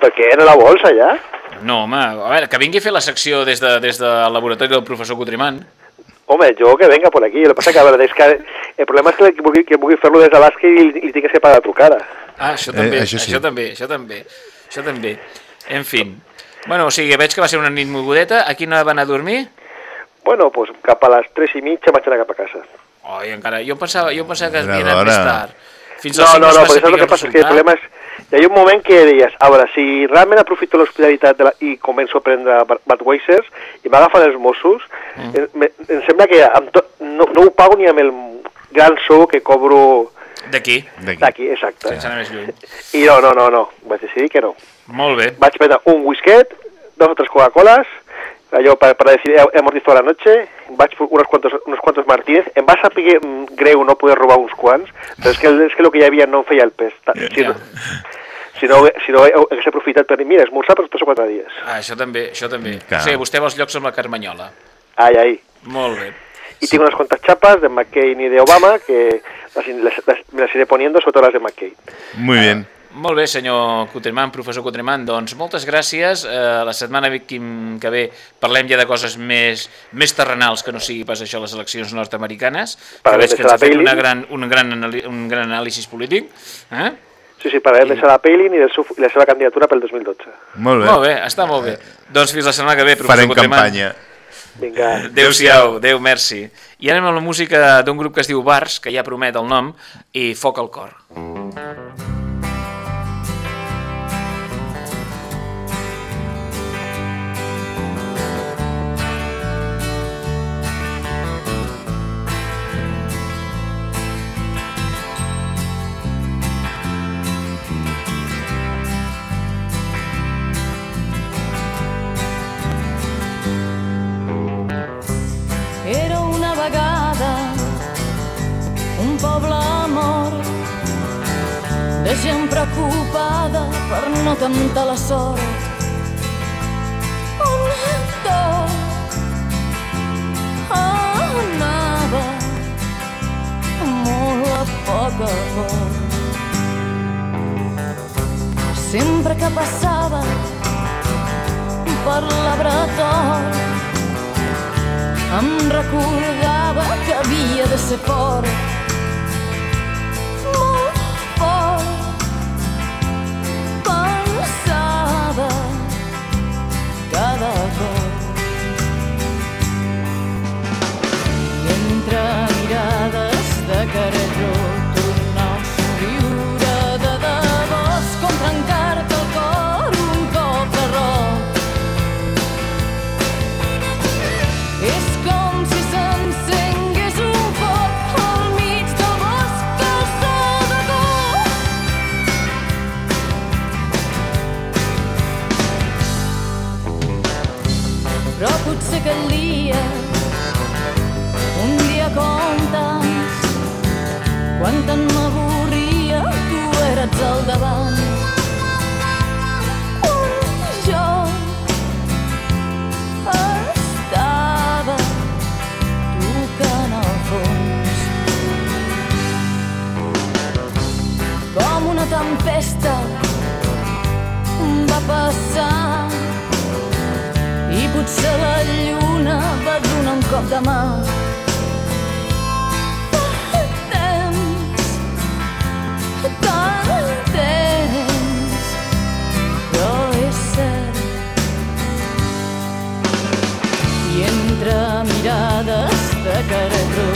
perquè era la bolsa ja. No, home, a veure, que vingui a fer la secció des, de, des del laboratori del professor Cotriman. Home, jo que venga por aquí. Lo que pasa que, a veure, és que el problema és que vulgui, que vulgui fer-lo des d'Alaska i li, li tinguis que pagar la trucada. Ah, això Eh, també, això sí. això també, això també, això també. En fi. Bueno, o sigui, veig que va ser una nit mogudeta. A quina hora va anar a dormir? Bueno, pues cap a les 3 i mitja vaig anar cap a casa. Oi, encara, jo pensava, jo pensava que es havia anat més tard. Fins No, no, no, perquè saps saber el que passa? És que el problema és... Hi ha un moment que deies, a veure, si realment aprofito l'hospitalitat de la... i començo a prendre Bud- Budweisers i m'agafen els Mossos, Mm. em, me- em sembla que amb tot, no, no ho pago ni amb el gran sou que cobro D'aquí. d'aquí, exacte. Sense anar més lluny. I no, no, no, no, vaig decidir que no. Molt bé. Vaig prendre un whisket, dos o tres Coca-Coles, allò per, per decidir, he amortizado la noche, vaig fer unos cuantos, unos cuantos Martínez, em va saber greu no poder robar uns quants, però és que, és que el que hi havia no em feia el pes. Ta- Si, no, si no, si no hagués aprofitat per dir, mira, esmorzar per tres o quatre dies. Ah, això també, això també. Clar. O sigui, vostè va als llocs amb la Carmanyola. Ai, ai. Molt bé. Y tengo unas cuantas chapas de McCain y de Obama que las, las- las- me las iré poniendo, sobre todo las de McCain. Muy bien. Molt bé, senyor Cotreman, professor Cotreman, doncs moltes gràcies. Eh, la setmana que que ve parlem ja de coses més, més terrenals que no sigui pas això les eleccions nord-americanes. Veig que ens ha fet una gran, un, gran anali un gran anàlisi polític. Eh? Sí, sí, parlarem de Sarah Palin i, del seu, i la seva candidatura pel 2012. Molt bé. Molt bé, està molt bé. Doncs fins la setmana que ve, professor Farem Cotreman. campanya. Vinga. Adéu-siau, adéu, merci. I anem amb la música d'un grup que es diu Bars, que ja promet el nom, i Foc al cor. Era gent preocupada per no temptar la sort. On tot anava molt a poc a poc. Sempre que passava per la bretol em recordava que havia de ser fort, davant. Jo com una tempesta va passar i potser la lluna va donar un cop de mà. Mirades de cara a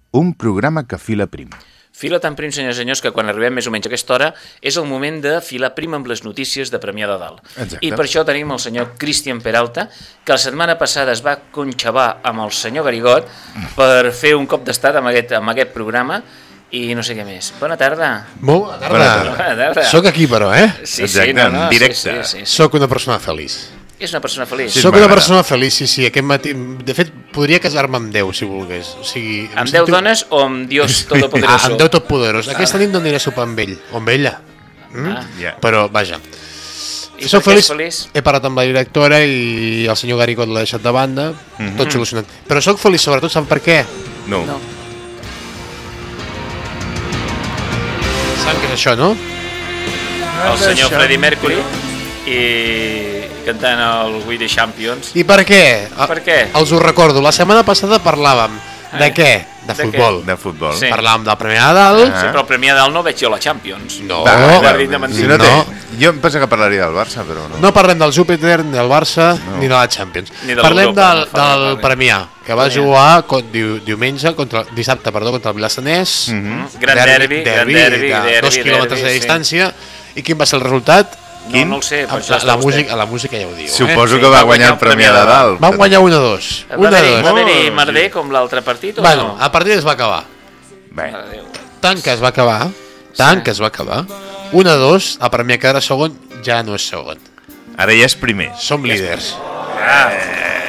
Un programa que fila prim. Fila tan prim, senyors i senyors, que quan arribem més o menys a aquesta hora és el moment de filar prim amb les notícies de Premià de Dalt. Exacte. I per això tenim el senyor Cristian Peralta, que la setmana passada es va conxavar amb el senyor Garigot per fer un cop d'estat amb, aquest, amb aquest programa i no sé què més. Bona tarda. Molt bona tarda. Bona tarda. Bona tarda. Soc aquí, però, eh? Sí, sí, no, no, sí, sí, sí, sí. Soc una persona feliç. És una persona feliç. Soc una persona feliç, sí, sí. Aquest matí... De fet, podria casar-me amb Déu, si volgués. O sigui, Amb 10 sento- dones o amb Dios Ah, (laughs) Todopoderoso? amb Déu Totpoderós. Aquesta nit no aniré a sopar amb ell, o amb ella. Mm? Ah. Ja. Però, vaja. I què feliç, és feliç? he parlat amb la directora i el senyor Garicot l'ha deixat de banda, Mhm. tot solucionat. Però sóc feliç sobretot, sap per què? No. No. Saben què és això, no? El senyor Freddie Mercury i cantant el We the Champions. I per què? Per què? Els ho recordo, la setmana passada parlàvem de Ai. què? De De futbol. De futbol. Sí. Parlàvem del Premià de Dalt. Sí, però el Premià de Dalt no veig jo la Champions. No. Va, de mentir. si no té... No. Jo em penso que parlaria del Barça, però no. No parlem del Júpiter, ni del Barça, ni de la Champions. Ni de parlem del, no del. Premià, que va jugar con, diu, diumenge, contra, dissabte, perdó, contra el Vilassanès. Mm, Gran derbi, gran derbi, de derbi, dos quilòmetres derbi, de sí. distància. I quin va ser el resultat? No, no el sé, per La, això està la, vostè. música, la música ja ho diu. Suposo eh? que va guanyar el Premià de Dalt. Van guanyar 1-2. Va haver-hi 1-2. va haver merder com l'altre partit o Bueno, no? el partit es va acabar. Bé. Tant que es va acabar, tant que es va acabar, 1-2, el Premià que era segon ja no és segon. ara ja és primer. Som líders. Ah, ah,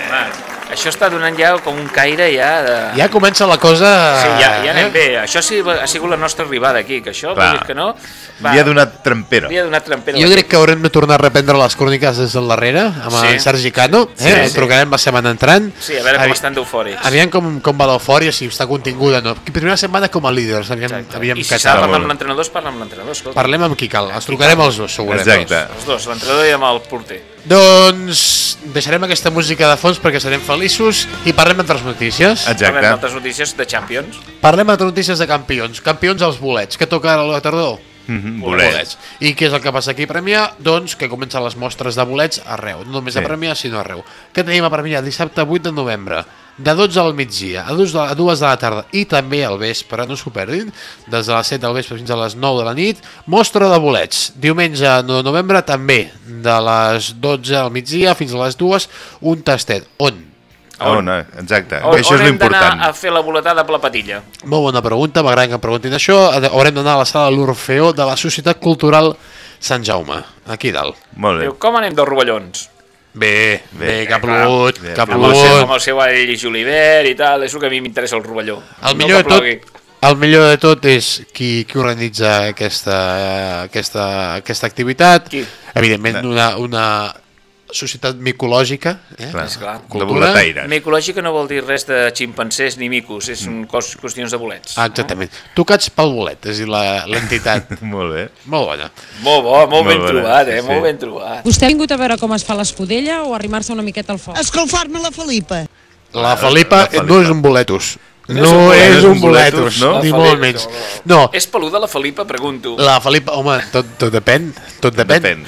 això està donant ja com un caire ja de... Ja comença la cosa... Sí, ja, ja anem eh? bé. Això sí, ha sigut la nostra arribada aquí, que això, Va. dir que no... Li ha donat trempera. Li ha donat trampera. Jo crec que haurem de tornar a reprendre les cròniques des del darrere amb Sí. el Sergi Cano, eh? Sí, el sí. trucarem la setmana entrant. Sí, a veure com Avi- estan d'eufòrics. Aviam com, com va l'eufòria, si està continguda o no. Primera setmana com a líders, aviam, aviam I què si s'ha de parlar amb l'entrenador, es parla amb l'entrenador, escolta. Parlem amb qui cal, els trucarem els dos, segurament. Exacte. Els dos, l'entrenador i amb el porter. Doncs deixarem aquesta música de fons perquè serem feliços i parlem d'altres notícies. Parlem d'altres notícies de Champions. Parlem d'altres notícies de campions. Campions als bolets. Què toca ara a la tardor? Mhm, bolets. I què és el que passa aquí a Premià? Doncs que comencen les mostres de bolets arreu. No només Sí. a Premià, sinó arreu. Què tenim a Premià? Dissabte 8 de novembre. De 12 al migdia, a 2 de, a 2 de la tarda i també al vespre, no s'ho perdin, des de les 7 del vespre fins a les 9 de la nit, mostra de bolets. Diumenge 9 de novembre també, de les 12 al migdia fins a les 2, un tastet. On? On? on exacte. On, Això on és l'important. a fer la boletada per la patilla? Molt bona pregunta, m'agrada que em preguntin això. Haurem d'anar a la sala de l'Orfeó de la Societat Cultural Sant Jaume, aquí dalt. Molt Diu, com anem dels rovellons? Bé, bé, Bé, que ha clar. plogut, Bé, que ha plogut. amb el seu all julivert i tal, és el que a mi m'interessa el rovelló. El No millor, de tot, el millor de tot és qui, qui organitza aquesta, aquesta, aquesta activitat. Qui? Evidentment, una, una societat micològica. Eh? Clar, Esclar. Cultura. Micològica no vol dir res de ximpancers ni micos, és un cos, qüestions de bolets. Ah, exactament. Tocats pel bolet, és a dir, la- l'entitat. (laughs) molt bé. Molt bona. Molt bo, molt, Molt ben bona, trobat, sí, eh? sí. Molt ben trobat. Vostè ha vingut a veure com es fa l'escudella o arrimar-se una miqueta al foc? Escalfar-me la Felipa. La Felipa, la Felipa. no és un boletus. No No, és un boletus, no? ni molt menys. No, És peluda la Felipa, pregunto. la Felipa, home, tot, tot depèn, tot depèn. Depèn.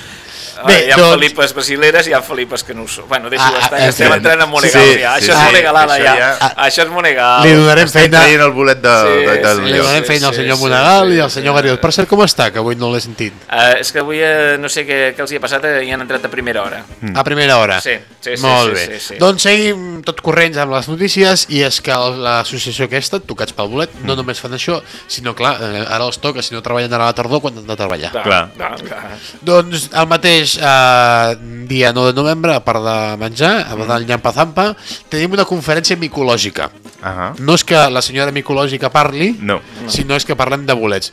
Bé, hi ha doncs- Felipes brasileres i hi ha Felipes que no ho són. Bueno, deixo Ah, estar, ah, que estem sí. entrant en Monegal Sí, ja. sí, Això sí. és Monegalada Això ja. ja- Això és Monegal. Li donarem Estem feina... traient el bolet de, Sí, de, del sí, Li donem feina al sí, senyor sí, Monagal sí, i al sí, senyor Gariot. Per cert, com està, que avui no l'he sentit? Uh, és que avui eh, no sé què, què els hi ha passat eh, i han entrat a primera hora. A primera hora. Sí, sí, sí. Molt sí, bé. Sí, sí. Doncs seguim tot corrents amb les notícies i és que l'associació aquesta, Tocats pel Bolet, no només fan això, sinó, clar, ara els toca, si no treballen ara a la tardor, quan han de treballar. Clar, Clar. clar, clar. Doncs el mateix eh, dia 9 de novembre, a part de menjar, a part del Nyampa-Zampa, tenim una conferència micològica. Ahà. No és que la senyora micològica parli, No. sinó és que parlem de bolets.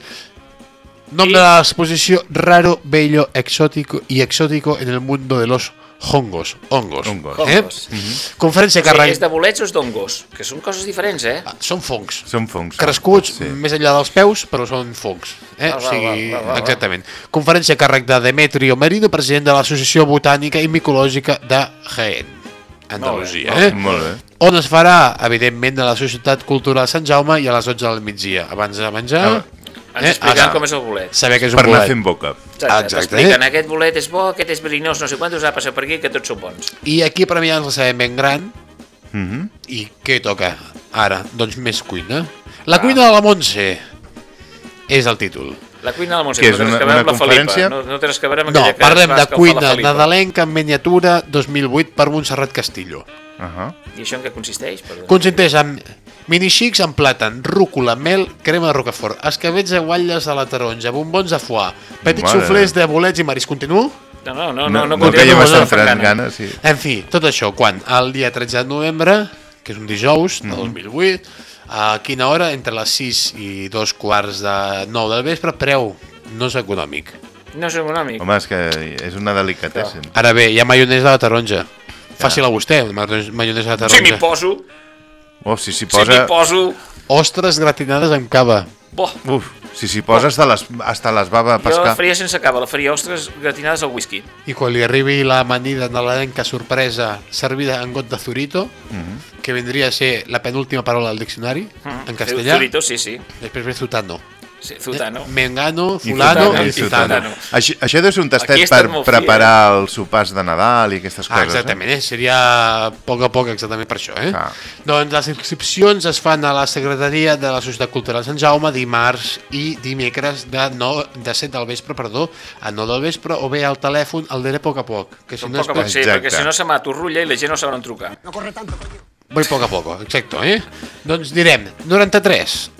Nom de l'exposició Raro, Bello, Exótico y Exótico en el mundo de los hongos. Hongos. Hongos. Eh? Hongos. Conferència O que sigui, arran- és de bolets o és d'ongos? Que són coses diferents, eh? Són fongs. Són fongs. Crescuts Sí. més enllà dels peus, però són fongs. Eh? Va, o va, sigui, va, va, va, va. exactament. Conferència càrrec de Demetrio Merino, president de l'Associació Botànica i Micològica de Jaén, Andalusia. Molt bé, Eh? Molt bé. On es farà, evidentment, a la Societat Cultural Sant Jaume i a les 12 del migdia, abans de menjar. Ens expliquen ah, com és el bolet. Saber que és un Per anar bolet. fent boca. Exacte, Exacte, T'expliquen, eh? aquest bolet és bo, aquest és verinós, no sé quantos, ha passat per aquí, que tots són bons. I aquí per mi ja ens la sabem ben gran. Mhm. I què toca ara? Doncs més cuina. La cuina de la Montse és el títol. La cuina de la Montse, Què és, no una- que veure una la Felipa, conferència? no, no tens que veure amb No, aquella que parlem de cuina nadalenca en miniatura 2008 per Montserrat Castillo. Ahà. I això en què consisteix? Perdó. Consisteix en minixics amb plàtan, rúcula, mel, crema de rocafort, escabets de guatlles a la taronja, bombons de foie, petits Mare. suflés de bolets i marisc. Continu? No, no, no, no, No, no, no que ja continua, m'està no, entrant ganes, sí. En fi, tot això, quan? El dia 13 de novembre, que és un dijous de 2008, a quina hora? Entre les 6 i dos quarts de 9 del vespre, preu no és econòmic. No és econòmic. Home, és que és una delicatessa. Ara bé, hi ha maionesa de la taronja. Fàcil a vostè, maionesa de Si m'hi taronja. poso, Oh, si s'hi si m'hi posa... poso... Ostres gratinades amb cava. Bo, Uf, si s'hi posa hasta les, hasta les va a jo la pescar. faria sense cava, la faria ostres gratinades al whisky. I quan li arribi la amanida nadalenca sorpresa servida en got de zurito, Mhm. que vendria a ser la penúltima paraula del diccionari, Mm. en castellà, Zurito, sí, sí. després ve zutano. Sí Zutano. Mengano, I fulano i zutano. Zutano. Això, això deu ser un tastet per preparar els sopars de Nadal i aquestes Ah, coses. exactament, eh? seria a poc a poc exactament per això. Eh? Ah. Doncs les inscripcions es fan a la secretaria de la Societat Cultural Sant Jaume dimarts i dimecres de, 9, de 7 del vespre perdó, a 9 del vespre o bé al telèfon el diré a poc a poc. Que si Un no poc a poc, sí, Exacte. perquè si no se m'atorrulla i la gent no saben on trucar. Voy poc a poc, exacte. Eh? Doncs direm 93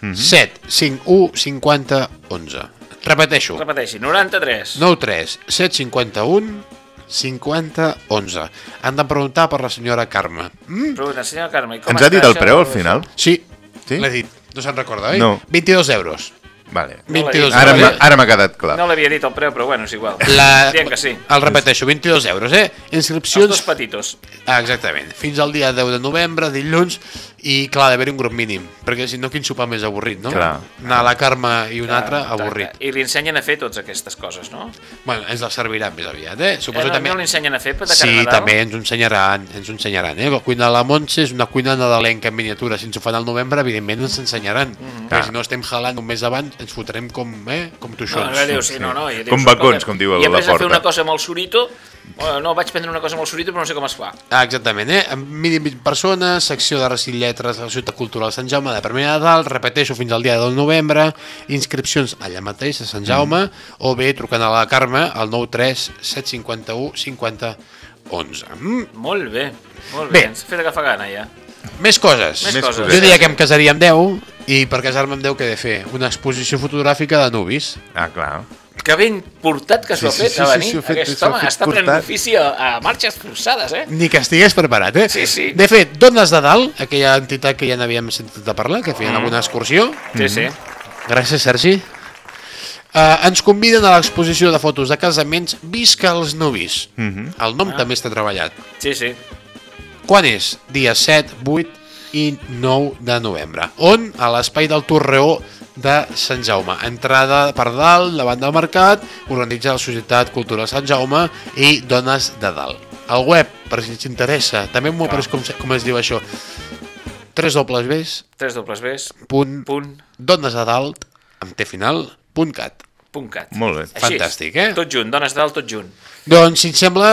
7 5 1 50 11. Repeteixo. Repeteixi, 93. 93 751 50 11. Han de preguntar per la senyora Carme. Mm? Pregunta, senyora Carme, i com Ens ha dit el preu al final? Sí, Sí? l'he dit. No se'n recorda, oi? No. 22 euros. Vale. No l'he 22 dit. Ara ara m'ha quedat clar. No l'havia dit el preu, però bueno, és igual. La... Diem que sí. El repeteixo, 22 euros, eh? Els Inscripcions... dos petitos. Ah, exactament. Fins al dia 10 de novembre, dilluns, i clar, d'haver un grup mínim, perquè si no, quin sopar més avorrit, no? Clar. Anar a la Carme i un altre, Exacte. avorrit. I li ensenyen a fer totes aquestes coses, no? Bueno, ens la serviran més aviat, eh? Suposo eh, no, també... no li ensenyen a fer per de Sí, Nadal? també ens ho ensenyaran, ens ho ensenyaran, eh? La cuina de la Montse és una cuina nadalenca en miniatura. Si ens ho fan al novembre, evidentment ens ensenyaran. Mm. -hmm. Perquè si no estem jalant un mes abans, ens fotrem com, eh? com No, tuixons. no, diu, sí, no, no, i dius, Com bacons, com diu I la après a fer Porta. una cosa amb el surito, bueno, no, vaig prendre una cosa amb el surito, però no sé com es fa. Ah, exactament, eh? Mínim 20 persones, secció de recit lletres a la Ciutat Cultural Sant Jaume de Premià de Dalt, repeteixo fins al dia del novembre, inscripcions allà mateix a Sant Jaume, o bé trucant a la Carme al 93 751 50 11. Mm. Molt bé, molt Bé. bé. Ens ha fet agafar gana, ja. Més coses. Més coses. Jo diria que em casaria amb 10 i per casar-me amb 10 què he de fer? Una exposició fotogràfica de nubis. Ah, clar. Que ben portat que s'ho Sí, ha fet, sí, sí, a sí, venir. s'ho ha fet- Aquest home fet està prenent portat. ofici a, a marxes forçades, eh? Ni que estigués preparat, eh? Sí, sí. De fet, Dones de Dalt, aquella entitat que ja n'havíem sentit a parlar, que feien Mm. alguna excursió. Sí, sí. Gràcies, Sergi. Uh, ens conviden a l'exposició de fotos de casaments Visca els Nubis. Mhm. El nom també està treballat. Sí, sí. Quan és? Dia 7, 8 i 9 de novembre. On? A l'espai del Torreó de Sant Jaume. Entrada per dalt, davant del mercat, organitza la Societat Cultural Sant Jaume i Dones de Dalt. El web, per si ens interessa, també m'ho apareix com, com es diu això. 3 dobles Bs, 3 dobles Bs, punt, punt, dones de dalt, amb T final, punt cat. Punt cat. Molt bé. Així, Fantàstic, eh? Tot junt, dones dalt, tot junt. Doncs, si et sembla,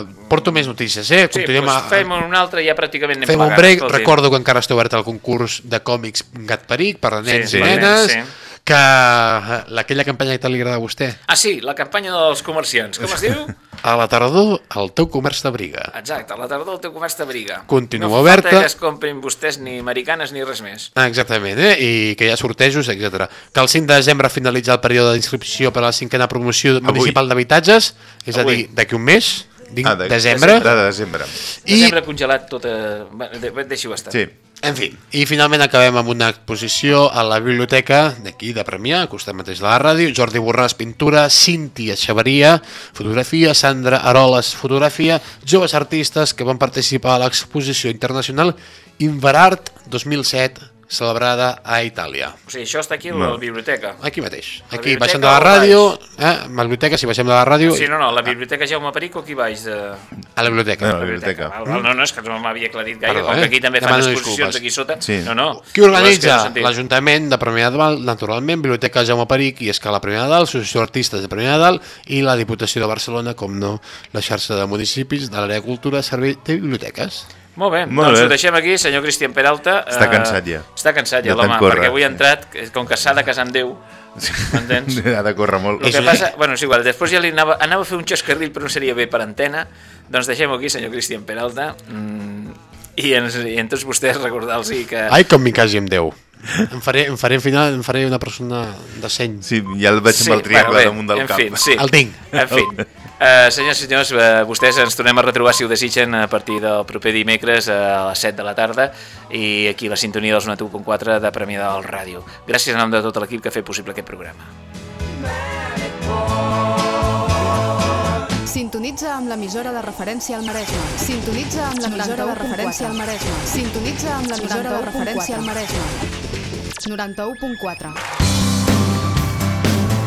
eh, porto més notícies, eh? Sí, Continuem doncs a- fem un altre i ja pràcticament anem Fem un break, recordo que encara està obert el concurs de còmics Gat Peric per a nens Sí, i nenes, sí. Que eh, aquella campanya que tant li agrada a vostè. Ah, sí, la campanya dels comerciants. Com es diu? (laughs) A la tardor, el teu comerç t'abriga. Exacte, a la tardor el teu comerç t'abriga. Continua no oberta. falta que es comprin vostès ni americanes ni res més. Ah, exactament, eh? i que hi ha sortejos, etc. Que el 5 de desembre finalitza el període d'inscripció per a la cinquena promoció municipal d'habitatges, és a Avui. dir, d'aquí un mes, dic, Ah, de- desembre. De desembre. I- Desembre congelat tot... Eh... de- Deixi-ho estar. Sí. En fi, i finalment acabem amb una exposició a la biblioteca d'aquí, de Premià, al costat mateix de la ràdio, Jordi Borràs, pintura, Cíntia Xaveria, fotografia, Sandra Aroles, fotografia, joves artistes que van participar a l'exposició internacional Inverart 2007, celebrada a Itàlia. O sigui, això està aquí a No. la biblioteca. Aquí mateix. La Aquí baixem de la ràdio, eh? la biblioteca, si baixem de la ràdio... Sí, no, no, la biblioteca Jaume Perico aquí baix de... A la biblioteca. A la biblioteca. Val, val, no, no, és que no m'havia aclarit gaire, Perdó, com eh? que aquí també fan exposicions disculpes. aquí sota. Sí. No, no. Qui No, organitza? no. L'Ajuntament de Premià de Dalt, naturalment, Biblioteca Jaume Peric i Escala Premià de Dalt, Associació d'Artistes de Premià de Dalt i la Diputació de Barcelona, com no, la xarxa de municipis de l'àrea de cultura, servei de biblioteques. Molt bé, Molt doncs bé. ho deixem aquí, senyor Cristian Peralta. Està Eh, cansat ja. Està cansat ja, l'home, perquè avui ha entrat, eh, com que s'ha de casar amb Déu, m'entens? (laughs) Ha de córrer molt. El que passa, bueno, és igual, després ja li anava, anava a fer un xascarril, però no seria bé per antena, doncs deixem-ho aquí, senyor Cristian Peralta, mm, i, ens, i en tots vostès recordar-los que... Ai, com m'hi casi amb Déu. Em faré, em faré, al final, em faré una persona de seny. Sí, ja el veig amb el triangle bé, damunt del en cap. Fi, sí. El tinc. En fi. (laughs) Uh, senyors i senyors, uh, vostès ens tornem a retrobar, si ho desitgen, a partir del proper dimecres a les 7 de la tarda i aquí la sintonia dels 91.4 de Premià del Ràdio. Gràcies en nom de tot l'equip que ha fet possible aquest programa. Sintonitza amb l'emissora de referència al Maresme. Sintonitza amb l'emissora de referència al Maresme. Sintonitza amb l'emissora de referència al Maresme. 91.4